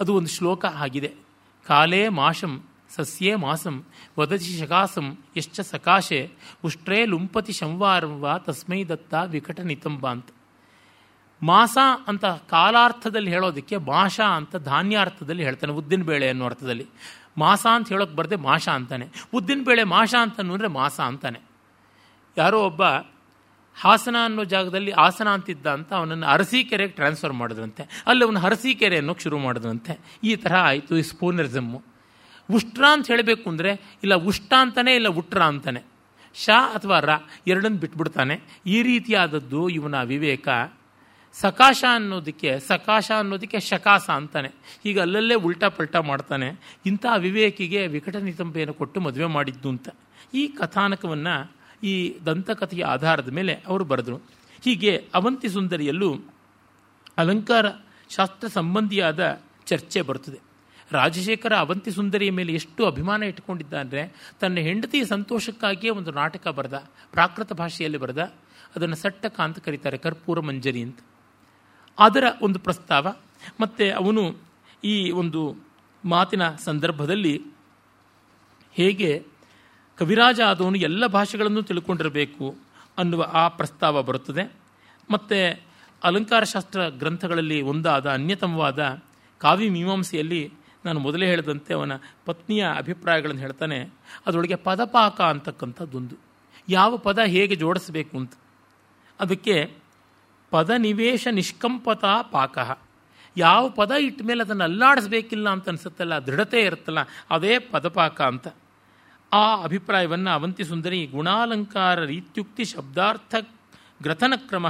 ಅದು ಒಂದು ಶ್ಲೋಕ ಆಗಿದೆ. ಕಾಲೇ ಮಾಷಂ ಸಸ್ಯೇ ಮಾಸಂ ವದತಿ ಶಕಾಸಂ ಯಶ್ಚ ಸಕಾಶೆ ಉಷ್ಟ್ರೇ ಲುಂಪತಿ ಶಂವಾರಂ ತಸ್ಮೈ ದತ್ತ ವಿಕಟ ನಿತಂಬ ಅಂತ. ಮಾಸ ಅಂತ ಕಾಲಾರ್ಥದಲ್ಲಿ ಹೇಳೋದಕ್ಕೆ ಮಾಷ ಅಂತ ಧಾನ್ಯಾರ್ಥದಲ್ಲಿ ಹೇಳ್ತಾನೆ ಉದ್ದಿನ ಬೇಳೆ ಅನ್ನೋ ಅರ್ಥದಲ್ಲಿ. ಮಾಸ ಅಂತ ಹೇಳೋಕೆ ಬರದೆ ಮಾಷ ಅಂತಾನೆ. ಉದ್ದಿನ ಬೇಳೆ ಮಾಷ ಅಂತ ಅಂದರೆ ಮಾಸ ಅಂತಾನೆ. ಯಾರೋ ಒಬ್ಬ ಹಾಸನ ಅನ್ನೋ ಜಾಗದಲ್ಲಿ ಆಸನ ಅಂತಿದ್ದ ಅಂತ ಅವನನ್ನು ಅರಸೀಕೆರೆಗೆ ಟ್ರಾನ್ಸ್ಫರ್ ಮಾಡಿದ್ರಂತೆ. ಅಲ್ಲಿ ಅವನು ಹರಸೀಕೆರೆ ಅನ್ನೋಕ್ಕೆ ಶುರು ಮಾಡಿದ್ರಂತೆ. ಈ ಥರ ಆಯಿತು ಈ ಸ್ಪೂನರಿಸಮ್ಮು ಉಷ್ಟ್ರ ಅಂತ ಹೇಳಬೇಕು ಅಂದರೆ, ಇಲ್ಲ ಉಷ್ಟ ಅಂತಾನೆ, ಇಲ್ಲ ಉಟ್ರ ಅಂತಾನೆ. ಶ ಅಥವಾ ರ ಎರಡನ್ನು ಬಿಟ್ಬಿಡ್ತಾನೆ. ಈ ರೀತಿಯಾದದ್ದು ಇವನ ವಿವೇಕ. ಸಕಾಶ ಅನ್ನೋದಕ್ಕೆ ಸಕಾಶ ಅನ್ನೋದಕ್ಕೆ ಶಕಾಸ ಅಂತಾನೆ. ಈಗ ಅಲ್ಲಲ್ಲೇ ಉಲ್ಟಾ ಪಲ್ಟಾ ಮಾಡ್ತಾನೆ. ಇಂಥ ವಿವೇಕಿಗೆ ವಿಕಟ ನಿತಂಬೆಯನ್ನು ಕೊಟ್ಟು ಮದುವೆ ಮಾಡಿದ್ದು ಅಂತ. ಈ ಕಥಾನಕವನ್ನು, ಈ ದಂತಕಥೆಯ ಆಧಾರದ ಮೇಲೆ ಅವರು ಬರೆದರು. ಹೀಗೆ ಅವಂತಿ ಸುಂದರಿಯಲ್ಲೂ ಅಲಂಕಾರ ಶಾಸ್ತ್ರ ಸಂಬಂಧಿಯಾದ ಚರ್ಚೆ ಬರುತ್ತದೆ ರಾಜಶೇಖರ ಅವಂತಿ ಸುಂದರಿಯ ಮೇಲೆ ಎಷ್ಟು ಅಭಿಮಾನ ಇಟ್ಕೊಂಡಿದ್ದ ಅಂದರೆ ತನ್ನ ಹೆಂಡತಿಯ ಸಂತೋಷಕ್ಕಾಗಿಯೇ ಒಂದು ನಾಟಕ ಬರೆದ, ಪ್ರಾಕೃತ ಭಾಷೆಯಲ್ಲಿ ಬರೆದ. ಅದನ್ನು ಸಟ್ಟಕ ಅಂತ ಕರೀತಾರೆ, ಕರ್ಪೂರ ಮಂಜರಿ ಅಂತ. ಅದರ ಒಂದು ಪ್ರಸ್ತಾವ, ಮತ್ತು ಅವನು ಈ ಒಂದು ಮಾತಿನ ಸಂದರ್ಭದಲ್ಲಿ ಹೇಗೆ ಕವಿರಾಜ ಆದವನು ಎಲ್ಲ ಭಾಷೆಗಳನ್ನು ತಿಳ್ಕೊಂಡಿರಬೇಕು ಅನ್ನುವ ಆ ಪ್ರಸ್ತಾವ ಬರುತ್ತದೆ. ಮತ್ತು ಅಲಂಕಾರಶಾಸ್ತ್ರ ಗ್ರಂಥಗಳಲ್ಲಿ ಒಂದಾದ ಅನ್ಯತಮವಾದ ಕಾವ್ಯ ಮೀಮಾಂಸೆಯಲ್ಲಿ ನಾನು ಮೊದಲೇ ಹೇಳಿದಂತೆ ಅವನ ಪತ್ನಿಯ ಅಭಿಪ್ರಾಯಗಳನ್ನು ಹೇಳ್ತಾನೆ, ಅದರೊಳಗೆ ಪದಪಾಕ ಅಂತಕ್ಕಂಥದ್ದೊಂದು. ಯಾವ ಪದ ಹೇಗೆ ಜೋಡಿಸಬೇಕು ಅಂತ. ಅದಕ್ಕೆ ಪದನಿವೇಶ ನಿಷ್ಕಂಪತಾ ಪಾಕ. ಯಾವ ಪದ ಇಟ್ಟ ಮೇಲೆ ಅದನ್ನು ಅಲ್ಲಾಡಿಸ್ಬೇಕಿಲ್ಲ ಅಂತ ಅನಿಸುತ್ತಲ್ಲ, ದೃಢತೆ ಇರುತ್ತಲ್ಲ, ಅದೇ ಪದಪಾಕ ಅಂತ. ಆ ಅಭಿಪ್ರಾಯವನ್ನು ಅವಂತಿ ಸುಂದರಿ ಗುಣಾಲಂಕಾರ ರೀತ್ಯುಕ್ತಿ ಶಬ್ದಾರ್ಥ ಗ್ರಥನ ಕ್ರಮ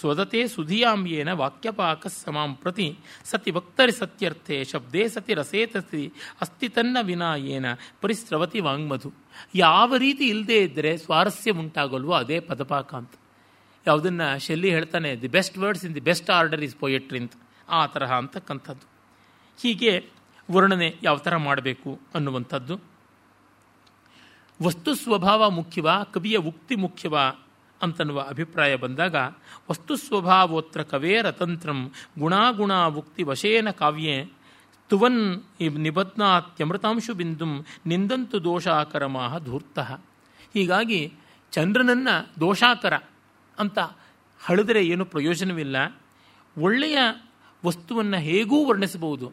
ಸ್ವದತೆ ಸುಧಿಯಾಂಬ್ಯೇನ ವಾಕ್ಯಪಾಕ ಸಮಾಂ ಪ್ರತಿ ಸತಿ ವಕ್ತರಿ ಸತ್ಯರ್ಥೆ ಶಬ್ದೇ ಸತಿ ರಸೇತಸಿ ಅಸ್ತಿ ತನ್ನ ಏನ ಪರಿಸ್ರವತಿ ವಾಂಗ್ಮಧು ಯಾವ ರೀತಿ ಇಲ್ಲದೇ ಇದ್ದರೆ ಸ್ವಾರಸ್ಯ ಉಂಟಾಗಲ್ವೋ ಅದೇ ಪದಪಾಕ ಅಂತ ಯಾವುದನ್ನು ಶೆಲ್ಲಿ ಹೇಳ್ತಾನೆ, the best words in the best order is poetry ಅಂತ. ಆ ತರಹ ಅಂತಕ್ಕಂಥದ್ದು. ಹೀಗೆ ವರ್ಣನೆ ಯಾವ ಥರ ಮಾಡಬೇಕು ಅನ್ನುವಂಥದ್ದು. ವಸ್ತು ಸ್ವಭಾವ ಮುಖ್ಯವಾ, ಕವಿಯ ಉಕ್ತಿ ಮುಖ್ಯವಾ ಅಂತನ್ನುವ ಅಭಿಪ್ರಾಯ ಬಂದಾಗ, ವಸ್ತು ಸ್ವಭಾವೋತ್ರ ಕವೇರತಂತ್ರಂ ಗುಣಾಗುಣ ಉಕ್ತಿ ವಶೇನ ಕಾವ್ಯೆ ತುವನ್ ನಿಬದ್ನಾತ್ಯಮೃತಾಂಶು ಬಿಂದುಂ ನಿಂದಂತು ದೋಷಾಕರಮಾಹ ಧೂರ್ತಃ. ಹೀಗಾಗಿ ಚಂದ್ರನನ್ನು ದೋಷಾಕರ ಅಂತ ಹಳಿದರೆ ಏನು ಪ್ರಯೋಜನವಿಲ್ಲ. ಒಳ್ಳೆಯ ವಸ್ತುವನ್ನು ಹೇಗೂ ವರ್ಣಿಸಬಹುದು.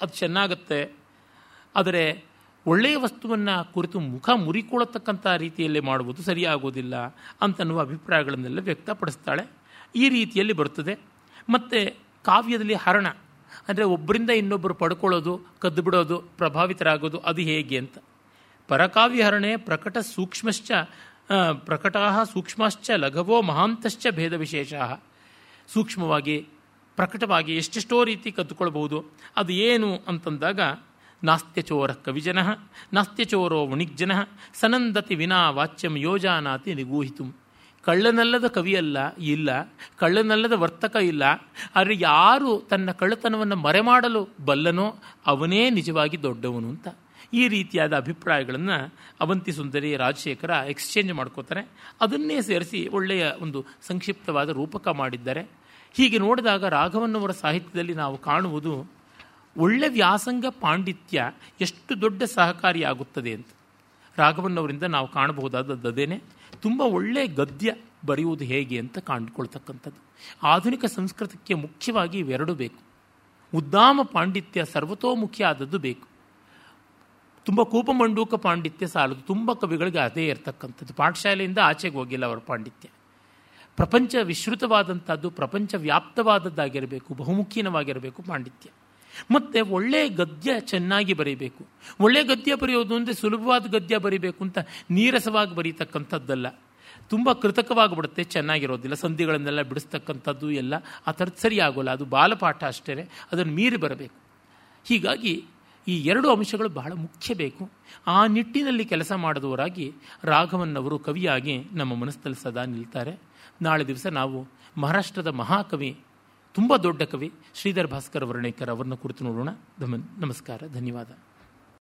ಅದು ಚೆನ್ನಾಗತ್ತೆ. ಆದರೆ ಒಳ್ಳೆಯ ವಸ್ತುವನ್ನು ಕುರಿತು ಮುಖ ಮುರಿಕೊಳ್ಳತಕ್ಕಂಥ ರೀತಿಯಲ್ಲಿ ಮಾಡುವುದು ಸರಿಯಾಗೋದಿಲ್ಲ ಅಂತನ್ನುವ ಅಭಿಪ್ರಾಯಗಳನ್ನೆಲ್ಲ ವ್ಯಕ್ತಪಡಿಸ್ತಾಳೆ. ಈ ರೀತಿಯಲ್ಲಿ ಬರುತ್ತದೆ. ಮತ್ತು ಕಾವ್ಯದಲ್ಲಿ ಹರಣ, ಅಂದರೆ ಒಬ್ಬರಿಂದ ಇನ್ನೊಬ್ಬರು ಪಡ್ಕೊಳ್ಳೋದು ಕದ್ದು ಬಿಡೋದು ಪ್ರಭಾವಿತರಾಗೋದು ಅದು ಹೇಗೆ ಅಂತ. ಪರಕಾವ್ಯ ಹರಣೆ ಪ್ರಕಟ ಸೂಕ್ಷ್ಮಶ್ಚ ಪ್ರಕಟಾ ಸೂಕ್ಷ್ಮಶ್ಚ ಲಘವೋ ಮಹಾಂತಶ್ಚ ಭೇದ ವಿಶೇಷ ಸೂಕ್ಷ್ಮವಾಗಿ, ಪ್ರಕಟವಾಗಿ ಎಷ್ಟೆಷ್ಟೋ ರೀತಿ ಕದ್ದುಕೊಳ್ಬಹುದು. ಅದು ಏನು ಅಂತಂದಾಗ ನಾಸ್ತ್ಯಚೋರ ಕವಿಜನ ನಾಸ್ತ್ಯಚೋರೋ ವಣಿಗ್ಜನ ಸನಂದತಿ ವಿನಾ ವಾಚ್ಯಂ ಯೋಜಾನಾತಿ ನಿಗೂಹಿತು. ಕಳ್ಳನಲ್ಲದ ಕವಿಯಲ್ಲ, ಇಲ್ಲ. ಕಳ್ಳನಲ್ಲದ ವರ್ತಕ ಇಲ್ಲ. ಆದರೆ ಯಾರು ತನ್ನ ಕಳ್ಳತನವನ್ನು ಮರೆಮಾಡಲು ಬಲ್ಲನೋ ಅವನೇ ನಿಜವಾಗಿ ದೊಡ್ಡವನು ಅಂತ. ಈ ರೀತಿಯಾದ ಅಭಿಪ್ರಾಯಗಳನ್ನು ಅವಂತಿ ಸುಂದರಿ ರಾಜಶೇಖರ ಎಕ್ಸ್ಚೇಂಜ್ ಮಾಡ್ಕೋತಾರೆ. ಅದನ್ನೇ ಸೇರಿಸಿ ಒಳ್ಳೆಯ ಒಂದು ಸಂಕ್ಷಿಪ್ತವಾದ ರೂಪಕ ಮಾಡಿದ್ದಾರೆ. ಹೀಗೆ ನೋಡಿದಾಗ ರಾಘವನ್ನವರ ಸಾಹಿತ್ಯದಲ್ಲಿ ನಾವು ಕಾಣುವುದು ಒಳ್ಳೆ ವ್ಯಾಸಂಗ ಪಾಂಡಿತ್ಯ ಎಷ್ಟು ದೊಡ್ಡ ಸಹಕಾರಿಯಾಗುತ್ತದೆ ಅಂತ. ರಾಘವನ್ನವರಿಂದ ನಾವು ಕಾಣಬಹುದಾದದ್ದು ಅದೇನೆ, ತುಂಬ ಒಳ್ಳೆಯ ಗದ್ಯ ಬರೆಯುವುದು ಹೇಗೆ ಅಂತ ಕಾಣ್ಕೊಳ್ತಕ್ಕಂಥದ್ದು. ಆಧುನಿಕ ಸಂಸ್ಕೃತಕ್ಕೆ ಮುಖ್ಯವಾಗಿ ಇವೆರಡು ಬೇಕು. ಉದ್ದಾಮ ಪಾಂಡಿತ್ಯ ಸರ್ವತೋಮುಖ್ಯ ಆದದ್ದು ಬೇಕು. ತುಂಬ ಕೂಪಮಂಡೂಕ ಪಾಂಡಿತ್ಯ ಸಾಲದು, ತುಂಬ ಕವಿಗಳಿಗೆ ಅದೇ ಇರತಕ್ಕಂಥದ್ದು. ಪಾಠಶಾಲೆಯಿಂದ ಆಚೆಗೆ ಹೋಗಿಲ್ಲ ಅವರ ಪಾಂಡಿತ್ಯ. ಪ್ರಪಂಚ ವಿಶ್ರುತವಾದಂಥದ್ದು, ಪ್ರಪಂಚ ವ್ಯಾಪ್ತವಾದದ್ದಾಗಿರಬೇಕು, ಬಹುಮುಖೀನವಾಗಿರಬೇಕು ಪಾಂಡಿತ್ಯ. ಮತ್ತು ಒಳ್ಳೆಯ ಗದ್ಯ ಚೆನ್ನಾಗಿ ಬರೀಬೇಕು. ಒಳ್ಳೆಯ ಗದ್ಯ ಬರೆಯೋದು ಅಂದರೆ ಸುಲಭವಾದ ಗದ್ಯ ಬರೀಬೇಕು ಅಂತ ನೀರಸವಾಗಿ ಬರೀತಕ್ಕಂಥದ್ದಲ್ಲ. ತುಂಬ ಕೃತಕವಾಗಿಬಿಡುತ್ತೆ ಚೆನ್ನಾಗಿರೋದಿಲ್ಲ, ಸಂಧಿಗಳನ್ನೆಲ್ಲ ಬಿಡಿಸ್ತಕ್ಕಂಥದ್ದು ಎಲ್ಲ ಆ ಥರದ್ದು ಸರಿ ಆಗೋಲ್ಲ, ಅದು ಬಾಲಪಾಠ ಅಷ್ಟೇ ಅದನ್ನು ಮೀರಿ ಬರಬೇಕು. ಹೀಗಾಗಿ ಈ ಎರಡು ಅಂಶಗಳು ಬಹಳ ಮುಖ್ಯ ಬೇಕು. ಆ ನಿಟ್ಟಿನಲ್ಲಿ ಕೆಲಸ ಮಾಡಿದವರಾಗಿ ರಾಘವನ್ನವರು ಕವಿಯಾಗಿ ನಮ್ಮ ಮನಸ್ಸಲ್ಲಿ ಸದಾ ನಿಲ್ತಾರೆ. ನಾಳೆ ದಿವಸ ನಾವು ಮಹಾರಾಷ್ಟ್ರದ ಮಹಾಕವಿ ತುಂಬ ದೊಡ್ಡ ಕವಿ ಶ್ರೀಧರ್ ಭಾಸ್ಕರ್ ವರ್ಣೇಕರ್ ಅವರನ್ನು ಕುರಿತು ನೋಡೋಣ. ನಮಸ್ಕಾರ ಧನ್ಯವಾದ.